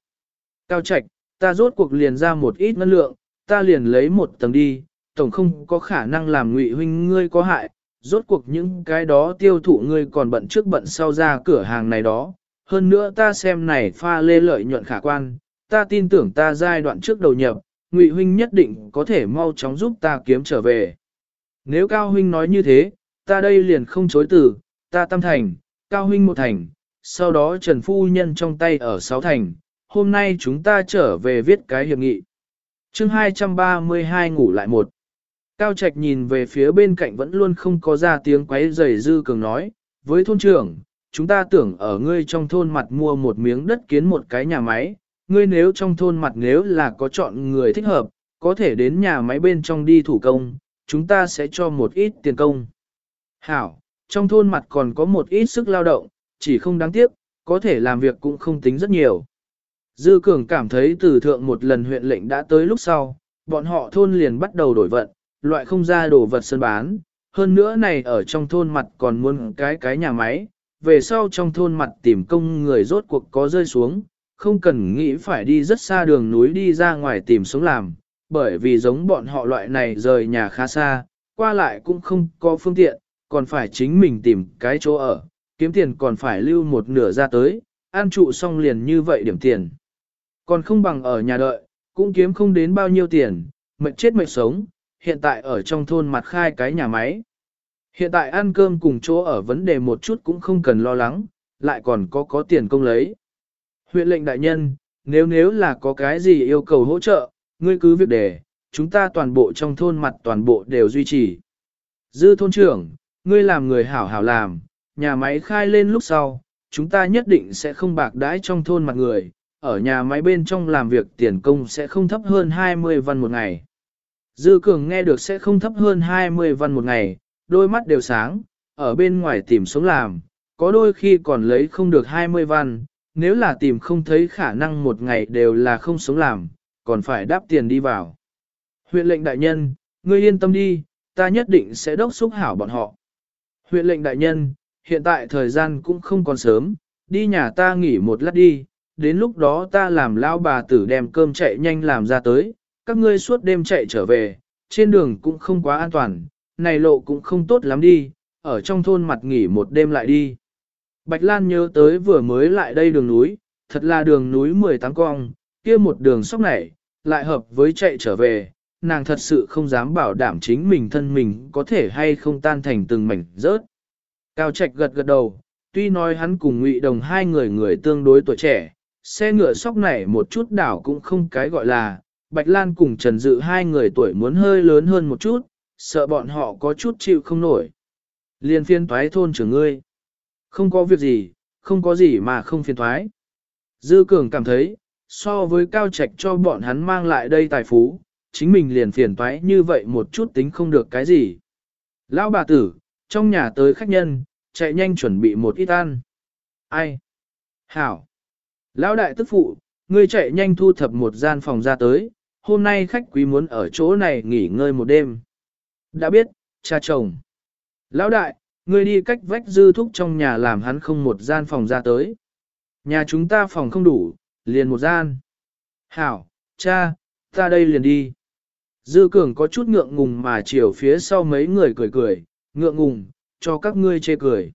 Cao Trạch, ta rốt cuộc liền ra một ít ngân lượng, ta liền lấy một tầng đi, tổng không có khả năng làm Ngụy Huynh ngươi có hại, rốt cuộc những cái đó tiêu thụ ngươi còn bận trước bận sau ra cửa hàng này đó. Hơn nữa ta xem này pha lê lợi nhuận khả quan, ta tin tưởng ta giai đoạn trước đầu nhập, Ngụy huynh nhất định có thể mau chóng giúp ta kiếm trở về. Nếu Cao huynh nói như thế, ta đây liền không chối từ, ta tam thành, Cao huynh một thành, sau đó Trần Phu Nhân trong tay ở sáu thành, hôm nay chúng ta trở về viết cái hiệp nghị. chương 232 ngủ lại một. Cao Trạch nhìn về phía bên cạnh vẫn luôn không có ra tiếng quấy rầy dư cường nói, với thôn trưởng, chúng ta tưởng ở ngươi trong thôn mặt mua một miếng đất kiến một cái nhà máy, ngươi nếu trong thôn mặt nếu là có chọn người thích hợp, có thể đến nhà máy bên trong đi thủ công, chúng ta sẽ cho một ít tiền công. Hảo, trong thôn mặt còn có một ít sức lao động, chỉ không đáng tiếc, có thể làm việc cũng không tính rất nhiều. Dư Cường cảm thấy từ thượng một lần huyện lệnh đã tới lúc sau, bọn họ thôn liền bắt đầu đổi vận, loại không ra đồ vật sân bán, hơn nữa này ở trong thôn mặt còn muốn cái cái nhà máy, về sau trong thôn mặt tìm công người rốt cuộc có rơi xuống, không cần nghĩ phải đi rất xa đường núi đi ra ngoài tìm sống làm, bởi vì giống bọn họ loại này rời nhà khá xa, qua lại cũng không có phương tiện, còn phải chính mình tìm cái chỗ ở, kiếm tiền còn phải lưu một nửa ra tới, an trụ xong liền như vậy điểm tiền. Còn không bằng ở nhà đợi, cũng kiếm không đến bao nhiêu tiền, mệt chết mệt sống, hiện tại ở trong thôn mặt khai cái nhà máy. Hiện tại ăn cơm cùng chỗ ở vấn đề một chút cũng không cần lo lắng, lại còn có có tiền công lấy. Huyện lệnh đại nhân, nếu nếu là có cái gì yêu cầu hỗ trợ, ngươi cứ việc để, chúng ta toàn bộ trong thôn mặt toàn bộ đều duy trì. Dư thôn trưởng, ngươi làm người hảo hảo làm, nhà máy khai lên lúc sau, chúng ta nhất định sẽ không bạc đãi trong thôn mặt người, ở nhà máy bên trong làm việc tiền công sẽ không thấp hơn 20 văn một ngày. Dư Cường nghe được sẽ không thấp hơn 20 văn một ngày, đôi mắt đều sáng, ở bên ngoài tìm sống làm, có đôi khi còn lấy không được 20 văn, nếu là tìm không thấy khả năng một ngày đều là không sống làm, còn phải đáp tiền đi vào. Huyện lệnh đại nhân, ngươi yên tâm đi, ta nhất định sẽ đốc xúc hảo bọn họ. Huyện lệnh đại nhân, hiện tại thời gian cũng không còn sớm, đi nhà ta nghỉ một lát đi, đến lúc đó ta làm lao bà tử đem cơm chạy nhanh làm ra tới, các ngươi suốt đêm chạy trở về, trên đường cũng không quá an toàn, này lộ cũng không tốt lắm đi, ở trong thôn mặt nghỉ một đêm lại đi. Bạch Lan nhớ tới vừa mới lại đây đường núi, thật là đường núi 18 cong, kia một đường sóc này, lại hợp với chạy trở về, nàng thật sự không dám bảo đảm chính mình thân mình có thể hay không tan thành từng mảnh rớt. Cao Trạch gật gật đầu, tuy nói hắn cùng Ngụy Đồng hai người người tương đối tuổi trẻ, xe ngựa sóc này một chút đảo cũng không cái gọi là, Bạch Lan cùng Trần Dự hai người tuổi muốn hơi lớn hơn một chút, sợ bọn họ có chút chịu không nổi. Liên phiên toái thôn trưởng ngươi. Không có việc gì, không có gì mà không phiền thoái. Dư Cường cảm thấy, so với cao trạch cho bọn hắn mang lại đây tài phú, chính mình liền phiền toái như vậy một chút tính không được cái gì. Lão bà tử, trong nhà tới khách nhân, chạy nhanh chuẩn bị một ít ăn. Ai? Hảo. Lão đại tức phụ, ngươi chạy nhanh thu thập một gian phòng ra tới, hôm nay khách quý muốn ở chỗ này nghỉ ngơi một đêm. Đã biết, cha chồng. Lão đại, ngươi đi cách vách dư thúc trong nhà làm hắn không một gian phòng ra tới. Nhà chúng ta phòng không đủ, liền một gian. Hảo, cha, ta đây liền đi. Dư Cường có chút ngượng ngùng mà chiều phía sau mấy người cười cười, ngượng ngùng, cho các ngươi chê cười.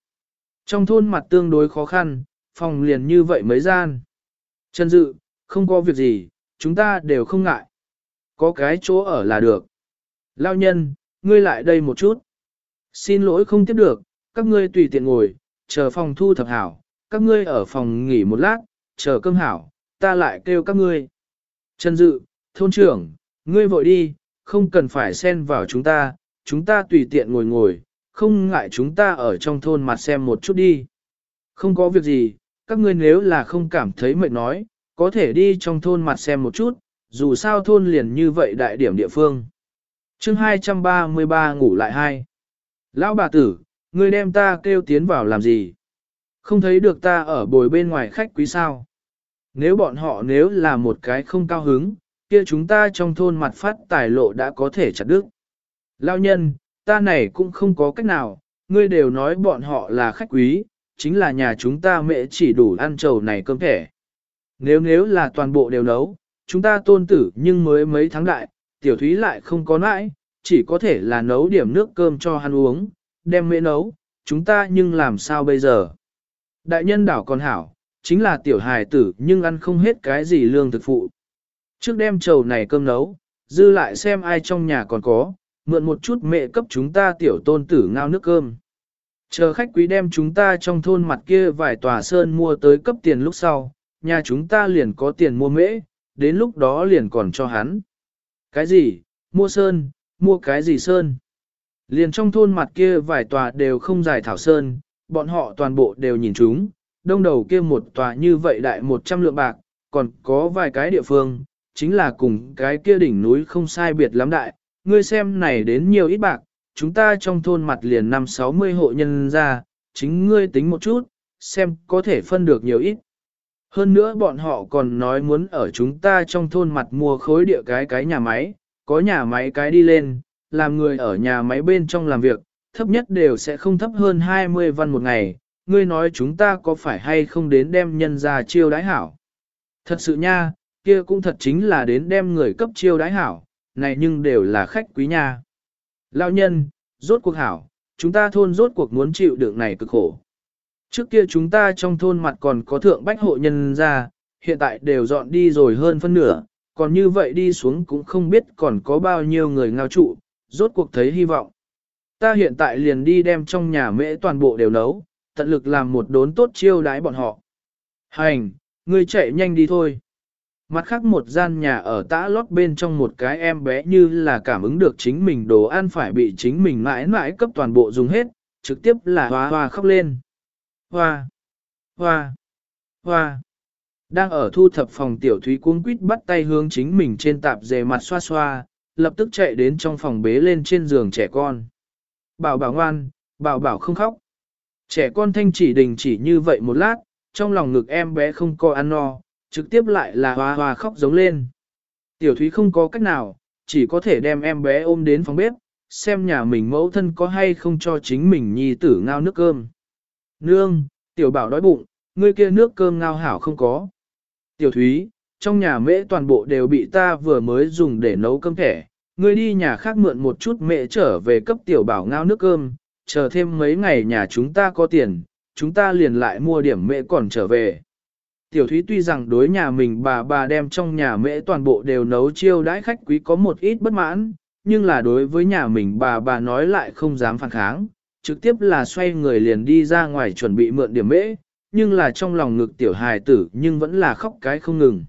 Trong thôn mặt tương đối khó khăn, phòng liền như vậy mấy gian. Trần Dự, không có việc gì, chúng ta đều không ngại. Có cái chỗ ở là được. Lao nhân, ngươi lại đây một chút. Xin lỗi không tiếp được, các ngươi tùy tiện ngồi, chờ phòng thu thập hảo, các ngươi ở phòng nghỉ một lát, chờ cơm hảo, ta lại kêu các ngươi. Trần Dự, thôn trưởng, ngươi vội đi, không cần phải xen vào chúng ta, chúng ta tùy tiện ngồi ngồi, không ngại chúng ta ở trong thôn mặt xem một chút đi. Không có việc gì, các ngươi nếu là không cảm thấy mệt nói, có thể đi trong thôn mặt xem một chút, dù sao thôn liền như vậy đại điểm địa phương. chương 233 ngủ lại hai. Lão bà tử, ngươi đem ta kêu tiến vào làm gì? Không thấy được ta ở bồi bên ngoài khách quý sao? Nếu bọn họ nếu là một cái không cao hứng, kia chúng ta trong thôn mặt phát tài lộ đã có thể chặt đứt. Lão nhân, ta này cũng không có cách nào, ngươi đều nói bọn họ là khách quý, chính là nhà chúng ta mẹ chỉ đủ ăn trầu này cơm thẻ. Nếu nếu là toàn bộ đều nấu, chúng ta tôn tử nhưng mới mấy tháng đại, tiểu thúy lại không có nãi, chỉ có thể là nấu điểm nước cơm cho hắn uống, đem mễ nấu, chúng ta nhưng làm sao bây giờ? Đại nhân đảo còn hảo, chính là tiểu hài tử nhưng ăn không hết cái gì lương thực phụ. Trước đem trầu này cơm nấu, dư lại xem ai trong nhà còn có, mượn một chút mẹ cấp chúng ta tiểu tôn tử ngao nước cơm. Chờ khách quý đem chúng ta trong thôn mặt kia vài tòa sơn mua tới cấp tiền lúc sau, nhà chúng ta liền có tiền mua mễ, đến lúc đó liền còn cho hắn. Cái gì? Mua sơn, mua cái gì sơn? Liền trong thôn mặt kia vài tòa đều không dài thảo sơn, bọn họ toàn bộ đều nhìn chúng, đông đầu kia một tòa như vậy đại 100 lượng bạc, còn có vài cái địa phương, chính là cùng cái kia đỉnh núi không sai biệt lắm đại, ngươi xem này đến nhiều ít bạc, chúng ta trong thôn mặt liền năm 60 hộ nhân ra, chính ngươi tính một chút, xem có thể phân được nhiều ít. Hơn nữa bọn họ còn nói muốn ở chúng ta trong thôn mặt mua khối địa cái cái nhà máy, có nhà máy cái đi lên, làm người ở nhà máy bên trong làm việc, thấp nhất đều sẽ không thấp hơn 20 văn một ngày, ngươi nói chúng ta có phải hay không đến đem nhân ra chiêu đái hảo. Thật sự nha, kia cũng thật chính là đến đem người cấp chiêu đái hảo, này nhưng đều là khách quý nha. Lão nhân, rốt cuộc hảo, chúng ta thôn rốt cuộc muốn chịu đựng này cực khổ. Trước kia chúng ta trong thôn mặt còn có thượng bách hộ nhân ra, hiện tại đều dọn đi rồi hơn phân nửa, còn như vậy đi xuống cũng không biết còn có bao nhiêu người ngao trụ, rốt cuộc thấy hy vọng. Ta hiện tại liền đi đem trong nhà mễ toàn bộ đều nấu, tận lực làm một đốn tốt chiêu đái bọn họ. Hành, ngươi chạy nhanh đi thôi. Mặt khác một gian nhà ở tã lót bên trong một cái em bé như là cảm ứng được chính mình đồ ăn phải bị chính mình mãi mãi cấp toàn bộ dùng hết, trực tiếp là hoa hoa khóc lên. Hoa, hoa, hoa. Đang ở thu thập phòng tiểu thúy cuống quýt bắt tay hướng chính mình trên tạp dề mặt xoa xoa, lập tức chạy đến trong phòng bế lên trên giường trẻ con. Bảo bảo ngoan, bảo bảo không khóc. Trẻ con thanh chỉ đình chỉ như vậy một lát, trong lòng ngực em bé không có ăn no, trực tiếp lại là hoa hoa khóc giống lên. Tiểu thúy không có cách nào, chỉ có thể đem em bé ôm đến phòng bếp, xem nhà mình mẫu thân có hay không cho chính mình nhi tử ngao nước cơm. Nương, tiểu bảo đói bụng, ngươi kia nước cơm ngao hảo không có. Tiểu thúy, trong nhà mễ toàn bộ đều bị ta vừa mới dùng để nấu cơm thẻ, ngươi đi nhà khác mượn một chút mẹ trở về cấp tiểu bảo ngao nước cơm, chờ thêm mấy ngày nhà chúng ta có tiền, chúng ta liền lại mua điểm mẹ còn trở về. Tiểu Thúy tuy rằng đối nhà mình bà bà đem trong nhà mễ toàn bộ đều nấu chiêu đãi khách quý có một ít bất mãn, nhưng là đối với nhà mình bà bà nói lại không dám phản kháng, trực tiếp là xoay người liền đi ra ngoài chuẩn bị mượn điểm mễ, nhưng là trong lòng ngực tiểu hài tử nhưng vẫn là khóc cái không ngừng.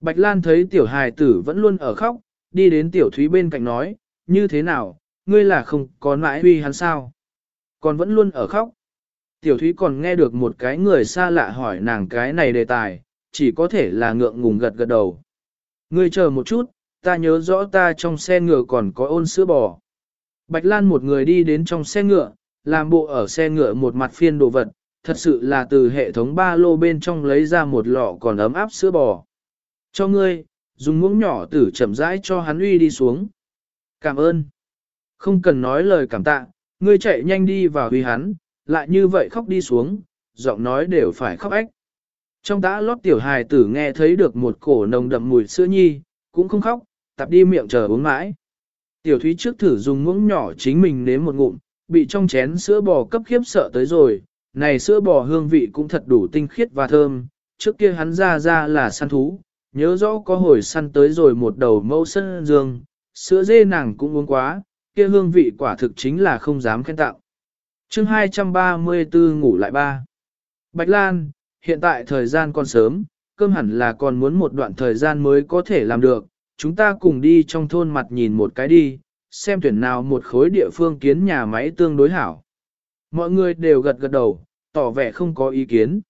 Bạch Lan thấy tiểu hài tử vẫn luôn ở khóc, đi đến tiểu thúy bên cạnh nói, như thế nào, ngươi là không có nãi huy hắn sao? Còn vẫn luôn ở khóc. Tiểu thúy còn nghe được một cái người xa lạ hỏi nàng cái này đề tài, chỉ có thể là ngượng ngùng gật gật đầu. Ngươi chờ một chút, ta nhớ rõ ta trong xe ngựa còn có ôn sữa bò. Bạch Lan một người đi đến trong xe ngựa, làm bộ ở xe ngựa một mặt phiên đồ vật, thật sự là từ hệ thống ba lô bên trong lấy ra một lọ còn ấm áp sữa bò. Cho ngươi, dùng muỗng nhỏ tử chậm rãi cho hắn uy đi xuống. Cảm ơn. Không cần nói lời cảm tạ, ngươi chạy nhanh đi vào uy hắn, lại như vậy khóc đi xuống, giọng nói đều phải khóc ách. Trong tã lót tiểu hài tử nghe thấy được một cổ nồng đậm mùi sữa nhi, cũng không khóc, tập đi miệng chờ uống mãi. Tiểu thúy trước thử dùng muỗng nhỏ chính mình nếm một ngụm, bị trong chén sữa bò cấp khiếp sợ tới rồi, này sữa bò hương vị cũng thật đủ tinh khiết và thơm, trước kia hắn ra ra là săn thú, nhớ rõ có hồi săn tới rồi một đầu mẫu sân dương, sữa dê nàng cũng uống quá, kia hương vị quả thực chính là không dám khen tạo. chương 234 ngủ lại ba. Bạch Lan, hiện tại thời gian còn sớm, cơm hẳn là còn muốn một đoạn thời gian mới có thể làm được, chúng ta cùng đi trong thôn mặt nhìn một cái đi, xem tuyển nào một khối địa phương kiến nhà máy tương đối hảo. Mọi người đều gật gật đầu, tỏ vẻ không có ý kiến.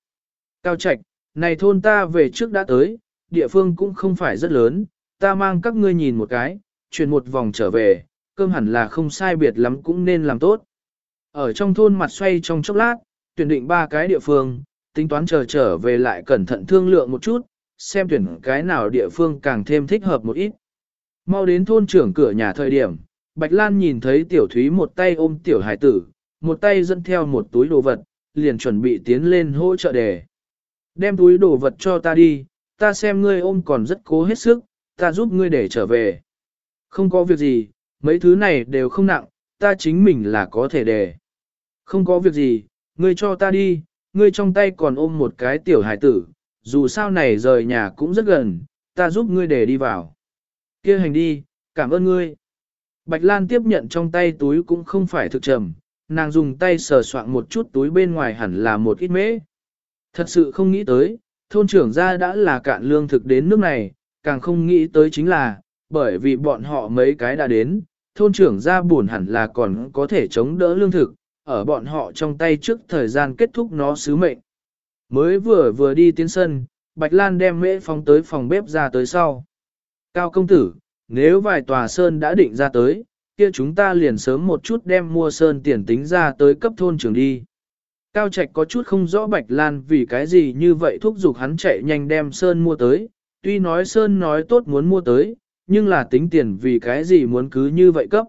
Cao Trạch, này thôn ta về trước đã tới, địa phương cũng không phải rất lớn, ta mang các ngươi nhìn một cái, chuyển một vòng trở về, cơm hẳn là không sai biệt lắm cũng nên làm tốt. Ở trong thôn mặt xoay trong chốc lát, tuyển định ba cái địa phương, tính toán chờ trở về lại cẩn thận thương lượng một chút, xem tuyển cái nào địa phương càng thêm thích hợp một ít. Mau đến thôn trưởng cửa nhà thời điểm, Bạch Lan nhìn thấy tiểu thúy một tay ôm tiểu hải tử, một tay dẫn theo một túi đồ vật, liền chuẩn bị tiến lên hỗ trợ đề. Đem túi đồ vật cho ta đi, ta xem ngươi ôm còn rất cố hết sức, ta giúp ngươi để trở về. Không có việc gì, mấy thứ này đều không nặng, ta chính mình là có thể đề. Không có việc gì, ngươi cho ta đi, ngươi trong tay còn ôm một cái tiểu hải tử, dù sao này rời nhà cũng rất gần, ta giúp ngươi để đi vào. kia hành đi, cảm ơn ngươi. Bạch Lan tiếp nhận trong tay túi cũng không phải thực trầm, nàng dùng tay sờ soạn một chút túi bên ngoài hẳn là một ít mễ. Thật sự không nghĩ tới, thôn trưởng gia đã là cạn lương thực đến nước này, càng không nghĩ tới chính là, bởi vì bọn họ mấy cái đã đến, thôn trưởng gia buồn hẳn là còn có thể chống đỡ lương thực, ở bọn họ trong tay trước thời gian kết thúc nó sứ mệnh. Mới vừa vừa đi tiến sân, Bạch Lan đem mễ phóng tới phòng bếp ra tới sau. Cao công tử, nếu vài tòa sơn đã định ra tới, kia chúng ta liền sớm một chút đem mua sơn tiền tính ra tới cấp thôn trưởng đi. Cao Trạch có chút không rõ Bạch Lan vì cái gì như vậy thúc giục hắn chạy nhanh đem sơn mua tới, tuy nói sơn nói tốt muốn mua tới, nhưng là tính tiền vì cái gì muốn cứ như vậy cấp.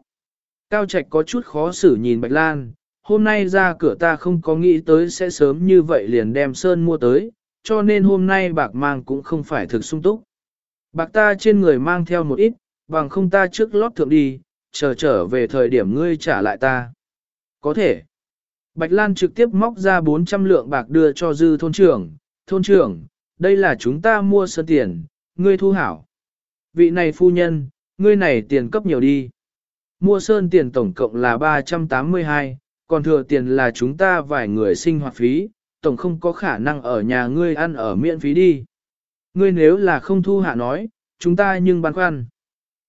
Cao Trạch có chút khó xử nhìn Bạch Lan, hôm nay ra cửa ta không có nghĩ tới sẽ sớm như vậy liền đem sơn mua tới, cho nên hôm nay bạc mang cũng không phải thực sung túc. Bạc ta trên người mang theo một ít, bằng không ta trước lót thượng đi, chờ trở về thời điểm ngươi trả lại ta. Có thể. Bạch Lan trực tiếp móc ra 400 lượng bạc đưa cho dư thôn trưởng, thôn trưởng, đây là chúng ta mua sơn tiền, ngươi thu hảo. Vị này phu nhân, ngươi này tiền cấp nhiều đi. Mua sơn tiền tổng cộng là 382, còn thừa tiền là chúng ta vài người sinh hoạt phí, tổng không có khả năng ở nhà ngươi ăn ở miễn phí đi. Ngươi nếu là không thu hạ nói, chúng ta nhưng băn khoăn.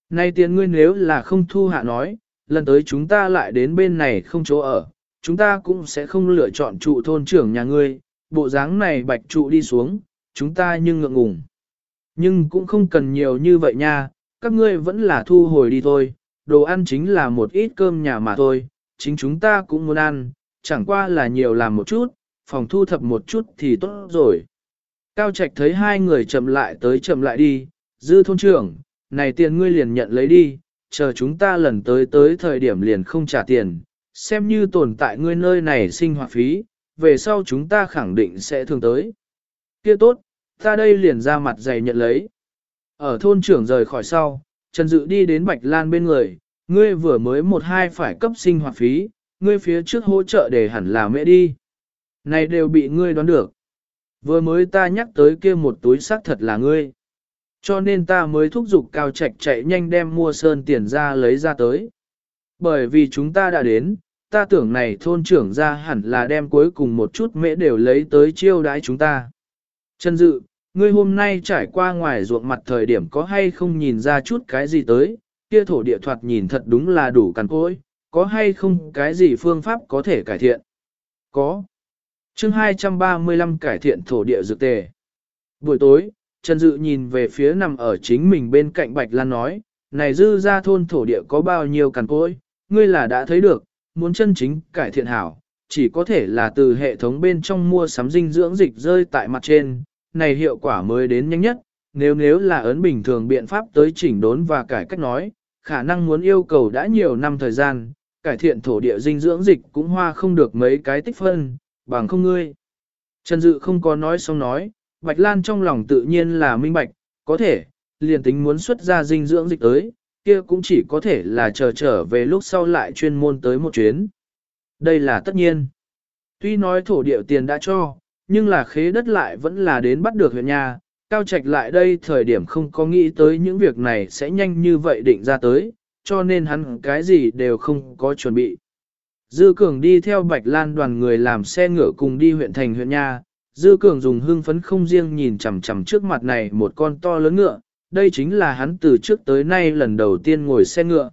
Nay tiền ngươi nếu là không thu hạ nói, lần tới chúng ta lại đến bên này không chỗ ở, chúng ta cũng sẽ không lựa chọn trụ thôn trưởng nhà ngươi, bộ dáng này bạch trụ đi xuống, chúng ta nhưng ngượng ngùng. Nhưng cũng không cần nhiều như vậy nha, các ngươi vẫn là thu hồi đi thôi, đồ ăn chính là một ít cơm nhà mà thôi, chính chúng ta cũng muốn ăn, chẳng qua là nhiều làm một chút, phòng thu thập một chút thì tốt rồi. Cao Trạch thấy hai người chậm lại tới chậm lại đi, dư thôn trưởng, này tiền ngươi liền nhận lấy đi, chờ chúng ta lần tới tới thời điểm liền không trả tiền, xem như tồn tại ngươi nơi này sinh hoạt phí, về sau chúng ta khẳng định sẽ thường tới. Kia tốt, ta đây liền ra mặt dày nhận lấy. Ở thôn trưởng rời khỏi sau, Trần Dự đi đến Bạch Lan bên người, ngươi vừa mới một hai phải cấp sinh hoạt phí, ngươi phía trước hỗ trợ để hẳn là mẹ đi. Này đều bị ngươi đoán được. Vừa mới ta nhắc tới kia một túi xác thật là ngươi. Cho nên ta mới thúc giục cao trạch chạy nhanh đem mua sơn tiền ra lấy ra tới. Bởi vì chúng ta đã đến, ta tưởng này thôn trưởng ra hẳn là đem cuối cùng một chút mễ đều lấy tới chiêu đãi chúng ta. Trần Dự, ngươi hôm nay trải qua ngoài ruộng mặt thời điểm có hay không nhìn ra chút cái gì tới, kia thổ địa thoạt nhìn thật đúng là đủ cằn cỗi, có hay không cái gì phương pháp có thể cải thiện? Có. chương 235 cải thiện thổ địa dược tề. Buổi tối, Trần Dự nhìn về phía nằm ở chính mình bên cạnh Bạch Lan nói, này dư ra thôn thổ địa có bao nhiêu cằn cỗi, ngươi là đã thấy được, muốn chân chính cải thiện hảo, chỉ có thể là từ hệ thống bên trong mua sắm dinh dưỡng dịch rơi tại mặt trên, này hiệu quả mới đến nhanh nhất, nếu nếu là ấn bình thường biện pháp tới chỉnh đốn và cải cách nói, khả năng muốn yêu cầu đã nhiều năm thời gian, cải thiện thổ địa dinh dưỡng dịch cũng hoa không được mấy cái tích phân, bằng không ngươi. Trần Dự không có nói xong nói, Bạch Lan trong lòng tự nhiên là minh bạch, có thể, liền tính muốn xuất ra dinh dưỡng dịch tới, kia cũng chỉ có thể là chờ trở về lúc sau lại chuyên môn tới một chuyến. Đây là tất nhiên. Tuy nói thổ địa tiền đã cho, nhưng là khế đất lại vẫn là đến bắt được huyện nhà, cao trạch lại đây thời điểm không có nghĩ tới những việc này sẽ nhanh như vậy định ra tới, cho nên hắn cái gì đều không có chuẩn bị. Dư Cường đi theo Bạch Lan đoàn người làm xe ngựa cùng đi huyện thành huyện nha, Dư Cường dùng hương phấn không riêng nhìn chằm chằm trước mặt này một con to lớn ngựa, đây chính là hắn từ trước tới nay lần đầu tiên ngồi xe ngựa.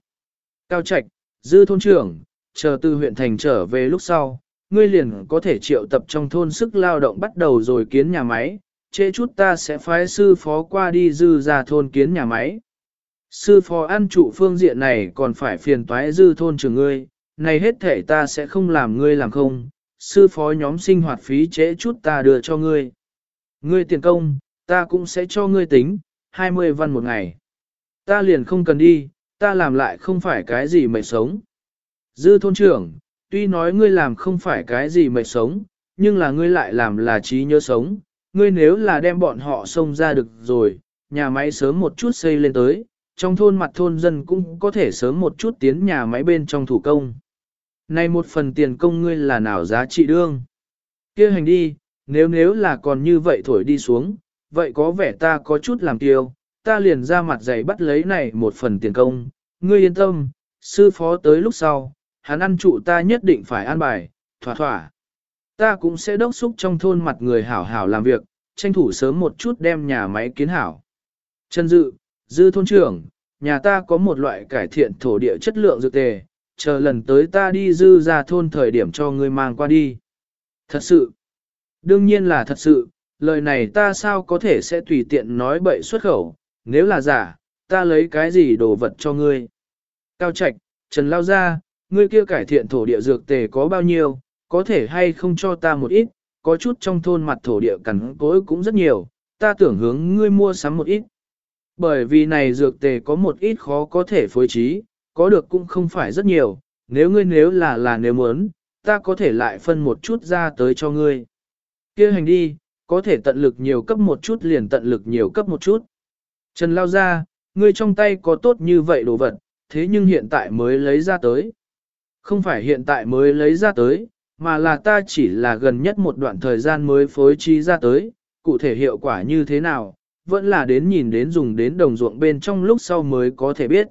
Cao Trạch, Dư thôn trưởng, chờ từ huyện thành trở về lúc sau, ngươi liền có thể triệu tập trong thôn sức lao động bắt đầu rồi kiến nhà máy, Chế chút ta sẽ phái sư phó qua đi dư ra thôn kiến nhà máy. Sư phó ăn trụ phương diện này còn phải phiền toái dư thôn trưởng ngươi, này hết thể ta sẽ không làm ngươi làm không, sư phó nhóm sinh hoạt phí trễ chút ta đưa cho ngươi. Ngươi tiền công, ta cũng sẽ cho ngươi tính, 20 văn một ngày. Ta liền không cần đi, ta làm lại không phải cái gì mệt sống. Dư thôn trưởng, tuy nói ngươi làm không phải cái gì mệt sống, nhưng là ngươi lại làm là trí nhớ sống. Ngươi nếu là đem bọn họ xông ra được rồi, nhà máy sớm một chút xây lên tới, trong thôn mặt thôn dân cũng có thể sớm một chút tiến nhà máy bên trong thủ công. Này một phần tiền công ngươi là nào giá trị đương? kia hành đi, nếu nếu là còn như vậy thổi đi xuống, vậy có vẻ ta có chút làm tiêu, ta liền ra mặt dày bắt lấy này một phần tiền công, ngươi yên tâm, sư phó tới lúc sau, hắn ăn trụ ta nhất định phải an bài, thỏa thỏa. Ta cũng sẽ đốc xúc trong thôn mặt người hảo hảo làm việc, tranh thủ sớm một chút đem nhà máy kiến hảo. Trần Dự, Dư thôn trưởng, nhà ta có một loại cải thiện thổ địa chất lượng dược tề, chờ lần tới ta đi dư ra thôn thời điểm cho ngươi mang qua đi. Thật sự, đương nhiên là thật sự, lời này ta sao có thể sẽ tùy tiện nói bậy xuất khẩu, nếu là giả, ta lấy cái gì đồ vật cho ngươi. Cao Trạch, Trần Lao ra, ngươi kia cải thiện thổ địa dược tề có bao nhiêu, có thể hay không cho ta một ít, có chút trong thôn mặt thổ địa cằn cối cũng rất nhiều, ta tưởng hướng ngươi mua sắm một ít. Bởi vì này dược tề có một ít khó có thể phối trí, có được cũng không phải rất nhiều, nếu ngươi nếu là là nếu muốn, ta có thể lại phân một chút ra tới cho ngươi. kia hành đi, có thể tận lực nhiều cấp một chút liền tận lực nhiều cấp một chút. Trần lao ra, ngươi trong tay có tốt như vậy đồ vật, thế nhưng hiện tại mới lấy ra tới. Không phải hiện tại mới lấy ra tới, mà là ta chỉ là gần nhất một đoạn thời gian mới phối trí ra tới, cụ thể hiệu quả như thế nào, vẫn là đến nhìn đến dùng đến đồng ruộng bên trong lúc sau mới có thể biết.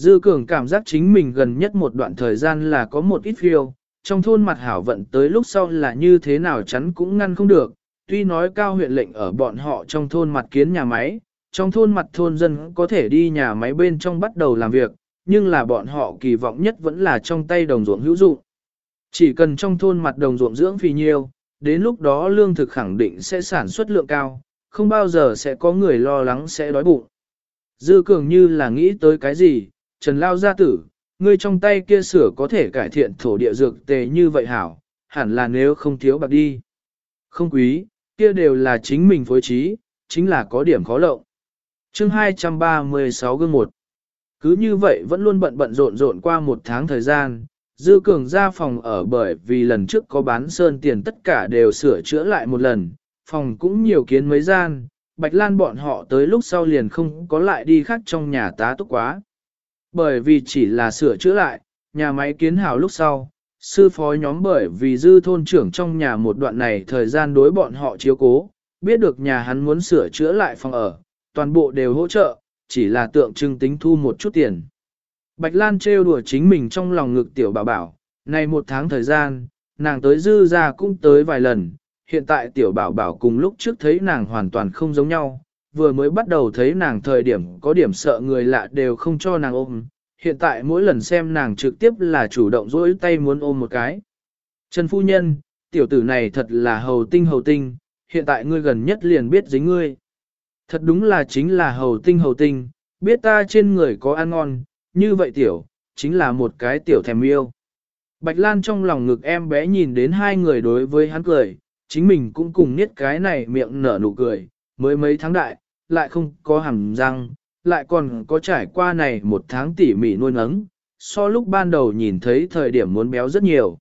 Dư cường cảm giác chính mình gần nhất một đoạn thời gian là có một ít phiêu, trong thôn mặt hảo vận tới lúc sau là như thế nào chắn cũng ngăn không được, tuy nói cao huyện lệnh ở bọn họ trong thôn mặt kiến nhà máy, trong thôn mặt thôn dân có thể đi nhà máy bên trong bắt đầu làm việc, nhưng là bọn họ kỳ vọng nhất vẫn là trong tay đồng ruộng hữu dụng. Chỉ cần trong thôn mặt đồng ruộng dưỡng phì nhiêu, đến lúc đó lương thực khẳng định sẽ sản xuất lượng cao, không bao giờ sẽ có người lo lắng sẽ đói bụng. Dư cường như là nghĩ tới cái gì, Trần Lao gia tử, ngươi trong tay kia sửa có thể cải thiện thổ địa dược tề như vậy hảo, hẳn là nếu không thiếu bạc đi. Không quý, kia đều là chính mình phối trí, chính là có điểm khó lộng. chương 236 gương 1 Cứ như vậy vẫn luôn bận bận rộn rộn qua một tháng thời gian, Dư Cường ra phòng ở bởi vì lần trước có bán sơn tiền tất cả đều sửa chữa lại một lần, phòng cũng nhiều kiến mấy gian, Bạch Lan bọn họ tới lúc sau liền không có lại đi khác trong nhà tá túc quá. Bởi vì chỉ là sửa chữa lại, nhà máy kiến hào lúc sau, sư phó nhóm bởi vì dư thôn trưởng trong nhà một đoạn này thời gian đối bọn họ chiếu cố, biết được nhà hắn muốn sửa chữa lại phòng ở, toàn bộ đều hỗ trợ, chỉ là tượng trưng tính thu một chút tiền. Bạch Lan trêu đùa chính mình trong lòng ngực tiểu bảo bảo, này một tháng thời gian, nàng tới dư ra cũng tới vài lần, hiện tại tiểu bảo bảo cùng lúc trước thấy nàng hoàn toàn không giống nhau, vừa mới bắt đầu thấy nàng thời điểm có điểm sợ người lạ đều không cho nàng ôm, hiện tại mỗi lần xem nàng trực tiếp là chủ động dỗi tay muốn ôm một cái. Trần Phu Nhân, tiểu tử này thật là hầu tinh hầu tinh, hiện tại ngươi gần nhất liền biết dính ngươi. Thật đúng là chính là hầu tinh hầu tinh, biết ta trên người có ăn ngon, như vậy tiểu, chính là một cái tiểu thèm yêu. Bạch Lan trong lòng ngực em bé nhìn đến hai người đối với hắn cười, chính mình cũng cùng niết cái này miệng nở nụ cười, mới mấy tháng đại, lại không có hàm răng, lại còn có trải qua này một tháng tỉ mỉ nuôi nấng, so lúc ban đầu nhìn thấy thời điểm muốn béo rất nhiều.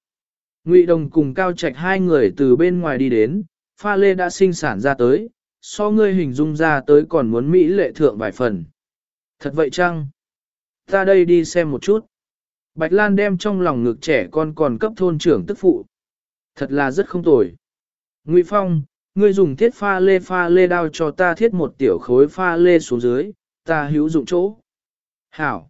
Ngụy Đồng cùng Cao Trạch hai người từ bên ngoài đi đến, pha lê đã sinh sản ra tới, so ngươi hình dung ra tới còn muốn Mỹ lệ thượng vài phần. Thật vậy chăng? Ta đây đi xem một chút. Bạch Lan đem trong lòng ngực trẻ con còn cấp thôn trưởng tức phụ. Thật là rất không tồi. Ngụy Phong, ngươi dùng thiết pha lê pha lê đao cho ta thiết một tiểu khối pha lê xuống dưới, ta hữu dụng chỗ. Hảo.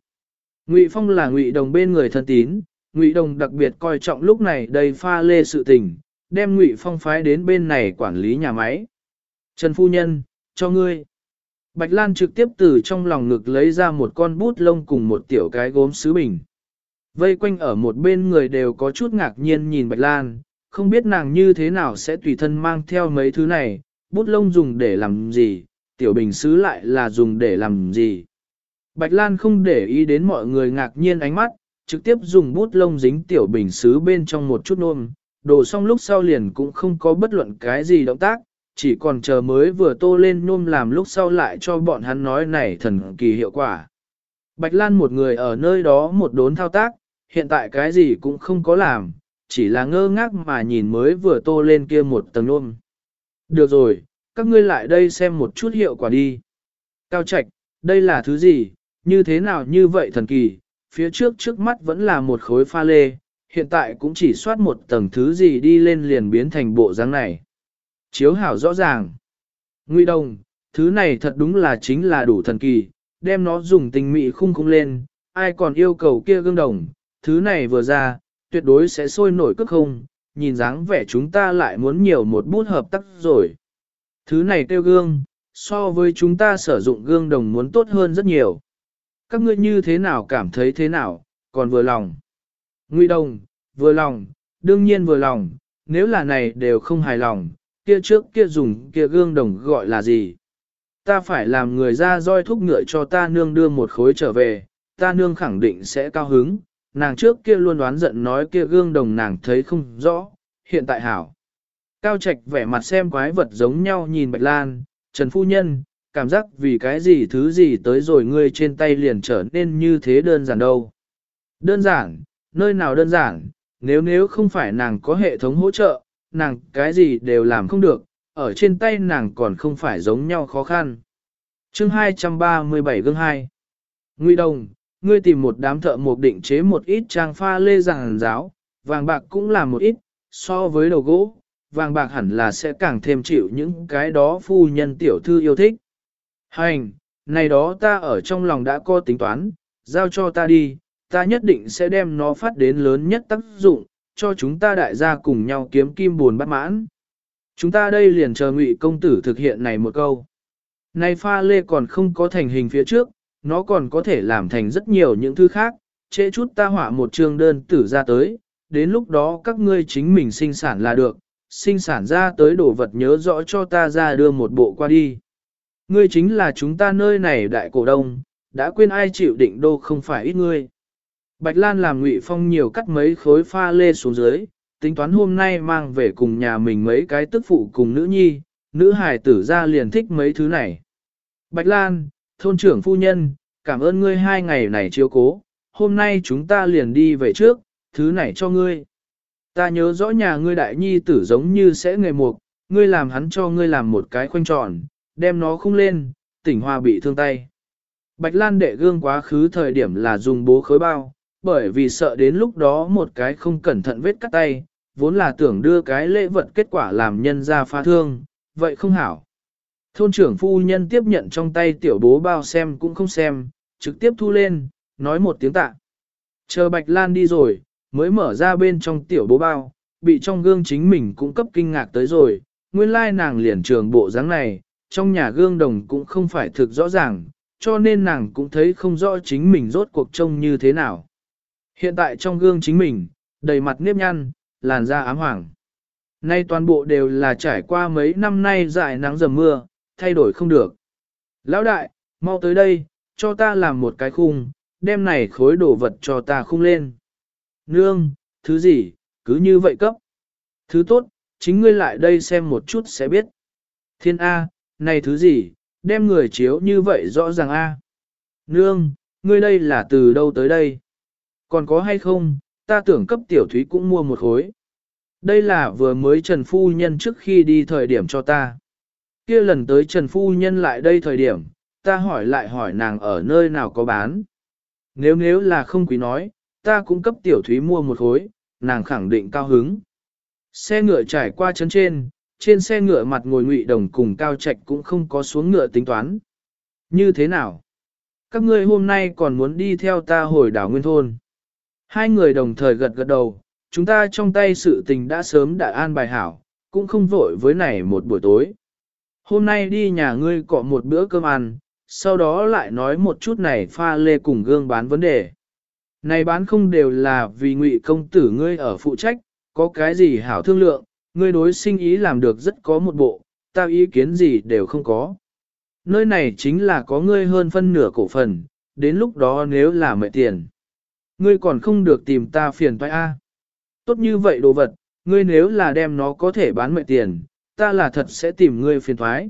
Ngụy Phong là Ngụy Đồng bên người thân tín, Ngụy Đồng đặc biệt coi trọng lúc này đây pha lê sự tình, đem Ngụy Phong phái đến bên này quản lý nhà máy. Trần Phu Nhân, cho ngươi. Bạch Lan trực tiếp từ trong lòng ngực lấy ra một con bút lông cùng một tiểu cái gốm sứ bình. Vây quanh ở một bên người đều có chút ngạc nhiên nhìn Bạch Lan, không biết nàng như thế nào sẽ tùy thân mang theo mấy thứ này, bút lông dùng để làm gì, tiểu bình sứ lại là dùng để làm gì. Bạch Lan không để ý đến mọi người ngạc nhiên ánh mắt, trực tiếp dùng bút lông dính tiểu bình sứ bên trong một chút nôm, đổ xong lúc sau liền cũng không có bất luận cái gì động tác, chỉ còn chờ mới vừa tô lên nôm làm lúc sau lại cho bọn hắn nói này thần kỳ hiệu quả. Bạch Lan một người ở nơi đó một đốn thao tác, hiện tại cái gì cũng không có làm, chỉ là ngơ ngác mà nhìn mới vừa tô lên kia một tầng nôm. Được rồi, các ngươi lại đây xem một chút hiệu quả đi. Cao Trạch, đây là thứ gì, như thế nào như vậy thần kỳ, phía trước trước mắt vẫn là một khối pha lê, hiện tại cũng chỉ soát một tầng thứ gì đi lên liền biến thành bộ dáng này. Chiếu hảo rõ ràng. Nguy đồng, thứ này thật đúng là chính là đủ thần kỳ, đem nó dùng tình mị khung khung lên, ai còn yêu cầu kia gương đồng, thứ này vừa ra, tuyệt đối sẽ sôi nổi cước không, nhìn dáng vẻ chúng ta lại muốn nhiều một bút hợp tác rồi. Thứ này tiêu gương, so với chúng ta sử dụng gương đồng muốn tốt hơn rất nhiều. Các ngươi như thế nào cảm thấy thế nào, còn vừa lòng. Nguy đồng, vừa lòng, đương nhiên vừa lòng, nếu là này đều không hài lòng, kia trước kia dùng kia gương đồng gọi là gì? Ta phải làm người ra roi thúc ngựa cho ta nương đưa một khối trở về, ta nương khẳng định sẽ cao hứng, nàng trước kia luôn đoán giận nói kia gương đồng nàng thấy không rõ, hiện tại hảo. Cao Trạch vẻ mặt xem quái vật giống nhau nhìn Bạch Lan, Trần Phu Nhân, cảm giác vì cái gì thứ gì tới rồi ngươi trên tay liền trở nên như thế đơn giản đâu. Đơn giản, nơi nào đơn giản, nếu nếu không phải nàng có hệ thống hỗ trợ, nàng cái gì đều làm không được, ở trên tay nàng còn không phải giống nhau khó khăn. chương 237 gương 2 Nguy Đồng, ngươi tìm một đám thợ mộc định chế một ít trang pha lê giảng giáo, vàng bạc cũng là một ít, so với đầu gỗ, vàng bạc hẳn là sẽ càng thêm chịu những cái đó phu nhân tiểu thư yêu thích. Hành, này đó ta ở trong lòng đã có tính toán, giao cho ta đi, ta nhất định sẽ đem nó phát đến lớn nhất tác dụng, cho chúng ta đại gia cùng nhau kiếm kim buồn bắt mãn. Chúng ta đây liền chờ ngụy công tử thực hiện này một câu. Này pha lê còn không có thành hình phía trước, nó còn có thể làm thành rất nhiều những thứ khác, trễ chút ta họa một trường đơn tử ra tới, đến lúc đó các ngươi chính mình sinh sản là được, sinh sản ra tới đồ vật nhớ rõ cho ta ra đưa một bộ qua đi. Ngươi chính là chúng ta nơi này đại cổ đông, đã quên ai chịu định đô không phải ít ngươi. Bạch Lan làm ngụy phong nhiều cắt mấy khối pha lê xuống dưới, tính toán hôm nay mang về cùng nhà mình mấy cái tức phụ cùng nữ nhi, nữ hài tử ra liền thích mấy thứ này. Bạch Lan, thôn trưởng phu nhân, cảm ơn ngươi hai ngày này chiếu cố, hôm nay chúng ta liền đi về trước, thứ này cho ngươi. Ta nhớ rõ nhà ngươi đại nhi tử giống như sẽ nghề mục, ngươi làm hắn cho ngươi làm một cái khoanh tròn, đem nó không lên, tỉnh hoa bị thương tay. Bạch Lan đệ gương quá khứ thời điểm là dùng bố khối bao, bởi vì sợ đến lúc đó một cái không cẩn thận vết cắt tay, vốn là tưởng đưa cái lễ vật kết quả làm nhân ra phá thương, vậy không hảo. Thôn trưởng phu nhân tiếp nhận trong tay tiểu bố bao xem cũng không xem, trực tiếp thu lên, nói một tiếng tạ. Chờ Bạch Lan đi rồi, mới mở ra bên trong tiểu bố bao, bị trong gương chính mình cũng cấp kinh ngạc tới rồi, nguyên lai nàng liền trường bộ dáng này, trong nhà gương đồng cũng không phải thực rõ ràng, cho nên nàng cũng thấy không rõ chính mình rốt cuộc trông như thế nào. Hiện tại trong gương chính mình, đầy mặt nếp nhăn, làn da ám hoàng. Nay toàn bộ đều là trải qua mấy năm nay dại nắng dầm mưa, thay đổi không được. Lão đại, mau tới đây, cho ta làm một cái khung, đem này khối đồ vật cho ta khung lên. Nương, thứ gì, cứ như vậy cấp. Thứ tốt, chính ngươi lại đây xem một chút sẽ biết. Thiên A, này thứ gì, đem người chiếu như vậy rõ ràng A. Nương, ngươi đây là từ đâu tới đây? Còn có hay không, ta tưởng cấp tiểu thúy cũng mua một khối. Đây là vừa mới Trần Phu Nhân trước khi đi thời điểm cho ta. Kia lần tới Trần Phu Nhân lại đây thời điểm, ta hỏi lại hỏi nàng ở nơi nào có bán. Nếu nếu là không quý nói, ta cũng cấp tiểu thúy mua một khối, nàng khẳng định cao hứng. Xe ngựa trải qua chấn trên, trên xe ngựa mặt ngồi ngụy đồng cùng cao trạch cũng không có xuống ngựa tính toán. Như thế nào? Các ngươi hôm nay còn muốn đi theo ta hồi đảo Nguyên Thôn. Hai người đồng thời gật gật đầu, chúng ta trong tay sự tình đã sớm đã an bài hảo, cũng không vội với này một buổi tối. Hôm nay đi nhà ngươi cọ một bữa cơm ăn, sau đó lại nói một chút này pha lê cùng gương bán vấn đề. Này bán không đều là vì ngụy công tử ngươi ở phụ trách, có cái gì hảo thương lượng, ngươi đối sinh ý làm được rất có một bộ, ta ý kiến gì đều không có. Nơi này chính là có ngươi hơn phân nửa cổ phần, đến lúc đó nếu là mệ tiền. Ngươi còn không được tìm ta phiền toái A. Tốt như vậy đồ vật, ngươi nếu là đem nó có thể bán mệ tiền, ta là thật sẽ tìm ngươi phiền toái.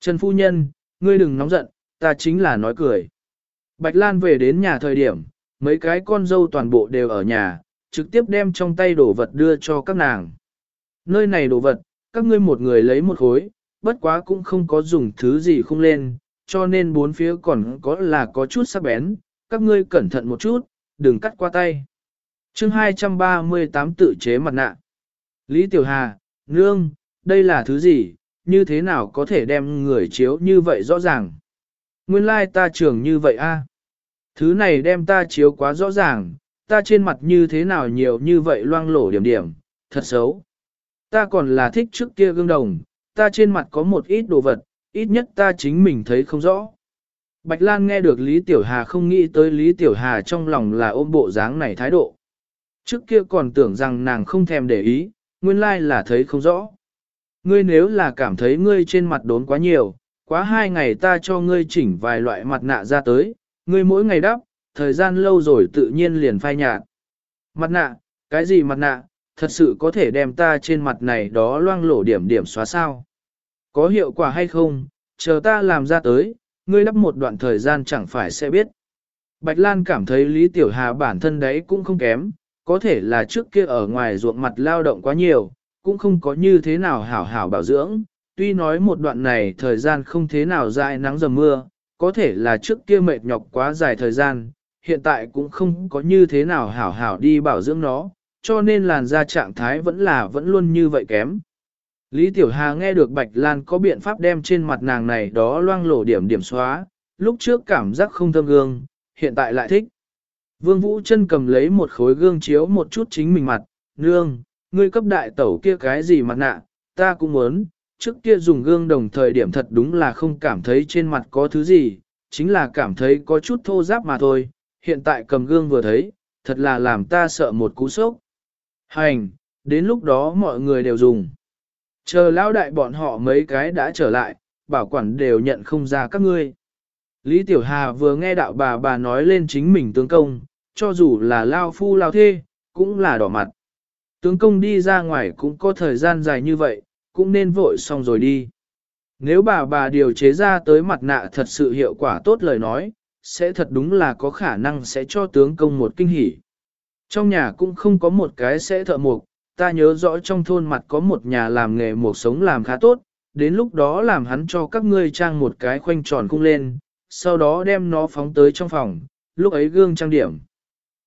Trần Phu Nhân, ngươi đừng nóng giận, ta chính là nói cười. Bạch Lan về đến nhà thời điểm, mấy cái con dâu toàn bộ đều ở nhà, trực tiếp đem trong tay đồ vật đưa cho các nàng. Nơi này đồ vật, các ngươi một người lấy một khối, bất quá cũng không có dùng thứ gì không lên, cho nên bốn phía còn có là có chút sắc bén, các ngươi cẩn thận một chút, đừng cắt qua tay. chương 238 tự chế mặt nạ. Lý Tiểu Hà, Nương, đây là thứ gì, như thế nào có thể đem người chiếu như vậy rõ ràng? Nguyên lai ta trưởng như vậy a Thứ này đem ta chiếu quá rõ ràng, ta trên mặt như thế nào nhiều như vậy loang lổ điểm điểm, thật xấu. Ta còn là thích trước kia gương đồng, ta trên mặt có một ít đồ vật, ít nhất ta chính mình thấy không rõ. Bạch Lan nghe được Lý Tiểu Hà không nghĩ tới Lý Tiểu Hà trong lòng là ôm bộ dáng này thái độ. Trước kia còn tưởng rằng nàng không thèm để ý, nguyên lai là thấy không rõ. Ngươi nếu là cảm thấy ngươi trên mặt đốn quá nhiều, quá hai ngày ta cho ngươi chỉnh vài loại mặt nạ ra tới, ngươi mỗi ngày đắp, thời gian lâu rồi tự nhiên liền phai nhạt. Mặt nạ, cái gì mặt nạ, thật sự có thể đem ta trên mặt này đó loang lổ điểm điểm xóa sao? Có hiệu quả hay không, chờ ta làm ra tới, ngươi đắp một đoạn thời gian chẳng phải sẽ biết. Bạch Lan cảm thấy Lý Tiểu Hà bản thân đấy cũng không kém, có thể là trước kia ở ngoài ruộng mặt lao động quá nhiều, cũng không có như thế nào hảo hảo bảo dưỡng, tuy nói một đoạn này thời gian không thế nào dài nắng dầm mưa, có thể là trước kia mệt nhọc quá dài thời gian, hiện tại cũng không có như thế nào hảo hảo đi bảo dưỡng nó, cho nên làn da trạng thái vẫn là vẫn luôn như vậy kém. Lý Tiểu Hà nghe được Bạch Lan có biện pháp đem trên mặt nàng này đó loang lổ điểm điểm xóa, lúc trước cảm giác không thơm gương, hiện tại lại thích. Vương Vũ chân cầm lấy một khối gương chiếu một chút chính mình mặt, nương, ngươi cấp đại tẩu kia cái gì mặt nạ, ta cũng muốn, trước kia dùng gương đồng thời điểm thật đúng là không cảm thấy trên mặt có thứ gì, chính là cảm thấy có chút thô giáp mà thôi, hiện tại cầm gương vừa thấy, thật là làm ta sợ một cú sốc. Hành, đến lúc đó mọi người đều dùng. Chờ lão đại bọn họ mấy cái đã trở lại, bảo quản đều nhận không ra các ngươi. Lý Tiểu Hà vừa nghe đạo bà bà nói lên chính mình tướng công, cho dù là lao phu lao thê, cũng là đỏ mặt. Tướng công đi ra ngoài cũng có thời gian dài như vậy, cũng nên vội xong rồi đi. Nếu bà bà điều chế ra tới mặt nạ thật sự hiệu quả tốt lời nói, sẽ thật đúng là có khả năng sẽ cho tướng công một kinh hỉ. Trong nhà cũng không có một cái sẽ thợ mộc, ta nhớ rõ trong thôn mặt có một nhà làm nghề mộc sống làm khá tốt, đến lúc đó làm hắn cho các ngươi trang một cái khoanh tròn cung lên, sau đó đem nó phóng tới trong phòng, lúc ấy gương trang điểm.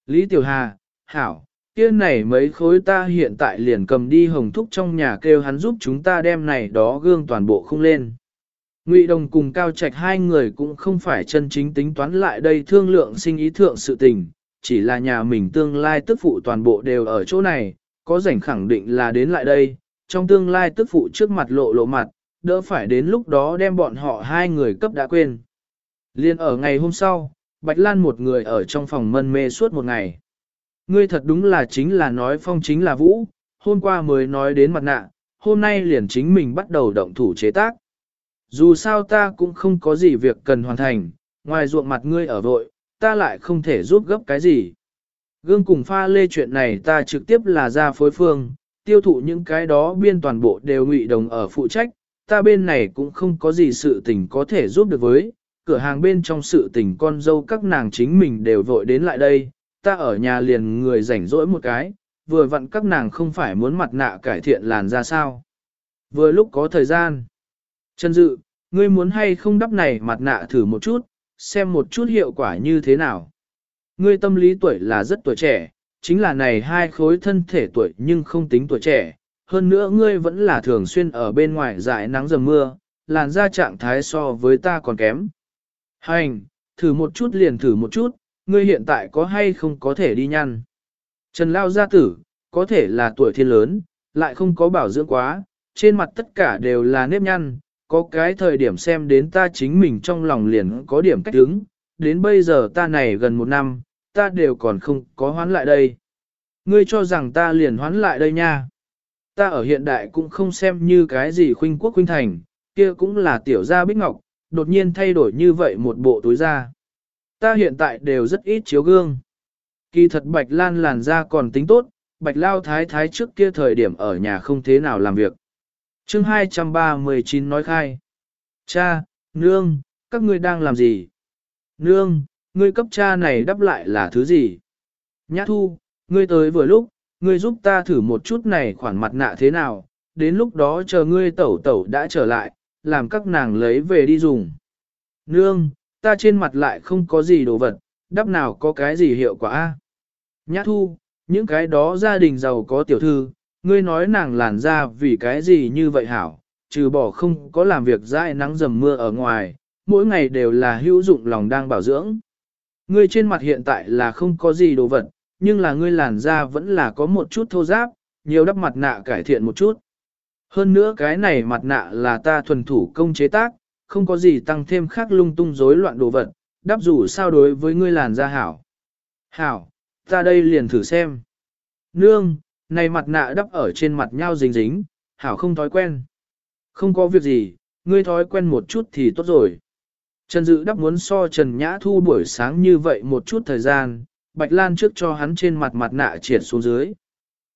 Lý Tiểu Hà, Hảo, kia này mấy khối ta hiện tại liền cầm đi hồng thúc trong nhà kêu hắn giúp chúng ta đem này đó gương toàn bộ không lên. Ngụy Đồng cùng Cao Trạch hai người cũng không phải chân chính tính toán lại đây thương lượng sinh ý thượng sự tình, chỉ là nhà mình tương lai tức phụ toàn bộ đều ở chỗ này, có rảnh khẳng định là đến lại đây, trong tương lai tức phụ trước mặt lộ lộ mặt, đỡ phải đến lúc đó đem bọn họ hai người cấp đã quên. Liên ở ngày hôm sau, Bạch Lan một người ở trong phòng mân mê suốt một ngày. Ngươi thật đúng là chính là nói phong chính là vũ, hôm qua mới nói đến mặt nạ, hôm nay liền chính mình bắt đầu động thủ chế tác. Dù sao ta cũng không có gì việc cần hoàn thành, ngoài ruộng mặt ngươi ở vội, ta lại không thể giúp gấp cái gì. Gương cùng pha lê chuyện này ta trực tiếp là ra phối phương, tiêu thụ những cái đó biên toàn bộ đều ngụy đồng ở phụ trách, ta bên này cũng không có gì sự tình có thể giúp được với, cửa hàng bên trong sự tình con dâu các nàng chính mình đều vội đến lại đây, ta ở nhà liền người rảnh rỗi một cái, vừa vặn các nàng không phải muốn mặt nạ cải thiện làn ra sao. Vừa lúc có thời gian, Trần Dự, ngươi muốn hay không đắp này mặt nạ thử một chút, xem một chút hiệu quả như thế nào. Ngươi tâm lý tuổi là rất tuổi trẻ, chính là này hai khối thân thể tuổi nhưng không tính tuổi trẻ. Hơn nữa ngươi vẫn là thường xuyên ở bên ngoài dại nắng dầm mưa, làn da trạng thái so với ta còn kém. Hành, thử một chút liền thử một chút, ngươi hiện tại có hay không có thể đi nhăn. Trần Lao gia tử, có thể là tuổi thiên lớn, lại không có bảo dưỡng quá, trên mặt tất cả đều là nếp nhăn, có cái thời điểm xem đến ta chính mình trong lòng liền có điểm cách đứng, đến bây giờ ta này gần một năm, ta đều còn không có hoán lại đây. Ngươi cho rằng ta liền hoán lại đây nha. Ta ở hiện đại cũng không xem như cái gì khuynh quốc khuynh thành, kia cũng là tiểu gia bích ngọc, đột nhiên thay đổi như vậy một bộ túi da. Ta hiện tại đều rất ít chiếu gương. Kỳ thật bạch lan làn da còn tính tốt, bạch lao thái thái trước kia thời điểm ở nhà không thế nào làm việc. chương 239 nói khai. Cha, nương, các ngươi đang làm gì? Nương, ngươi cấp cha này đáp lại là thứ gì? Nhã thu, ngươi tới vừa lúc, ngươi giúp ta thử một chút này khoản mặt nạ thế nào, đến lúc đó chờ ngươi tẩu tẩu đã trở lại, làm các nàng lấy về đi dùng. Nương, ta trên mặt lại không có gì đồ vật, đắp nào có cái gì hiệu quả a? Nhã thu, những cái đó gia đình giàu có tiểu thư, ngươi nói nàng làn ra vì cái gì như vậy hảo, trừ bỏ không có làm việc dãi nắng dầm mưa ở ngoài, mỗi ngày đều là hữu dụng lòng đang bảo dưỡng. Ngươi trên mặt hiện tại là không có gì đồ vật, nhưng là ngươi làn da vẫn là có một chút thô ráp, nhiều đắp mặt nạ cải thiện một chút. Hơn nữa cái này mặt nạ là ta thuần thủ công chế tác, không có gì tăng thêm khác lung tung rối loạn đồ vật, đắp dù sao đối với ngươi làn da hảo. Hảo, ta đây liền thử xem. Nương, này mặt nạ đắp ở trên mặt nhau dính dính, hảo không thói quen. Không có việc gì, ngươi thói quen một chút thì tốt rồi. Trần Dự đắp muốn so Trần Nhã Thu buổi sáng như vậy một chút thời gian, Bạch Lan trước cho hắn trên mặt mặt nạ triệt xuống dưới.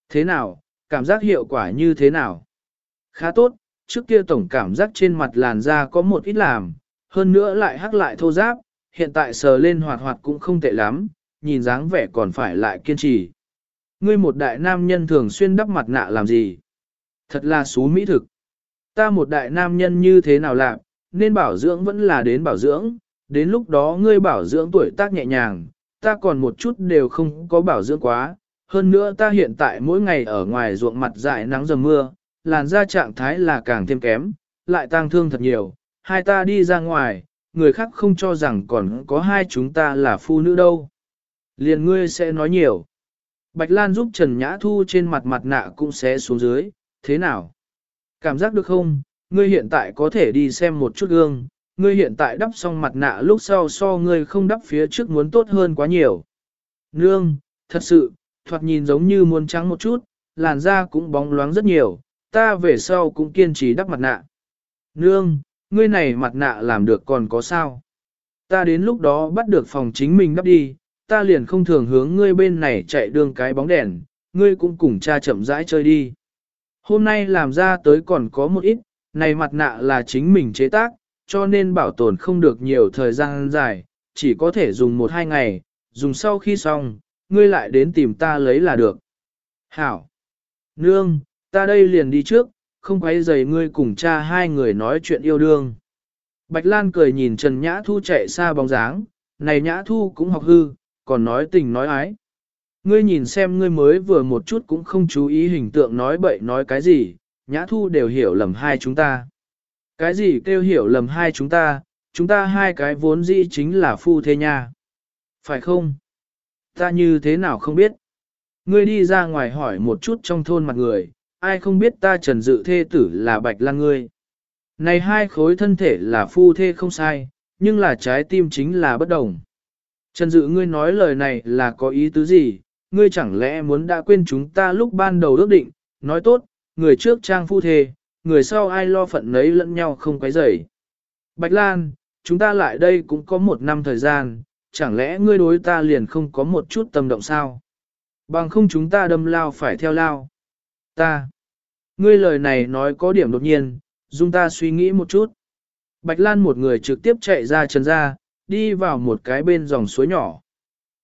Thế nào, cảm giác hiệu quả như thế nào? Khá tốt, trước kia tổng cảm giác trên mặt làn da có một ít làm, hơn nữa lại hắc lại thô giáp, hiện tại sờ lên hoạt hoạt cũng không tệ lắm, nhìn dáng vẻ còn phải lại kiên trì. Ngươi một đại nam nhân thường xuyên đắp mặt nạ làm gì? Thật là xú mỹ thực. Ta một đại nam nhân như thế nào làm, nên bảo dưỡng vẫn là đến bảo dưỡng, đến lúc đó ngươi bảo dưỡng tuổi tác nhẹ nhàng, ta còn một chút đều không có bảo dưỡng quá, hơn nữa ta hiện tại mỗi ngày ở ngoài ruộng mặt dại nắng dầm mưa, làn da trạng thái là càng thêm kém, lại tang thương thật nhiều, hai ta đi ra ngoài, người khác không cho rằng còn có hai chúng ta là phu nữ đâu. Liền ngươi sẽ nói nhiều. Bạch Lan giúp Trần Nhã Thu trên mặt mặt nạ cũng sẽ xuống dưới, thế nào? Cảm giác được không? Ngươi hiện tại có thể đi xem một chút gương, ngươi hiện tại đắp xong mặt nạ lúc sau so ngươi không đắp phía trước muốn tốt hơn quá nhiều. Nương, thật sự, thoạt nhìn giống như muốn trắng một chút, làn da cũng bóng loáng rất nhiều, ta về sau cũng kiên trì đắp mặt nạ. Nương, ngươi này mặt nạ làm được còn có sao? Ta đến lúc đó bắt được phòng chính mình đắp đi, ta liền không thường hướng ngươi bên này chạy đường cái bóng đèn, ngươi cũng cùng cha chậm rãi chơi đi. Hôm nay làm ra tới còn có một ít, này mặt nạ là chính mình chế tác, cho nên bảo tồn không được nhiều thời gian dài, chỉ có thể dùng một hai ngày, dùng sau khi xong, ngươi lại đến tìm ta lấy là được. Hảo! Nương, ta đây liền đi trước, không quấy rầy ngươi cùng cha hai người nói chuyện yêu đương. Bạch Lan cười nhìn Trần Nhã Thu chạy xa bóng dáng, này Nhã Thu cũng học hư, còn nói tình nói ái. Ngươi nhìn xem ngươi mới vừa một chút cũng không chú ý hình tượng nói bậy nói cái gì, Nhã Thu đều hiểu lầm hai chúng ta. Cái gì kêu hiểu lầm hai chúng ta, chúng ta hai cái vốn dĩ chính là phu thế nha. Phải không? Ta như thế nào không biết? Ngươi đi ra ngoài hỏi một chút trong thôn mặt người, ai không biết ta trần dự thê tử là bạch lan ngươi. Này hai khối thân thể là phu thê không sai, nhưng là trái tim chính là bất đồng. Trần dự ngươi nói lời này là có ý tứ gì, ngươi chẳng lẽ muốn đã quên chúng ta lúc ban đầu ước định, nói tốt, người trước trang phu thê, người sau ai lo phận nấy lẫn nhau không quấy rầy. Bạch Lan, chúng ta lại đây cũng có một năm thời gian, chẳng lẽ ngươi đối ta liền không có một chút tâm động sao? Bằng không chúng ta đâm lao phải theo lao. Ta. Ngươi lời này nói có điểm đột nhiên, dung ta suy nghĩ một chút. Bạch Lan một người trực tiếp chạy ra trần ra, đi vào một cái bên dòng suối nhỏ.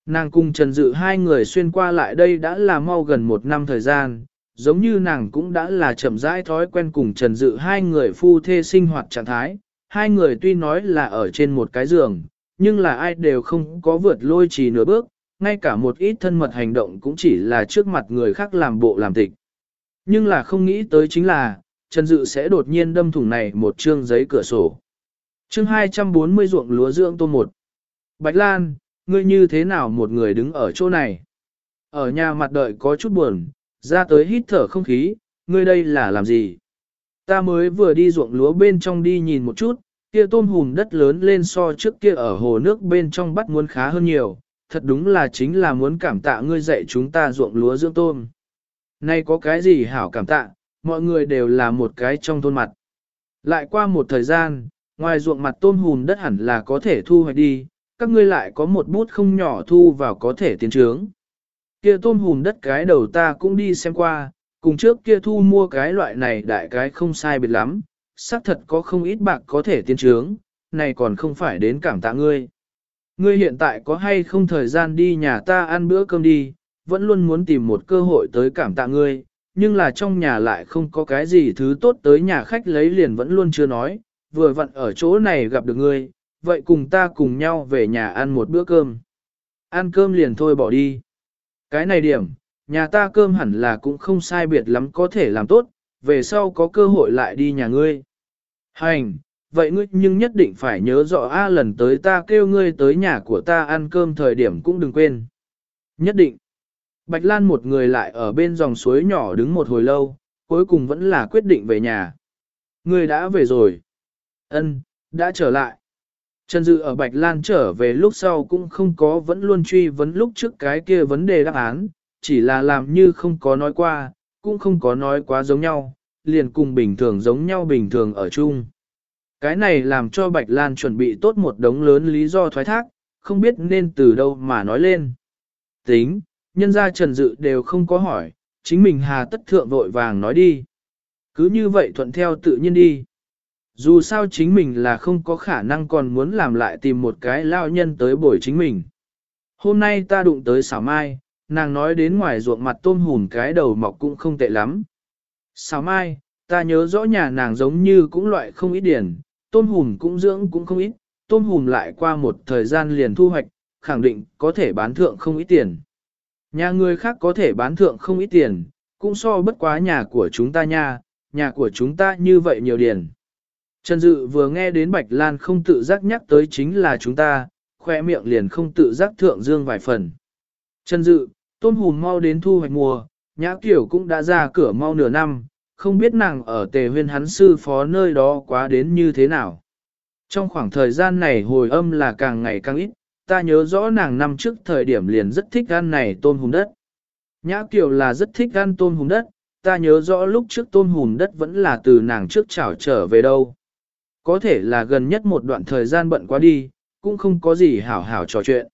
Nàng cùng Trần Dự hai người xuyên qua lại đây đã là mau gần một năm thời gian, giống như nàng cũng đã là chậm rãi thói quen cùng Trần Dự hai người phu thê sinh hoạt trạng thái, hai người tuy nói là ở trên một cái giường, nhưng là ai đều không có vượt lôi trì nửa bước, ngay cả một ít thân mật hành động cũng chỉ là trước mặt người khác làm bộ làm tịch. Nhưng là không nghĩ tới chính là, Trần Dự sẽ đột nhiên đâm thủng này một chương giấy cửa sổ. Chương 240 ruộng lúa dưỡng tôm một. Bạch Lan, ngươi như thế nào một người đứng ở chỗ này? Ở nhà mặt đợi có chút buồn, ra tới hít thở không khí, ngươi đây là làm gì? Ta mới vừa đi ruộng lúa bên trong đi nhìn một chút, kia tôm hùm đất lớn lên so trước kia ở hồ nước bên trong bắt muốn khá hơn nhiều, thật đúng là chính là muốn cảm tạ ngươi dạy chúng ta ruộng lúa dưỡng tôm. Nay có cái gì hảo cảm tạ, mọi người đều là một cái trong thôn mặt. Lại qua một thời gian, ngoài ruộng mặt tôm hùn đất hẳn là có thể thu hoạch đi, các ngươi lại có một bút không nhỏ thu vào có thể tiến trướng. Kia tôm hùn đất cái đầu ta cũng đi xem qua, cùng trước kia thu mua cái loại này đại cái không sai biệt lắm, xác thật có không ít bạc có thể tiến trướng, này còn không phải đến cảm tạ ngươi. Ngươi hiện tại có hay không thời gian đi nhà ta ăn bữa cơm đi, vẫn luôn muốn tìm một cơ hội tới cảm tạ ngươi, nhưng là trong nhà lại không có cái gì thứ tốt tới nhà khách lấy liền vẫn luôn chưa nói, vừa vặn ở chỗ này gặp được ngươi, vậy cùng ta cùng nhau về nhà ăn một bữa cơm. Ăn cơm liền thôi bỏ đi. Cái này điểm, nhà ta cơm hẳn là cũng không sai biệt lắm có thể làm tốt, về sau có cơ hội lại đi nhà ngươi. Hành, vậy ngươi nhưng nhất định phải nhớ rõ A lần tới ta kêu ngươi tới nhà của ta ăn cơm thời điểm cũng đừng quên. Nhất định. Bạch Lan một người lại ở bên dòng suối nhỏ đứng một hồi lâu, cuối cùng vẫn là quyết định về nhà. Người đã về rồi. Ân, đã trở lại. Trần Dự ở Bạch Lan trở về lúc sau cũng không có vẫn luôn truy vấn lúc trước cái kia vấn đề đáp án, chỉ là làm như không có nói qua, cũng không có nói quá giống nhau, liền cùng bình thường giống nhau bình thường ở chung. Cái này làm cho Bạch Lan chuẩn bị tốt một đống lớn lý do thoái thác, không biết nên từ đâu mà nói lên. Tính, nhân gia Trần Dự đều không có hỏi, chính mình hà tất thượng vội vàng nói đi. Cứ như vậy thuận theo tự nhiên đi. Dù sao chính mình là không có khả năng còn muốn làm lại tìm một cái lao nhân tới bổi chính mình. Hôm nay ta đụng tới xảo mai, nàng nói đến ngoài ruộng mặt tôm hùn cái đầu mọc cũng không tệ lắm. Xảo mai, ta nhớ rõ nhà nàng giống như cũng loại không ít điển, tôm hùn cũng dưỡng cũng không ít, tôm hùn lại qua một thời gian liền thu hoạch, khẳng định có thể bán thượng không ít tiền. Nhà người khác có thể bán thượng không ít tiền, cũng so bất quá nhà của chúng ta nha, nhà của chúng ta như vậy nhiều điền. Trần Dự vừa nghe đến Bạch Lan không tự giác nhắc tới chính là chúng ta, khoe miệng liền không tự giác thượng dương vài phần. Trần Dự, tôm hùm mau đến thu hoạch mùa, nhã kiểu cũng đã ra cửa mau nửa năm, không biết nàng ở tề huyên hắn sư phó nơi đó quá đến như thế nào. Trong khoảng thời gian này hồi âm là càng ngày càng ít, ta nhớ rõ nàng năm trước thời điểm liền rất thích ăn này tôm hùm đất. Nhã Kiều là rất thích ăn tôm hùm đất, ta nhớ rõ lúc trước tôm hùm đất vẫn là từ nàng trước chảo trở về đâu. Có thể là gần nhất một đoạn thời gian bận quá đi, cũng không có gì hảo hảo trò chuyện.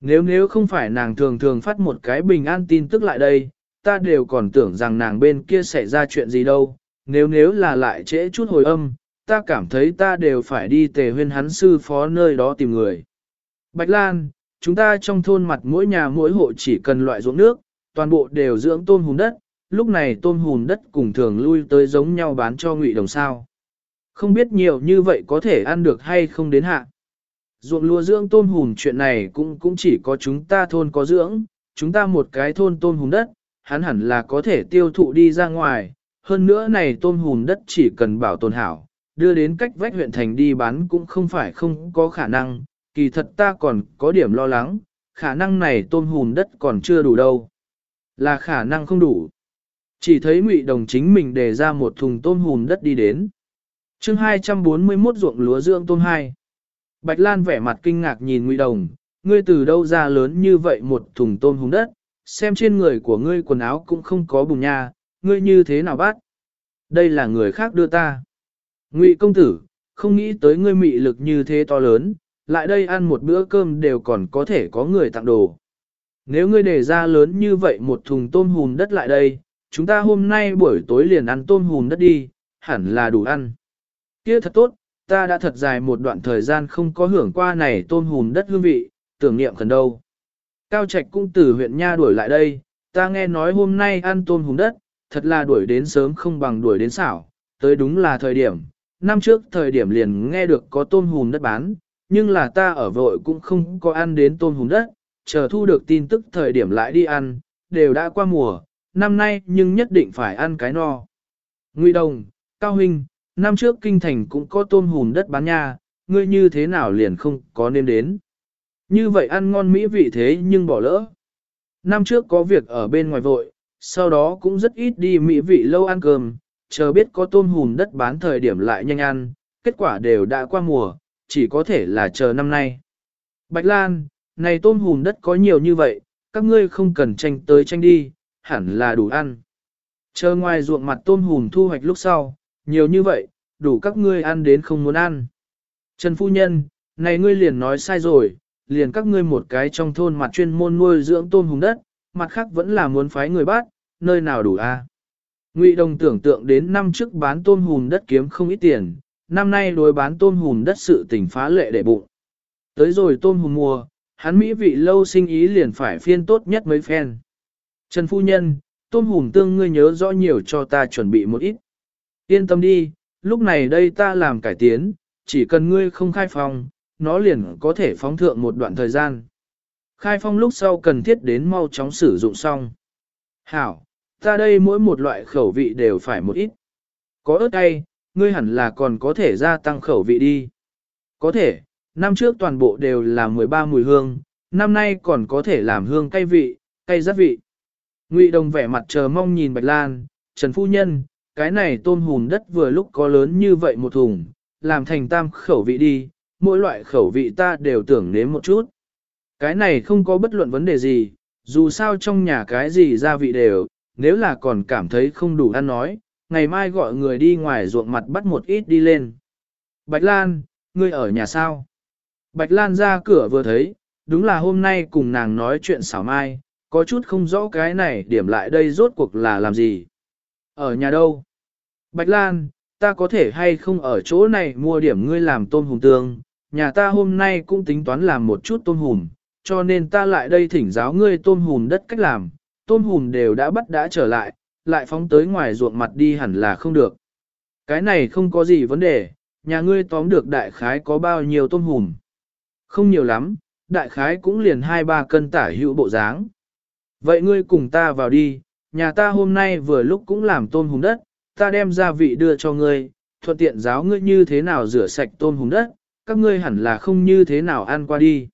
Nếu nếu không phải nàng thường thường phát một cái bình an tin tức lại đây, ta đều còn tưởng rằng nàng bên kia xảy ra chuyện gì đâu. Nếu nếu là lại trễ chút hồi âm, ta cảm thấy ta đều phải đi tề huyên hắn sư phó nơi đó tìm người. Bạch Lan, chúng ta trong thôn mặt mỗi nhà mỗi hộ chỉ cần loại ruộng nước, toàn bộ đều dưỡng tôm hùm đất, lúc này tôm hùm đất cùng thường lui tới giống nhau bán cho ngụy đồng sao. Không biết nhiều như vậy có thể ăn được hay không đến hạ. Ruộng lúa dưỡng tôm hùm chuyện này cũng cũng chỉ có chúng ta thôn có dưỡng, chúng ta một cái thôn tôm hùm đất, hắn hẳn là có thể tiêu thụ đi ra ngoài. Hơn nữa này tôm hùm đất chỉ cần bảo tồn hảo, đưa đến cách vách huyện thành đi bán cũng không phải không có khả năng, kỳ thật ta còn có điểm lo lắng, khả năng này tôm hùm đất còn chưa đủ đâu. Là khả năng không đủ. Chỉ thấy ngụy đồng chính mình đề ra một thùng tôm hùm đất đi đến chương 241 ruộng lúa dưỡng tôm hai. Bạch Lan vẻ mặt kinh ngạc nhìn Ngụy Đồng, ngươi từ đâu ra lớn như vậy một thùng tôm hùng đất, xem trên người của ngươi quần áo cũng không có bùn nha, ngươi như thế nào bắt? Đây là người khác đưa ta. Ngụy công tử, không nghĩ tới ngươi mị lực như thế to lớn, lại đây ăn một bữa cơm đều còn có thể có người tặng đồ. Nếu ngươi để ra lớn như vậy một thùng tôm hùm đất lại đây, chúng ta hôm nay buổi tối liền ăn tôm hùm đất đi, hẳn là đủ ăn. Kia thật tốt, ta đã thật dài một đoạn thời gian không có hưởng qua này tôm hùm đất hương vị, tưởng niệm khẩn đâu. Cao Trạch cũng từ huyện Nha đuổi lại đây, ta nghe nói hôm nay ăn tôm hùm đất, thật là đuổi đến sớm không bằng đuổi đến xảo, tới đúng là thời điểm. Năm trước thời điểm liền nghe được có tôm hùm đất bán, nhưng là ta ở vội cũng không có ăn đến tôm hùm đất, chờ thu được tin tức thời điểm lại đi ăn, đều đã qua mùa, năm nay nhưng nhất định phải ăn cái no. Ngụy Đồng, Cao Huynh, năm trước kinh thành cũng có tôm hùm đất bán nha, ngươi như thế nào liền không có nên đến. Như vậy ăn ngon mỹ vị thế nhưng bỏ lỡ. Năm trước có việc ở bên ngoài vội, sau đó cũng rất ít đi mỹ vị lâu ăn cơm, chờ biết có tôm hùm đất bán thời điểm lại nhanh ăn, kết quả đều đã qua mùa, chỉ có thể là chờ năm nay. Bạch Lan, này tôm hùm đất có nhiều như vậy, các ngươi không cần tranh tới tranh đi, hẳn là đủ ăn. Chờ ngoài ruộng mặt tôm hùm thu hoạch lúc sau, nhiều như vậy, đủ các ngươi ăn đến không muốn ăn. Trần Phu Nhân, này ngươi liền nói sai rồi, liền các ngươi một cái trong thôn mặt chuyên môn nuôi dưỡng tôm hùm đất, mặt khác vẫn là muốn phái người bắt, nơi nào đủ a? Ngụy Đồng tưởng tượng đến năm trước bán tôm hùm đất kiếm không ít tiền, năm nay đối bán tôm hùm đất sự tình phá lệ đệ bụng. Tới rồi tôm hùm mùa, hắn mỹ vị lâu sinh ý liền phải phiên tốt nhất mấy phen. Trần Phu Nhân, tôm hùm tương ngươi nhớ rõ nhiều cho ta chuẩn bị một ít. Yên tâm đi, lúc này đây ta làm cải tiến, chỉ cần ngươi không khai phòng, nó liền có thể phóng thượng một đoạn thời gian. Khai phong lúc sau cần thiết đến mau chóng sử dụng xong. Hảo, ta đây mỗi một loại khẩu vị đều phải một ít. Có ớt cay, ngươi hẳn là còn có thể gia tăng khẩu vị đi. Có thể, năm trước toàn bộ đều là 13 mùi hương, năm nay còn có thể làm hương cay vị, cay rất vị. Ngụy Đồng vẻ mặt chờ mong nhìn Bạch Lan, Trần Phu Nhân, cái này tôm hùm đất vừa lúc có lớn như vậy một thùng, làm thành tam khẩu vị đi, mỗi loại khẩu vị ta đều tưởng nếm một chút. Cái này không có bất luận vấn đề gì, dù sao trong nhà cái gì gia vị đều, nếu là còn cảm thấy không đủ ăn nói, ngày mai gọi người đi ngoài ruộng mặt bắt một ít đi lên. Bạch Lan, ngươi ở nhà sao? Bạch Lan ra cửa vừa thấy, đúng là hôm nay cùng nàng nói chuyện xảo mai, có chút không rõ cái này điểm lại đây rốt cuộc là làm gì. Ở nhà đâu? Bạch Lan, ta có thể hay không ở chỗ này mua điểm ngươi làm tôm hùm tương, nhà ta hôm nay cũng tính toán làm một chút tôm hùm, cho nên ta lại đây thỉnh giáo ngươi tôm hùm đất cách làm, tôm hùm đều đã bắt đã trở lại, lại phóng tới ngoài ruộng mặt đi hẳn là không được. Cái này không có gì vấn đề, nhà ngươi tóm được đại khái có bao nhiêu tôm hùm. Không nhiều lắm, đại khái cũng liền 2-3 cân tả hữu bộ dáng. Vậy ngươi cùng ta vào đi, nhà ta hôm nay vừa lúc cũng làm tôm hùm đất, ta đem gia vị đưa cho ngươi, thuận tiện giáo ngươi như thế nào rửa sạch tôm hùm đất, các ngươi hẳn là không như thế nào ăn qua đi.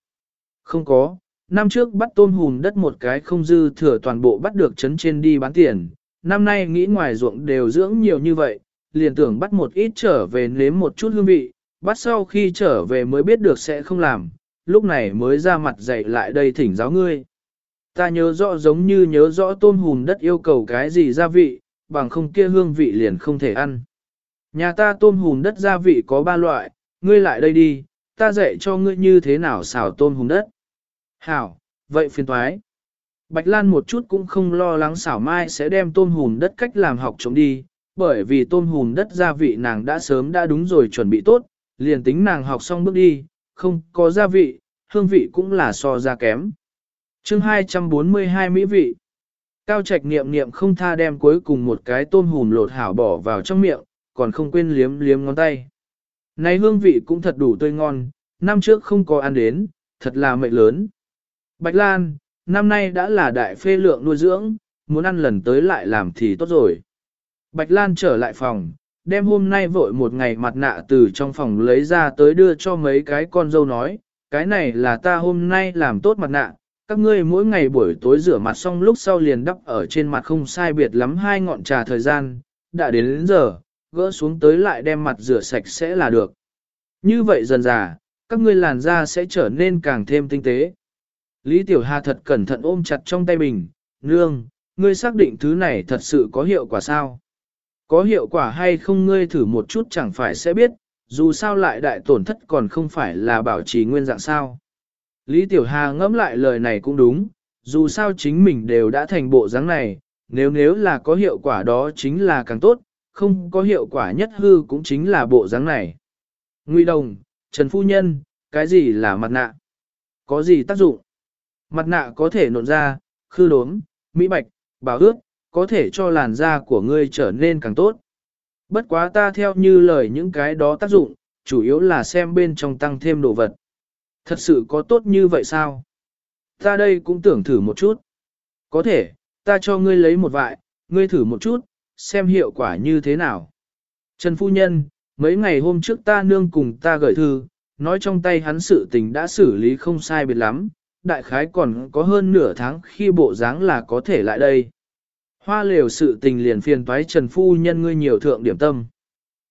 Không có, năm trước bắt tôm hùm đất một cái không dư thừa toàn bộ bắt được chấn trên đi bán tiền, năm nay nghĩ ngoài ruộng đều dưỡng nhiều như vậy, liền tưởng bắt một ít trở về nếm một chút hương vị, bắt sau khi trở về mới biết được sẽ không làm, lúc này mới ra mặt dạy lại đây thỉnh giáo ngươi. Ta nhớ rõ giống như nhớ rõ tôm hùm đất yêu cầu cái gì gia vị, bằng không kia hương vị liền không thể ăn. Nhà ta tôm hùm đất gia vị có ba loại, ngươi lại đây đi, ta dạy cho ngươi như thế nào xào tôm hùm đất. Hảo, vậy phiền thoái. Bạch Lan một chút cũng không lo lắng xảo mai sẽ đem tôm hùm đất cách làm học chống đi, bởi vì tôm hùm đất gia vị nàng đã sớm đã đúng rồi chuẩn bị tốt, liền tính nàng học xong bước đi, không có gia vị, hương vị cũng là so ra kém. chương 242 mỹ vị. Cao trạch niệm niệm không tha đem cuối cùng một cái tôm hùm lột hảo bỏ vào trong miệng, còn không quên liếm liếm ngón tay. Này hương vị cũng thật đủ tươi ngon, năm trước không có ăn đến, thật là mệnh lớn. Bạch Lan, năm nay đã là đại phê lượng nuôi dưỡng, muốn ăn lần tới lại làm thì tốt rồi. Bạch Lan trở lại phòng, đem hôm nay vội một ngày mặt nạ từ trong phòng lấy ra tới đưa cho mấy cái con dâu nói, cái này là ta hôm nay làm tốt mặt nạ, các ngươi mỗi ngày buổi tối rửa mặt xong lúc sau liền đắp ở trên mặt không sai biệt lắm hai ngọn trà thời gian, đã đến đến giờ, gỡ xuống tới lại đem mặt rửa sạch sẽ là được. Như vậy dần dà, các ngươi làn da sẽ trở nên càng thêm tinh tế. Lý Tiểu Hà thật cẩn thận ôm chặt trong tay bình, nương, ngươi xác định thứ này thật sự có hiệu quả sao? Có hiệu quả hay không ngươi thử một chút chẳng phải sẽ biết, dù sao lại đại tổn thất còn không phải là bảo trì nguyên dạng sao. Lý Tiểu Hà ngẫm lại lời này cũng đúng, dù sao chính mình đều đã thành bộ dáng này, nếu nếu là có hiệu quả đó chính là càng tốt, không có hiệu quả nhất hư cũng chính là bộ dáng này. Ngụy Đồng, Trần Phu Nhân, cái gì là mặt nạ? Có gì tác dụng? Mặt nạ có thể nộn ra, khư đốm, mỹ bạch, bảo ước, có thể cho làn da của ngươi trở nên càng tốt. Bất quá ta theo như lời những cái đó tác dụng, chủ yếu là xem bên trong tăng thêm đồ vật. Thật sự có tốt như vậy sao? Ta đây cũng tưởng thử một chút. Có thể, ta cho ngươi lấy một vại, ngươi thử một chút, xem hiệu quả như thế nào. Trần Phu Nhân, mấy ngày hôm trước ta nương cùng ta gửi thư, nói trong tay hắn sự tình đã xử lý không sai biệt lắm, đại khái còn có hơn nửa tháng khi bộ dáng là có thể lại đây. Hoa liều sự tình liền phiền toái Trần Phu Nhân ngươi nhiều thượng điểm tâm.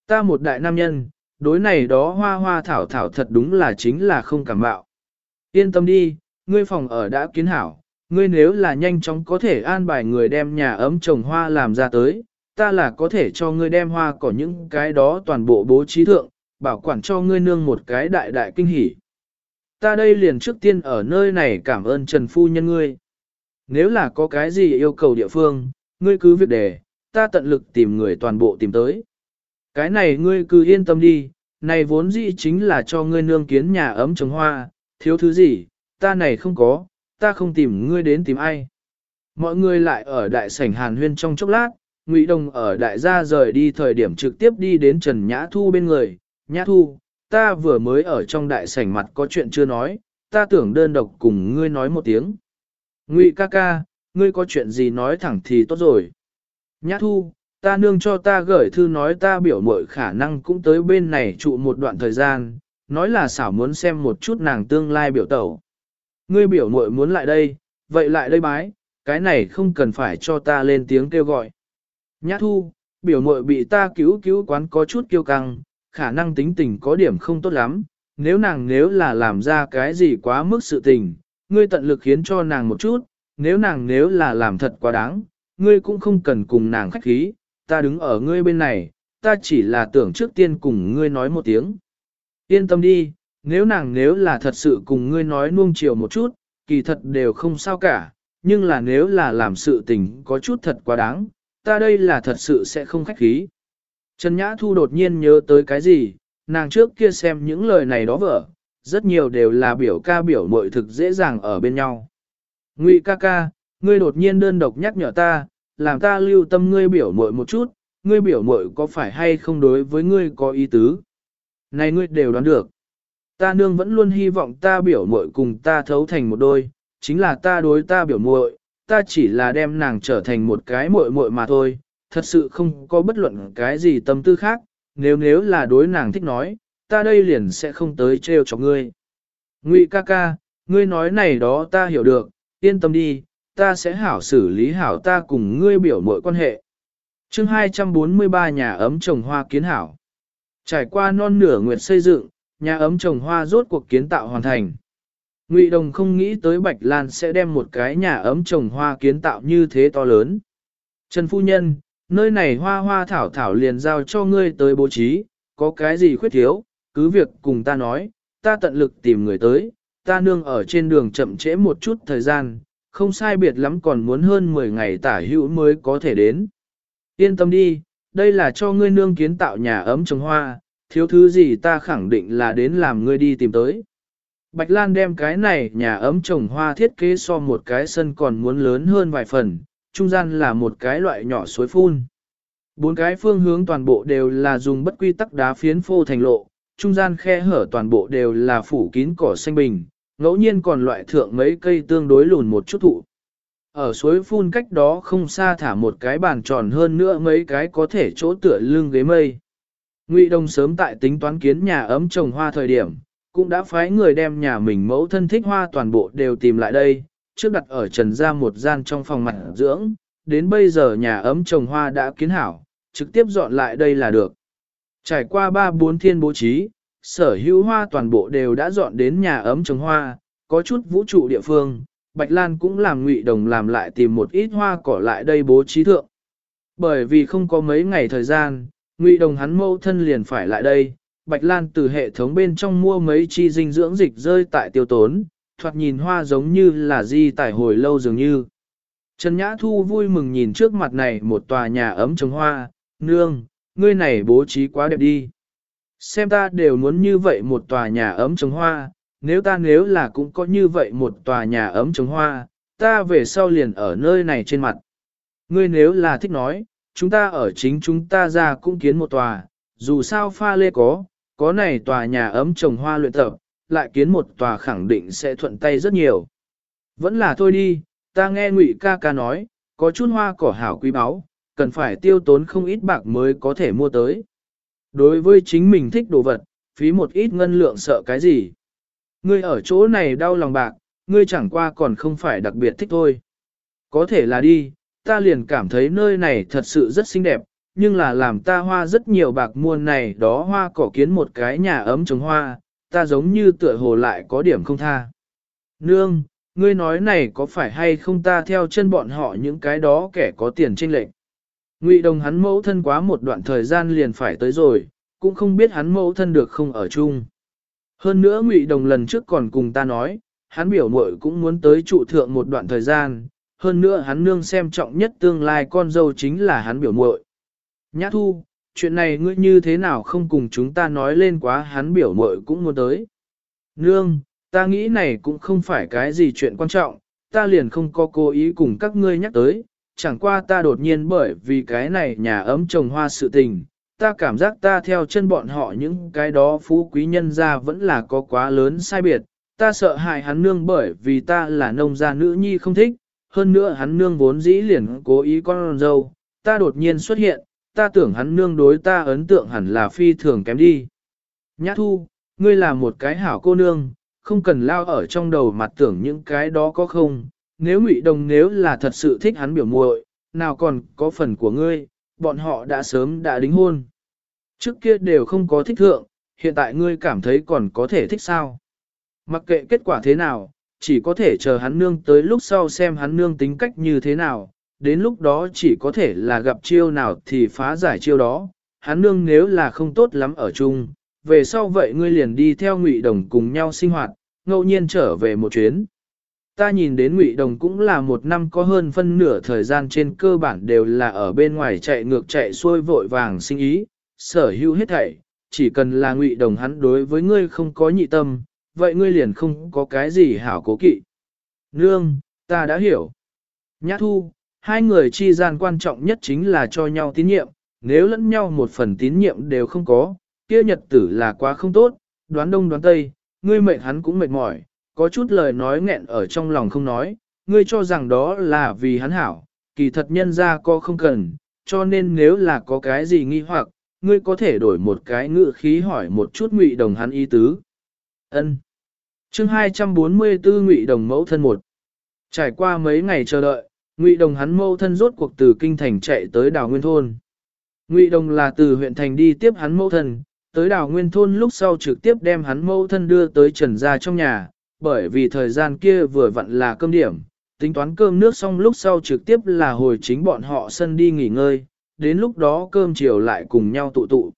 Ta một đại nam nhân, đối này đó hoa hoa thảo thảo thật đúng là chính là không cảm bạo. Yên tâm đi, ngươi phòng ở đã kiến hảo, ngươi nếu là nhanh chóng có thể an bài người đem nhà ấm trồng hoa làm ra tới, ta là có thể cho ngươi đem hoa có những cái đó toàn bộ bố trí thượng, bảo quản cho ngươi nương một cái đại đại kinh hỉ. Ta đây liền trước tiên ở nơi này cảm ơn Trần Phu Nhân ngươi. Nếu là có cái gì yêu cầu địa phương, ngươi cứ việc để ta tận lực tìm người toàn bộ tìm tới. Cái này ngươi cứ yên tâm đi, này vốn dĩ chính là cho ngươi nương kiến nhà ấm trồng hoa, thiếu thứ gì, ta này không có, ta không tìm ngươi đến tìm ai. Mọi người lại ở đại sảnh hàn huyên trong chốc lát, Ngụy Đông ở đại gia rời đi thời điểm trực tiếp đi đến Trần Nhã Thu bên người, Nhã Thu, ta vừa mới ở trong đại sảnh mặt có chuyện chưa nói, ta tưởng đơn độc cùng ngươi nói một tiếng. Ngụy ca ca, ngươi có chuyện gì nói thẳng thì tốt rồi. Nhã Thu, ta nương cho ta gửi thư nói ta biểu mội khả năng cũng tới bên này trụ một đoạn thời gian, nói là xảo muốn xem một chút nàng tương lai biểu tẩu. Ngươi biểu mội muốn lại đây, vậy lại đây bái, cái này không cần phải cho ta lên tiếng kêu gọi. Nhã thu, biểu mội bị ta cứu cứu quán có chút kiêu căng, khả năng tính tình có điểm không tốt lắm, nếu nàng nếu là làm ra cái gì quá mức sự tình, ngươi tận lực khiến cho nàng một chút, nếu nàng nếu là làm thật quá đáng, ngươi cũng không cần cùng nàng khách khí, ta đứng ở ngươi bên này, ta chỉ là tưởng trước tiên cùng ngươi nói một tiếng. Yên tâm đi, nếu nàng nếu là thật sự cùng ngươi nói nuông chiều một chút, kỳ thật đều không sao cả, nhưng là nếu là làm sự tình có chút thật quá đáng, ta đây là thật sự sẽ không khách khí. Trần Nhã Thu đột nhiên nhớ tới cái gì, nàng trước kia xem những lời này đó vở, rất nhiều đều là biểu ca biểu mội thực dễ dàng ở bên nhau. Ngụy ca ca, ngươi đột nhiên đơn độc nhắc nhở ta, làm ta lưu tâm ngươi biểu mội một chút, ngươi biểu mội có phải hay không đối với ngươi có ý tứ. Này ngươi đều đoán được. Ta nương vẫn luôn hy vọng ta biểu muội cùng ta thấu thành một đôi, chính là ta đối ta biểu muội, ta chỉ là đem nàng trở thành một cái muội muội mà thôi, thật sự không có bất luận cái gì tâm tư khác, nếu nếu là đối nàng thích nói, ta đây liền sẽ không tới trêu cho ngươi. Ngụy ca ca, ngươi nói này đó ta hiểu được, yên tâm đi, ta sẽ hảo xử lý hảo ta cùng ngươi biểu mọi quan hệ. Chương 243 nhà ấm trồng hoa kiến hảo. Trải qua non nửa nguyệt xây dựng, nhà ấm trồng hoa rốt cuộc kiến tạo hoàn thành. Ngụy Đồng không nghĩ tới Bạch Lan sẽ đem một cái nhà ấm trồng hoa kiến tạo như thế to lớn. Trần Phu Nhân, nơi này hoa hoa thảo thảo liền giao cho ngươi tới bố trí, có cái gì khuyết thiếu, cứ việc cùng ta nói, ta tận lực tìm người tới, ta nương ở trên đường chậm trễ một chút thời gian, không sai biệt lắm còn muốn hơn 10 ngày tả hữu mới có thể đến. Yên tâm đi, đây là cho ngươi nương kiến tạo nhà ấm trồng hoa, thiếu thứ gì ta khẳng định là đến làm ngươi đi tìm tới. Bạch Lan đem cái này nhà ấm trồng hoa thiết kế so một cái sân còn muốn lớn hơn vài phần, trung gian là một cái loại nhỏ suối phun. Bốn cái phương hướng toàn bộ đều là dùng bất quy tắc đá phiến phô thành lộ, trung gian khe hở toàn bộ đều là phủ kín cỏ xanh bình, ngẫu nhiên còn loại thượng mấy cây tương đối lùn một chút thụ. Ở suối phun cách đó không xa thả một cái bàn tròn hơn nữa mấy cái có thể chỗ tựa lưng ghế mây. Ngụy Đông sớm tại tính toán kiến nhà ấm trồng hoa thời điểm, cũng đã phái người đem nhà mình mẫu thân thích hoa toàn bộ đều tìm lại đây, trước đặt ở trần ra một gian trong phòng mặt dưỡng, đến bây giờ nhà ấm trồng hoa đã kiến hảo, trực tiếp dọn lại đây là được. Trải qua ba bốn thiên bố trí, sở hữu hoa toàn bộ đều đã dọn đến nhà ấm trồng hoa, có chút vũ trụ địa phương, Bạch Lan cũng làm ngụy đồng làm lại tìm một ít hoa cỏ lại đây bố trí thượng. Bởi vì không có mấy ngày thời gian, Ngụy Đồng hắn mâu thân liền phải lại đây, Bạch Lan từ hệ thống bên trong mua mấy chi dinh dưỡng dịch rơi tại tiêu tốn, thoạt nhìn hoa giống như là di tải hồi lâu dường như. Trần Nhã Thu vui mừng nhìn trước mặt này một tòa nhà ấm trồng hoa, nương, ngươi này bố trí quá đẹp đi. Xem ta đều muốn như vậy một tòa nhà ấm trồng hoa, nếu ta nếu là cũng có như vậy một tòa nhà ấm trồng hoa, ta về sau liền ở nơi này trên mặt. Ngươi nếu là thích nói, chúng ta ở chính chúng ta ra cũng kiến một tòa, dù sao pha lê có, có này tòa nhà ấm trồng hoa luyện tập, lại kiến một tòa khẳng định sẽ thuận tay rất nhiều. Vẫn là thôi đi, ta nghe Ngụy ca ca nói, có chút hoa cỏ hảo quý báu, cần phải tiêu tốn không ít bạc mới có thể mua tới. Đối với chính mình thích đồ vật, phí một ít ngân lượng sợ cái gì. Ngươi ở chỗ này đau lòng bạc, ngươi chẳng qua còn không phải đặc biệt thích thôi. Có thể là đi, ta liền cảm thấy nơi này thật sự rất xinh đẹp, nhưng là làm ta hoa rất nhiều bạc mua này đó hoa cỏ kiến một cái nhà ấm trồng hoa, ta giống như tựa hồ lại có điểm không tha. Nương, ngươi nói này có phải hay không ta theo chân bọn họ những cái đó kẻ có tiền tranh lệnh. Ngụy đồng hắn mẫu thân quá một đoạn thời gian liền phải tới rồi, cũng không biết hắn mẫu thân được không ở chung. Hơn nữa Ngụy đồng lần trước còn cùng ta nói, hắn biểu muội cũng muốn tới trụ thượng một đoạn thời gian, hơn nữa hắn nương xem trọng nhất tương lai con dâu chính là hắn biểu muội. Nhã thu, chuyện này ngươi như thế nào không cùng chúng ta nói lên quá hắn biểu muội cũng muốn tới. Nương, ta nghĩ này cũng không phải cái gì chuyện quan trọng, ta liền không có cố ý cùng các ngươi nhắc tới, chẳng qua ta đột nhiên bởi vì cái này nhà ấm trồng hoa sự tình, ta cảm giác ta theo chân bọn họ những cái đó phú quý nhân ra vẫn là có quá lớn sai biệt, ta sợ hại hắn nương bởi vì ta là nông gia nữ nhi không thích, hơn nữa hắn nương vốn dĩ liền cố ý con dâu, ta đột nhiên xuất hiện, ta tưởng hắn nương đối ta ấn tượng hẳn là phi thường kém đi. Nhã thu, ngươi là một cái hảo cô nương, không cần lao ở trong đầu mặt tưởng những cái đó có không, nếu ngụy đồng nếu là thật sự thích hắn biểu muội, nào còn có phần của ngươi, bọn họ đã sớm đã đính hôn. Trước kia đều không có thích thượng, hiện tại ngươi cảm thấy còn có thể thích sao. Mặc kệ kết quả thế nào, chỉ có thể chờ hắn nương tới lúc sau xem hắn nương tính cách như thế nào, đến lúc đó chỉ có thể là gặp chiêu nào thì phá giải chiêu đó, hắn nương nếu là không tốt lắm ở chung, về sau vậy ngươi liền đi theo ngụy đồng cùng nhau sinh hoạt, ngẫu nhiên trở về một chuyến. Ta nhìn đến ngụy đồng cũng là một năm có hơn phân nửa thời gian trên cơ bản đều là ở bên ngoài chạy ngược chạy xuôi vội vàng sinh ý, sở hữu hết thảy, chỉ cần là ngụy đồng hắn đối với ngươi không có nhị tâm, vậy ngươi liền không có cái gì hảo cố kỵ. Nương, ta đã hiểu. Nhã thu, hai người chi gian quan trọng nhất chính là cho nhau tín nhiệm, nếu lẫn nhau một phần tín nhiệm đều không có, kia nhật tử là quá không tốt, đoán đông đoán tây, ngươi mệt hắn cũng mệt mỏi, có chút lời nói nghẹn ở trong lòng không nói, ngươi cho rằng đó là vì hắn hảo, kỳ thật nhân ra có không cần, cho nên nếu là có cái gì nghi hoặc, ngươi có thể đổi một cái ngữ khí hỏi một chút ngụy đồng hắn ý tứ. Ân. Chương 244 Ngụy Đồng mẫu thân một. Trải qua mấy ngày chờ đợi, Ngụy Đồng hắn mẫu thân rốt cuộc từ kinh thành chạy tới đảo Nguyên thôn. Ngụy Đồng là từ huyện thành đi tiếp hắn mẫu thân, tới đảo Nguyên thôn lúc sau trực tiếp đem hắn mẫu thân đưa tới Trần gia trong nhà, bởi vì thời gian kia vừa vặn là cơm điểm, tính toán cơm nước xong lúc sau trực tiếp là hồi chính bọn họ sân đi nghỉ ngơi, đến lúc đó cơm chiều lại cùng nhau tụ tụ.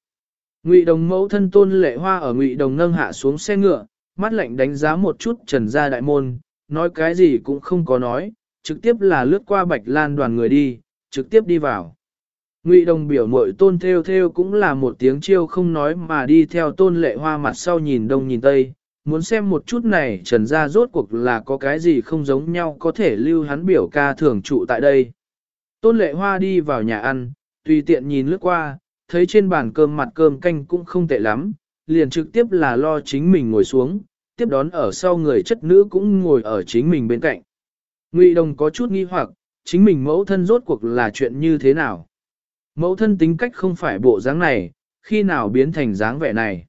Ngụy Đồng mẫu thân Tôn Lệ Hoa ở Ngụy Đồng nâng hạ xuống xe ngựa, mắt lạnh đánh giá một chút trần gia đại môn, nói cái gì cũng không có nói, trực tiếp là lướt qua bạch lan đoàn người đi, trực tiếp đi vào. Ngụy đồng biểu mội tôn theo theo cũng là một tiếng chiêu không nói mà đi theo tôn lệ hoa mặt sau nhìn đông nhìn tây, muốn xem một chút này trần gia rốt cuộc là có cái gì không giống nhau có thể lưu hắn biểu ca thường trụ tại đây. Tôn lệ hoa đi vào nhà ăn, tùy tiện nhìn lướt qua, thấy trên bàn cơm mặt cơm canh cũng không tệ lắm, liền trực tiếp là lo chính mình ngồi xuống, tiếp đón ở sau người chất nữ cũng ngồi ở chính mình bên cạnh. Ngụy Đồng có chút nghi hoặc, chính mình mẫu thân rốt cuộc là chuyện như thế nào? Mẫu thân tính cách không phải bộ dáng này, khi nào biến thành dáng vẻ này?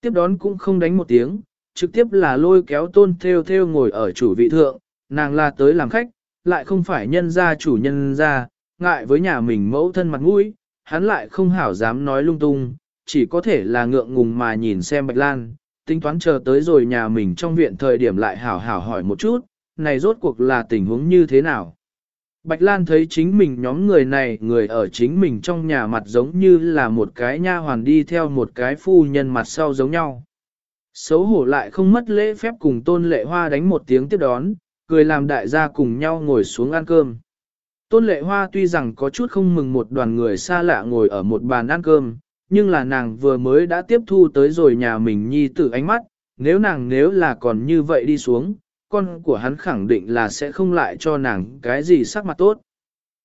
Tiếp đón cũng không đánh một tiếng, trực tiếp là lôi kéo tôn theo theo ngồi ở chủ vị thượng, nàng là tới làm khách, lại không phải nhân gia chủ nhân gia, ngại với nhà mình mẫu thân mặt mũi, hắn lại không hảo dám nói lung tung, chỉ có thể là ngượng ngùng mà nhìn xem Bạch Lan, tính toán chờ tới rồi nhà mình trong viện thời điểm lại hảo hảo hỏi một chút, này rốt cuộc là tình huống như thế nào. Bạch Lan thấy chính mình nhóm người này người ở chính mình trong nhà mặt giống như là một cái nha hoàn đi theo một cái phu nhân mặt sau giống nhau. Xấu hổ lại không mất lễ phép cùng tôn lệ hoa đánh một tiếng tiếp đón, cười làm đại gia cùng nhau ngồi xuống ăn cơm. Tôn lệ hoa tuy rằng có chút không mừng một đoàn người xa lạ ngồi ở một bàn ăn cơm, nhưng là nàng vừa mới đã tiếp thu tới rồi nhà mình nhi tử ánh mắt, nếu nàng nếu là còn như vậy đi xuống, con của hắn khẳng định là sẽ không lại cho nàng cái gì sắc mặt tốt.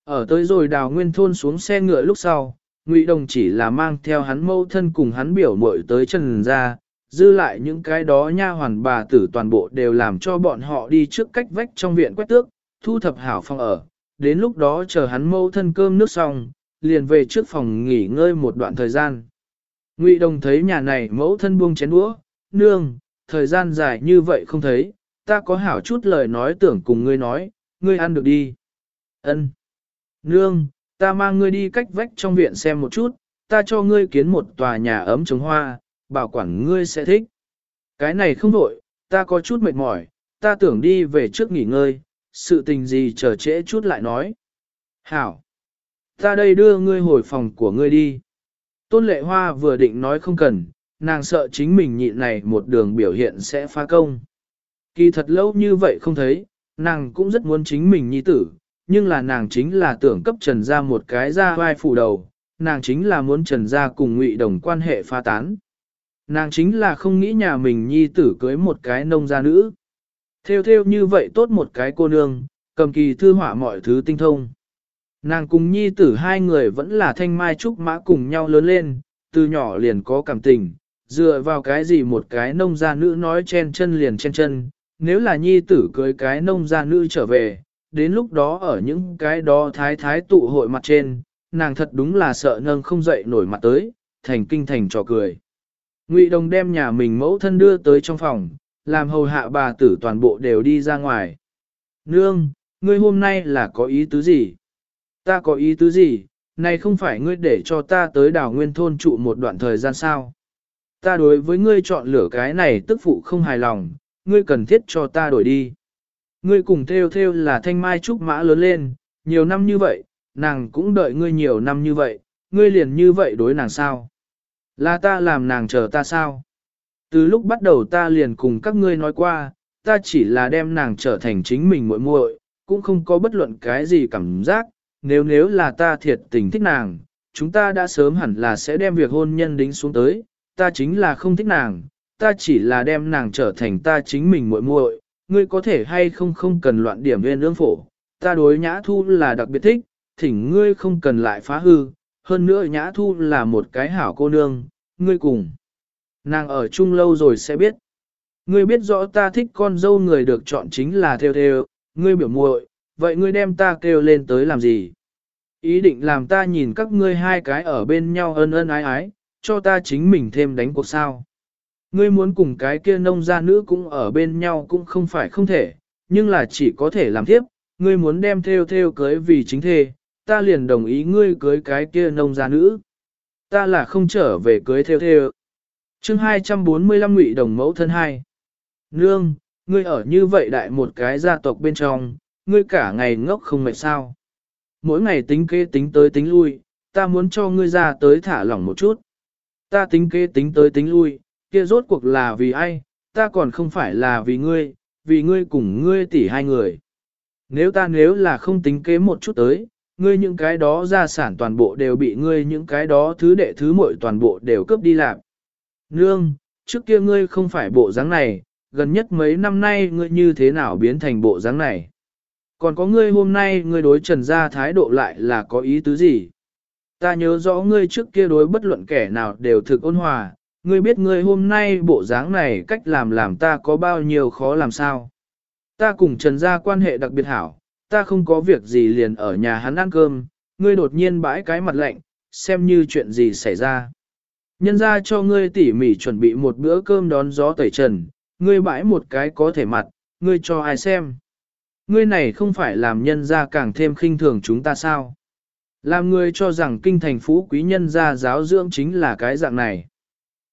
Ở tới rồi đào nguyên thôn xuống xe ngựa lúc sau, Ngụy Đồng chỉ là mang theo hắn mâu thân cùng hắn biểu muội tới trần ra, dư lại những cái đó nha hoàn bà tử toàn bộ đều làm cho bọn họ đi trước cách vách trong viện quét tước, thu thập hảo phòng ở, đến lúc đó chờ hắn mâu thân cơm nước xong, liền về trước phòng nghỉ ngơi một đoạn thời gian. Ngụy Đồng thấy nhà này mẫu thân buông chén đũa, nương, thời gian dài như vậy không thấy, ta có hảo chút lời nói tưởng cùng ngươi nói, ngươi ăn được đi. Ân. Nương, ta mang ngươi đi cách vách trong viện xem một chút, ta cho ngươi kiến một tòa nhà ấm trồng hoa, bảo quản ngươi sẽ thích. Cái này không đổi, ta có chút mệt mỏi, ta tưởng đi về trước nghỉ ngơi, sự tình gì chờ trễ chút lại nói. Hảo, ta đây đưa ngươi hồi phòng của ngươi đi. Tôn lệ hoa vừa định nói không cần, nàng sợ chính mình nhịn này một đường biểu hiện sẽ phá công. Kỳ thật lâu như vậy không thấy, nàng cũng rất muốn chính mình nhi tử, nhưng là nàng chính là tưởng cấp trần ra một cái ra vai phủ đầu, nàng chính là muốn trần ra cùng ngụy đồng quan hệ pha tán. Nàng chính là không nghĩ nhà mình nhi tử cưới một cái nông gia nữ. Theo theo như vậy tốt một cái cô nương, cầm kỳ thư họa mọi thứ tinh thông. Nàng cùng nhi tử hai người vẫn là thanh mai trúc mã cùng nhau lớn lên, từ nhỏ liền có cảm tình, dựa vào cái gì một cái nông gia nữ nói chen chân liền chen chân, nếu là nhi tử cưới cái nông gia nữ trở về, đến lúc đó ở những cái đó thái thái tụ hội mặt trên, nàng thật đúng là sợ nâng không dậy nổi mặt tới, thành kinh thành trò cười. Ngụy Đồng đem nhà mình mẫu thân đưa tới trong phòng, làm hầu hạ bà tử toàn bộ đều đi ra ngoài. Nương, ngươi hôm nay là có ý tứ gì? Ta có ý tứ gì? Này không phải ngươi để cho ta tới đảo nguyên thôn trụ một đoạn thời gian sao? Ta đối với ngươi chọn lửa cái này tức phụ không hài lòng, ngươi cần thiết cho ta đổi đi. Ngươi cùng theo theo là thanh mai trúc mã lớn lên, nhiều năm như vậy, nàng cũng đợi ngươi nhiều năm như vậy, ngươi liền như vậy đối nàng sao? Là ta làm nàng chờ ta sao? Từ lúc bắt đầu ta liền cùng các ngươi nói qua, ta chỉ là đem nàng trở thành chính mình muội muội, cũng không có bất luận cái gì cảm giác, nếu nếu là ta thiệt tình thích nàng, chúng ta đã sớm hẳn là sẽ đem việc hôn nhân đính xuống tới, ta chính là không thích nàng, ta chỉ là đem nàng trở thành ta chính mình muội muội, ngươi có thể hay không không cần loạn điểm viên ương phổ, ta đối nhã thu là đặc biệt thích, thỉnh ngươi không cần lại phá hư, hơn nữa nhã thu là một cái hảo cô nương, ngươi cùng. Nàng ở chung lâu rồi sẽ biết. Ngươi biết rõ ta thích con dâu người được chọn chính là theo theo, ngươi biểu muội, vậy ngươi đem ta kêu lên tới làm gì? Ý định làm ta nhìn các ngươi hai cái ở bên nhau ân ân ái ái, cho ta chính mình thêm đánh cuộc sao. Ngươi muốn cùng cái kia nông gia nữ cũng ở bên nhau cũng không phải không thể, nhưng là chỉ có thể làm tiếp, ngươi muốn đem theo theo cưới vì chính thê, ta liền đồng ý ngươi cưới cái kia nông gia nữ. Ta là không trở về cưới theo theo. chương 245 ngụy đồng mẫu thân hai. Nương, ngươi ở như vậy đại một cái gia tộc bên trong, ngươi cả ngày ngốc không mệt sao. Mỗi ngày tính kế tính tới tính lui, ta muốn cho ngươi ra tới thả lỏng một chút. Ta tính kế tính tới tính lui, kia rốt cuộc là vì ai, ta còn không phải là vì ngươi, vì ngươi cùng ngươi tỷ hai người. Nếu ta nếu là không tính kế một chút tới, ngươi những cái đó gia sản toàn bộ đều bị ngươi những cái đó thứ đệ thứ muội toàn bộ đều cướp đi làm. Nương, trước kia ngươi không phải bộ dáng này, gần nhất mấy năm nay ngươi như thế nào biến thành bộ dáng này. Còn có ngươi hôm nay ngươi đối trần gia thái độ lại là có ý tứ gì? Ta nhớ rõ ngươi trước kia đối bất luận kẻ nào đều thực ôn hòa, ngươi biết ngươi hôm nay bộ dáng này cách làm làm ta có bao nhiêu khó làm sao. Ta cùng trần gia quan hệ đặc biệt hảo, ta không có việc gì liền ở nhà hắn ăn cơm, ngươi đột nhiên bãi cái mặt lạnh, xem như chuyện gì xảy ra. Nhân ra cho ngươi tỉ mỉ chuẩn bị một bữa cơm đón gió tẩy trần, ngươi bãi một cái có thể mặt, ngươi cho ai xem. Ngươi này không phải làm nhân ra càng thêm khinh thường chúng ta sao? Làm ngươi cho rằng kinh thành phú quý nhân gia giáo dưỡng chính là cái dạng này.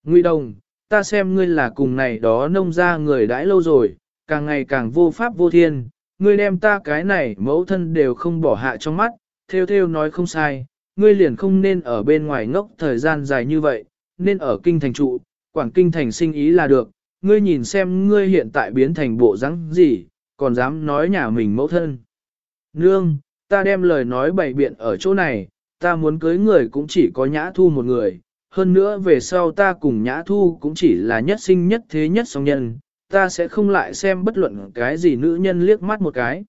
Ngụy Đồng, ta xem ngươi là cùng này đó nông ra người đãi lâu rồi, càng ngày càng vô pháp vô thiên, ngươi đem ta cái này mẫu thân đều không bỏ hạ trong mắt, theo theo nói không sai, ngươi liền không nên ở bên ngoài ngốc thời gian dài như vậy, nên ở kinh thành trụ, quảng kinh thành sinh ý là được, ngươi nhìn xem ngươi hiện tại biến thành bộ rắn gì, còn dám nói nhà mình mẫu thân. Nương, ta đem lời nói bày biện ở chỗ này, ta muốn cưới người cũng chỉ có nhã thu một người, hơn nữa về sau ta cùng nhã thu cũng chỉ là nhất sinh nhất thế nhất song nhân, ta sẽ không lại xem bất luận cái gì nữ nhân liếc mắt một cái.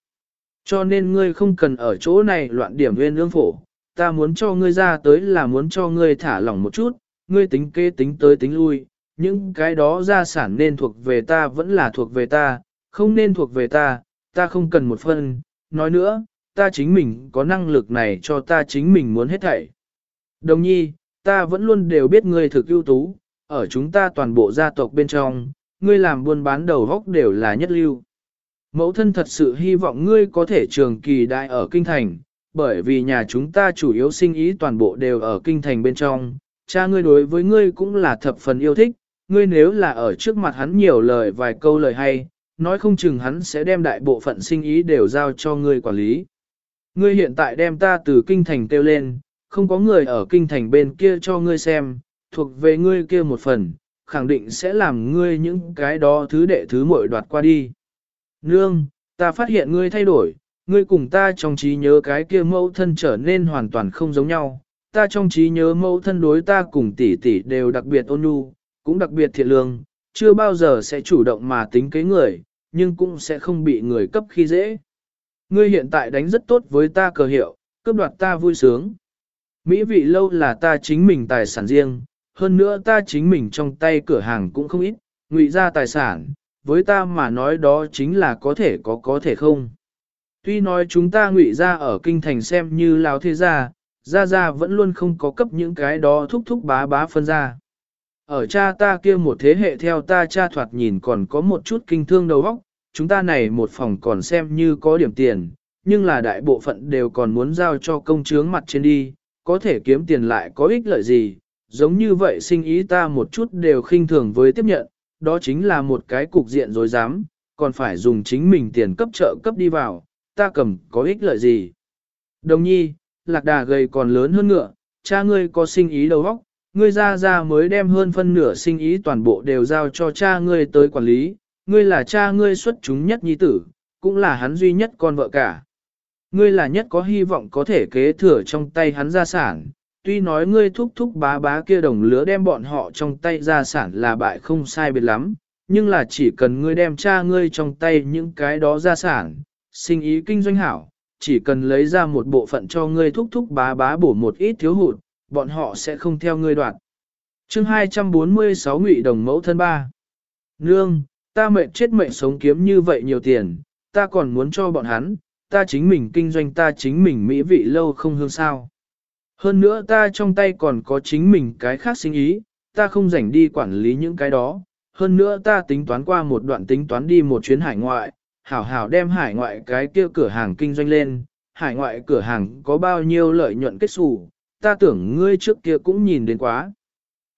Cho nên ngươi không cần ở chỗ này loạn điểm nguyên ương phổ, ta muốn cho ngươi ra tới là muốn cho ngươi thả lỏng một chút, ngươi tính kế tính tới tính lui, những cái đó gia sản nên thuộc về ta vẫn là thuộc về ta, không nên thuộc về ta, ta không cần một phân, nói nữa, ta chính mình có năng lực này cho ta chính mình muốn hết thảy. Đồng nhi, ta vẫn luôn đều biết ngươi thực ưu tú, ở chúng ta toàn bộ gia tộc bên trong, ngươi làm buôn bán đầu góc đều là nhất lưu. Mẫu thân thật sự hy vọng ngươi có thể trường kỳ đại ở kinh thành, bởi vì nhà chúng ta chủ yếu sinh ý toàn bộ đều ở kinh thành bên trong, cha ngươi đối với ngươi cũng là thập phần yêu thích, ngươi nếu là ở trước mặt hắn nhiều lời vài câu lời hay, nói không chừng hắn sẽ đem đại bộ phận sinh ý đều giao cho ngươi quản lý. Ngươi hiện tại đem ta từ kinh thành kêu lên, không có người ở kinh thành bên kia cho ngươi xem, thuộc về ngươi kia một phần, khẳng định sẽ làm ngươi những cái đó thứ đệ thứ muội đoạt qua đi. Nương, ta phát hiện ngươi thay đổi, ngươi cùng ta trong trí nhớ cái kia mẫu thân trở nên hoàn toàn không giống nhau. Ta trong trí nhớ mẫu thân đối ta cùng tỷ tỷ đều đặc biệt ôn nhu, cũng đặc biệt thiện lương, chưa bao giờ sẽ chủ động mà tính kế người, nhưng cũng sẽ không bị người cấp khi dễ. Ngươi hiện tại đánh rất tốt với ta cờ hiệu, cướp đoạt ta vui sướng. Mỹ vị lâu là ta chính mình tài sản riêng, hơn nữa ta chính mình trong tay cửa hàng cũng không ít, ngụy ra tài sản, với ta mà nói đó chính là có thể có có thể không. Tuy nói chúng ta ngụy ra ở kinh thành xem như lao thế gia, gia gia vẫn luôn không có cấp những cái đó thúc thúc bá bá phân ra. Ở cha ta kia một thế hệ theo ta cha thoạt nhìn còn có một chút kinh thương đầu óc, chúng ta này một phòng còn xem như có điểm tiền, nhưng là đại bộ phận đều còn muốn giao cho công chướng mặt trên đi, có thể kiếm tiền lại có ích lợi gì, giống như vậy sinh ý ta một chút đều khinh thường với tiếp nhận, đó chính là một cái cục diện dối dám, còn phải dùng chính mình tiền cấp trợ cấp đi vào, ta cầm có ích lợi gì. Đồng nhi, lạc đà gầy còn lớn hơn ngựa, cha ngươi có sinh ý đầu óc, ngươi ra ra mới đem hơn phân nửa sinh ý toàn bộ đều giao cho cha ngươi tới quản lý, ngươi là cha ngươi xuất chúng nhất nhi tử, cũng là hắn duy nhất con vợ cả. Ngươi là nhất có hy vọng có thể kế thừa trong tay hắn gia sản, tuy nói ngươi thúc thúc bá bá kia đồng lứa đem bọn họ trong tay gia sản là bại không sai biệt lắm, nhưng là chỉ cần ngươi đem cha ngươi trong tay những cái đó gia sản, sinh ý kinh doanh hảo, chỉ cần lấy ra một bộ phận cho ngươi thúc thúc bá bá bổ một ít thiếu hụt, bọn họ sẽ không theo ngươi đoạt. chương 246 Ngụy Đồng Mẫu Thân ba Nương, ta mệnh chết mệnh sống kiếm như vậy nhiều tiền, ta còn muốn cho bọn hắn, ta chính mình kinh doanh ta chính mình mỹ vị lâu không hương sao. Hơn nữa ta trong tay còn có chính mình cái khác sinh ý, ta không rảnh đi quản lý những cái đó. Hơn nữa ta tính toán qua một đoạn tính toán đi một chuyến hải ngoại, hảo hảo đem hải ngoại cái kia cửa hàng kinh doanh lên, hải ngoại cửa hàng có bao nhiêu lợi nhuận kết xù, ta tưởng ngươi trước kia cũng nhìn đến quá.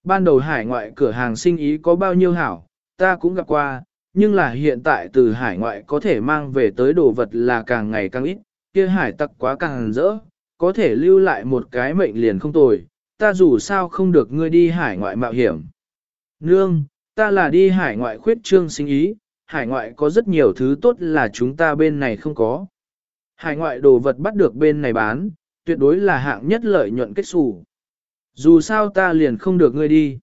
Ban đầu hải ngoại cửa hàng sinh ý có bao nhiêu hảo, ta cũng gặp qua, nhưng là hiện tại từ hải ngoại có thể mang về tới đồ vật là càng ngày càng ít, kia hải tặc quá càng rỡ, có thể lưu lại một cái mệnh liền không tồi, ta dù sao không được ngươi đi hải ngoại mạo hiểm. Nương, ta là đi hải ngoại khuyết trương sinh ý, hải ngoại có rất nhiều thứ tốt là chúng ta bên này không có. Hải ngoại đồ vật bắt được bên này bán, tuyệt đối là hạng nhất lợi nhuận kết xù. Dù sao ta liền không được ngươi đi.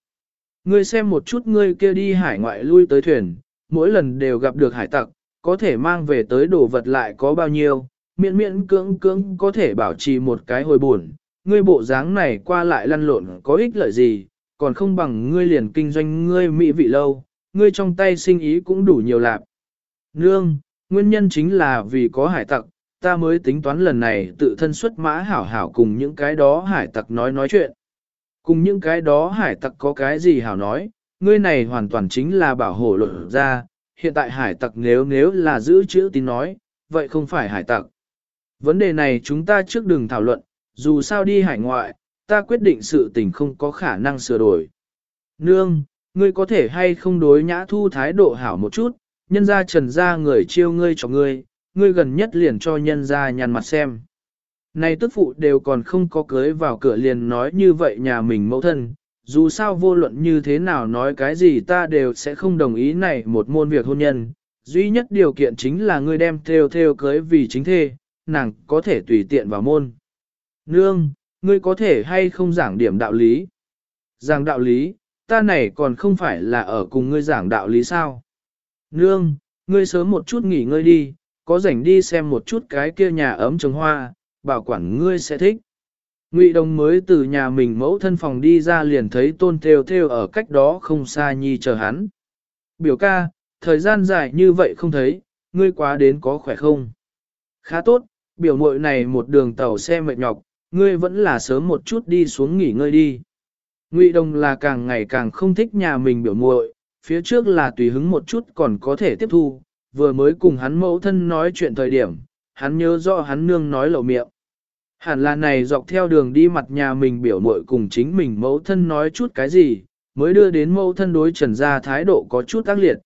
Ngươi xem một chút ngươi kia đi hải ngoại lui tới thuyền, mỗi lần đều gặp được hải tặc, có thể mang về tới đồ vật lại có bao nhiêu, miễn miễn cưỡng cưỡng có thể bảo trì một cái hồi buồn. Ngươi bộ dáng này qua lại lăn lộn có ích lợi gì, còn không bằng ngươi liền kinh doanh ngươi mỹ vị lâu, ngươi trong tay sinh ý cũng đủ nhiều lạc. Nương, nguyên nhân chính là vì có hải tặc, ta mới tính toán lần này tự thân xuất mã hảo hảo cùng những cái đó hải tặc nói nói chuyện. Cùng những cái đó hải tặc có cái gì hảo nói, ngươi này hoàn toàn chính là bảo hộ luận ra, hiện tại hải tặc nếu nếu là giữ chữ tín nói, vậy không phải hải tặc. Vấn đề này chúng ta trước đừng thảo luận, dù sao đi hải ngoại, ta quyết định sự tình không có khả năng sửa đổi. Nương, ngươi có thể hay không đối nhã thu thái độ hảo một chút, nhân ra trần ra người chiêu ngươi cho ngươi, ngươi gần nhất liền cho nhân ra nhăn mặt xem. Này tức phụ đều còn không có cưới vào cửa liền nói như vậy nhà mình mẫu thân, dù sao vô luận như thế nào nói cái gì ta đều sẽ không đồng ý này một môn việc hôn nhân. Duy nhất điều kiện chính là ngươi đem theo theo cưới vì chính thê, nàng có thể tùy tiện vào môn. Nương, ngươi có thể hay không giảng điểm đạo lý? Giảng đạo lý, ta này còn không phải là ở cùng ngươi giảng đạo lý sao? Nương, ngươi sớm một chút nghỉ ngơi đi, có rảnh đi xem một chút cái kia nhà ấm trồng hoa, bảo quản ngươi sẽ thích. Ngụy Đồng mới từ nhà mình mẫu thân phòng đi ra liền thấy tôn theo theo ở cách đó không xa nhi chờ hắn. Biểu ca, thời gian dài như vậy không thấy, ngươi quá đến có khỏe không? Khá tốt, biểu muội này một đường tàu xe mệt nhọc, ngươi vẫn là sớm một chút đi xuống nghỉ ngơi đi. Ngụy Đồng là càng ngày càng không thích nhà mình biểu muội, phía trước là tùy hứng một chút còn có thể tiếp thu, vừa mới cùng hắn mẫu thân nói chuyện thời điểm, hắn nhớ rõ hắn nương nói lẩu miệng. Hẳn là này dọc theo đường đi mặt nhà mình biểu muội cùng chính mình mẫu thân nói chút cái gì, mới đưa đến mẫu thân đối trần ra thái độ có chút tác liệt.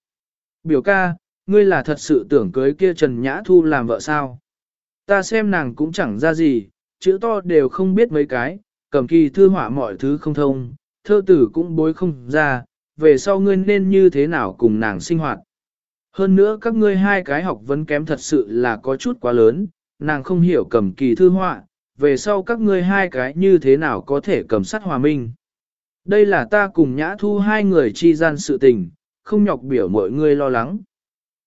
Biểu ca, ngươi là thật sự tưởng cưới kia Trần Nhã Thu làm vợ sao? Ta xem nàng cũng chẳng ra gì, chữ to đều không biết mấy cái, cầm kỳ thư họa mọi thứ không thông, thơ tử cũng bối không ra, về sau ngươi nên như thế nào cùng nàng sinh hoạt. Hơn nữa các ngươi hai cái học vấn kém thật sự là có chút quá lớn, nàng không hiểu cầm kỳ thư họa, về sau các ngươi hai cái như thế nào có thể cầm sắt hòa minh. Đây là ta cùng nhã thu hai người chi gian sự tình, không nhọc biểu mọi người lo lắng.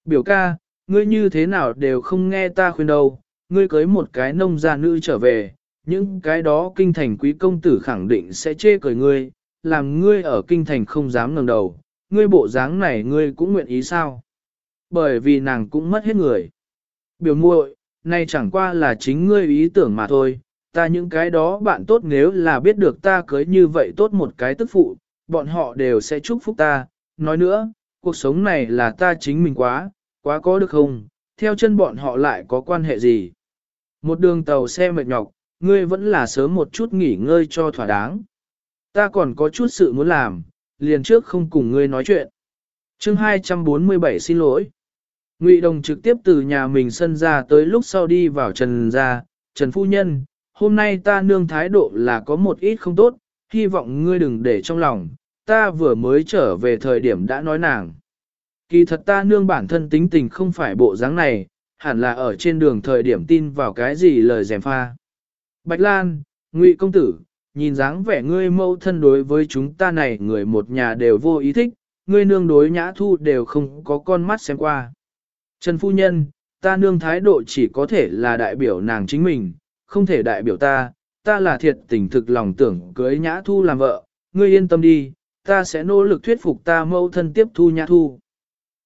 Biểu ca, ngươi như thế nào đều không nghe ta khuyên đâu, ngươi cưới một cái nông gia nữ trở về, những cái đó kinh thành quý công tử khẳng định sẽ chê cười ngươi, làm ngươi ở kinh thành không dám ngẩng đầu, ngươi bộ dáng này ngươi cũng nguyện ý sao? Bởi vì nàng cũng mất hết người. Biểu muội, này chẳng qua là chính ngươi ý tưởng mà thôi, ta những cái đó bạn tốt nếu là biết được ta cưới như vậy tốt một cái tức phụ, bọn họ đều sẽ chúc phúc ta. Nói nữa, cuộc sống này là ta chính mình quá, quá có được không, theo chân bọn họ lại có quan hệ gì. Một đường tàu xe mệt nhọc, ngươi vẫn là sớm một chút nghỉ ngơi cho thỏa đáng. Ta còn có chút sự muốn làm, liền trước không cùng ngươi nói chuyện. chương 247 xin lỗi. Ngụy Đồng trực tiếp từ nhà mình sân ra tới lúc sau đi vào Trần ra, Trần Phu Nhân, hôm nay ta nương thái độ là có một ít không tốt, hy vọng ngươi đừng để trong lòng, ta vừa mới trở về thời điểm đã nói nàng. Kỳ thật ta nương bản thân tính tình không phải bộ dáng này, hẳn là ở trên đường thời điểm tin vào cái gì lời dèm pha. Bạch Lan, Ngụy công tử, nhìn dáng vẻ ngươi mâu thân đối với chúng ta này người một nhà đều vô ý thích, ngươi nương đối nhã thu đều không có con mắt xem qua. Trần Phu Nhân, ta nương thái độ chỉ có thể là đại biểu nàng chính mình, không thể đại biểu ta, ta là thiệt tình thực lòng tưởng cưới nhã thu làm vợ, ngươi yên tâm đi, ta sẽ nỗ lực thuyết phục ta mâu thân tiếp thu nhã thu.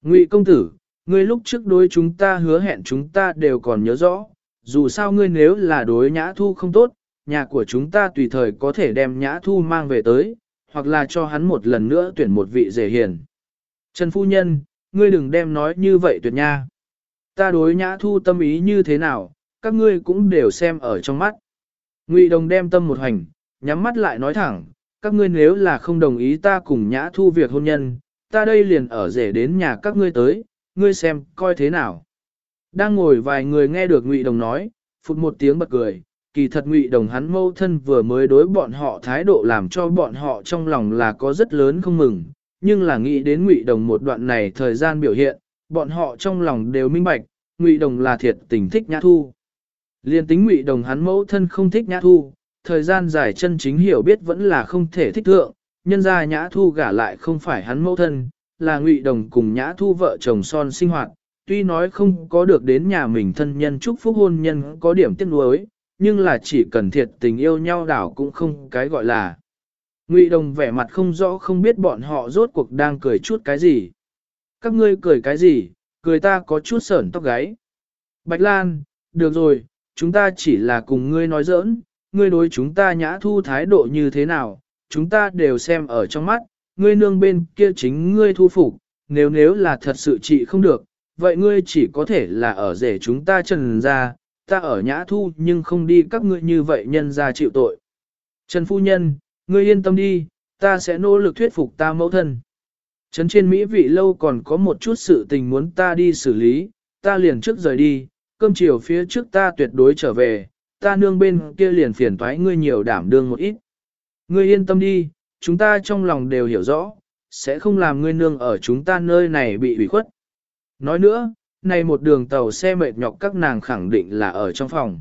Ngụy công tử, ngươi lúc trước đối chúng ta hứa hẹn chúng ta đều còn nhớ rõ, dù sao ngươi nếu là đối nhã thu không tốt, nhà của chúng ta tùy thời có thể đem nhã thu mang về tới, hoặc là cho hắn một lần nữa tuyển một vị rể hiền. Trần Phu Nhân, ngươi đừng đem nói như vậy tuyệt nha. Ta đối nhã thu tâm ý như thế nào, các ngươi cũng đều xem ở trong mắt. Ngụy Đồng đem tâm một hành, nhắm mắt lại nói thẳng, các ngươi nếu là không đồng ý ta cùng nhã thu việc hôn nhân, ta đây liền ở rể đến nhà các ngươi tới, ngươi xem, coi thế nào. Đang ngồi vài người nghe được Ngụy Đồng nói, phụt một tiếng bật cười, kỳ thật Ngụy Đồng hắn mâu thân vừa mới đối bọn họ thái độ làm cho bọn họ trong lòng là có rất lớn không mừng, nhưng là nghĩ đến Ngụy Đồng một đoạn này thời gian biểu hiện, bọn họ trong lòng đều minh bạch, Ngụy Đồng là thiệt tình thích Nhã Thu. Liên tính Ngụy Đồng hắn mẫu thân không thích Nhã Thu, thời gian dài chân chính hiểu biết vẫn là không thể thích thượng, nhân ra Nhã Thu gả lại không phải hắn mẫu thân, là Ngụy Đồng cùng Nhã Thu vợ chồng son sinh hoạt, tuy nói không có được đến nhà mình thân nhân chúc phúc hôn nhân có điểm tiếc nuối, nhưng là chỉ cần thiệt tình yêu nhau đảo cũng không cái gọi là. Ngụy Đồng vẻ mặt không rõ không biết bọn họ rốt cuộc đang cười chút cái gì. Các ngươi cười cái gì, cười ta có chút sởn tóc gáy. Bạch Lan, được rồi, chúng ta chỉ là cùng ngươi nói giỡn, ngươi đối chúng ta nhã thu thái độ như thế nào, chúng ta đều xem ở trong mắt, ngươi nương bên kia chính ngươi thu phục, nếu nếu là thật sự trị không được, vậy ngươi chỉ có thể là ở rể chúng ta trần ra, ta ở nhã thu nhưng không đi các ngươi như vậy nhân ra chịu tội. Trần Phu Nhân, ngươi yên tâm đi, ta sẽ nỗ lực thuyết phục ta mẫu thân. Trấn trên Mỹ vị lâu còn có một chút sự tình muốn ta đi xử lý, ta liền trước rời đi, cơm chiều phía trước ta tuyệt đối trở về, ta nương bên kia liền phiền toái ngươi nhiều đảm đương một ít. Ngươi yên tâm đi, chúng ta trong lòng đều hiểu rõ, sẽ không làm ngươi nương ở chúng ta nơi này bị ủy khuất. Nói nữa, này một đường tàu xe mệt nhọc các nàng khẳng định là ở trong phòng.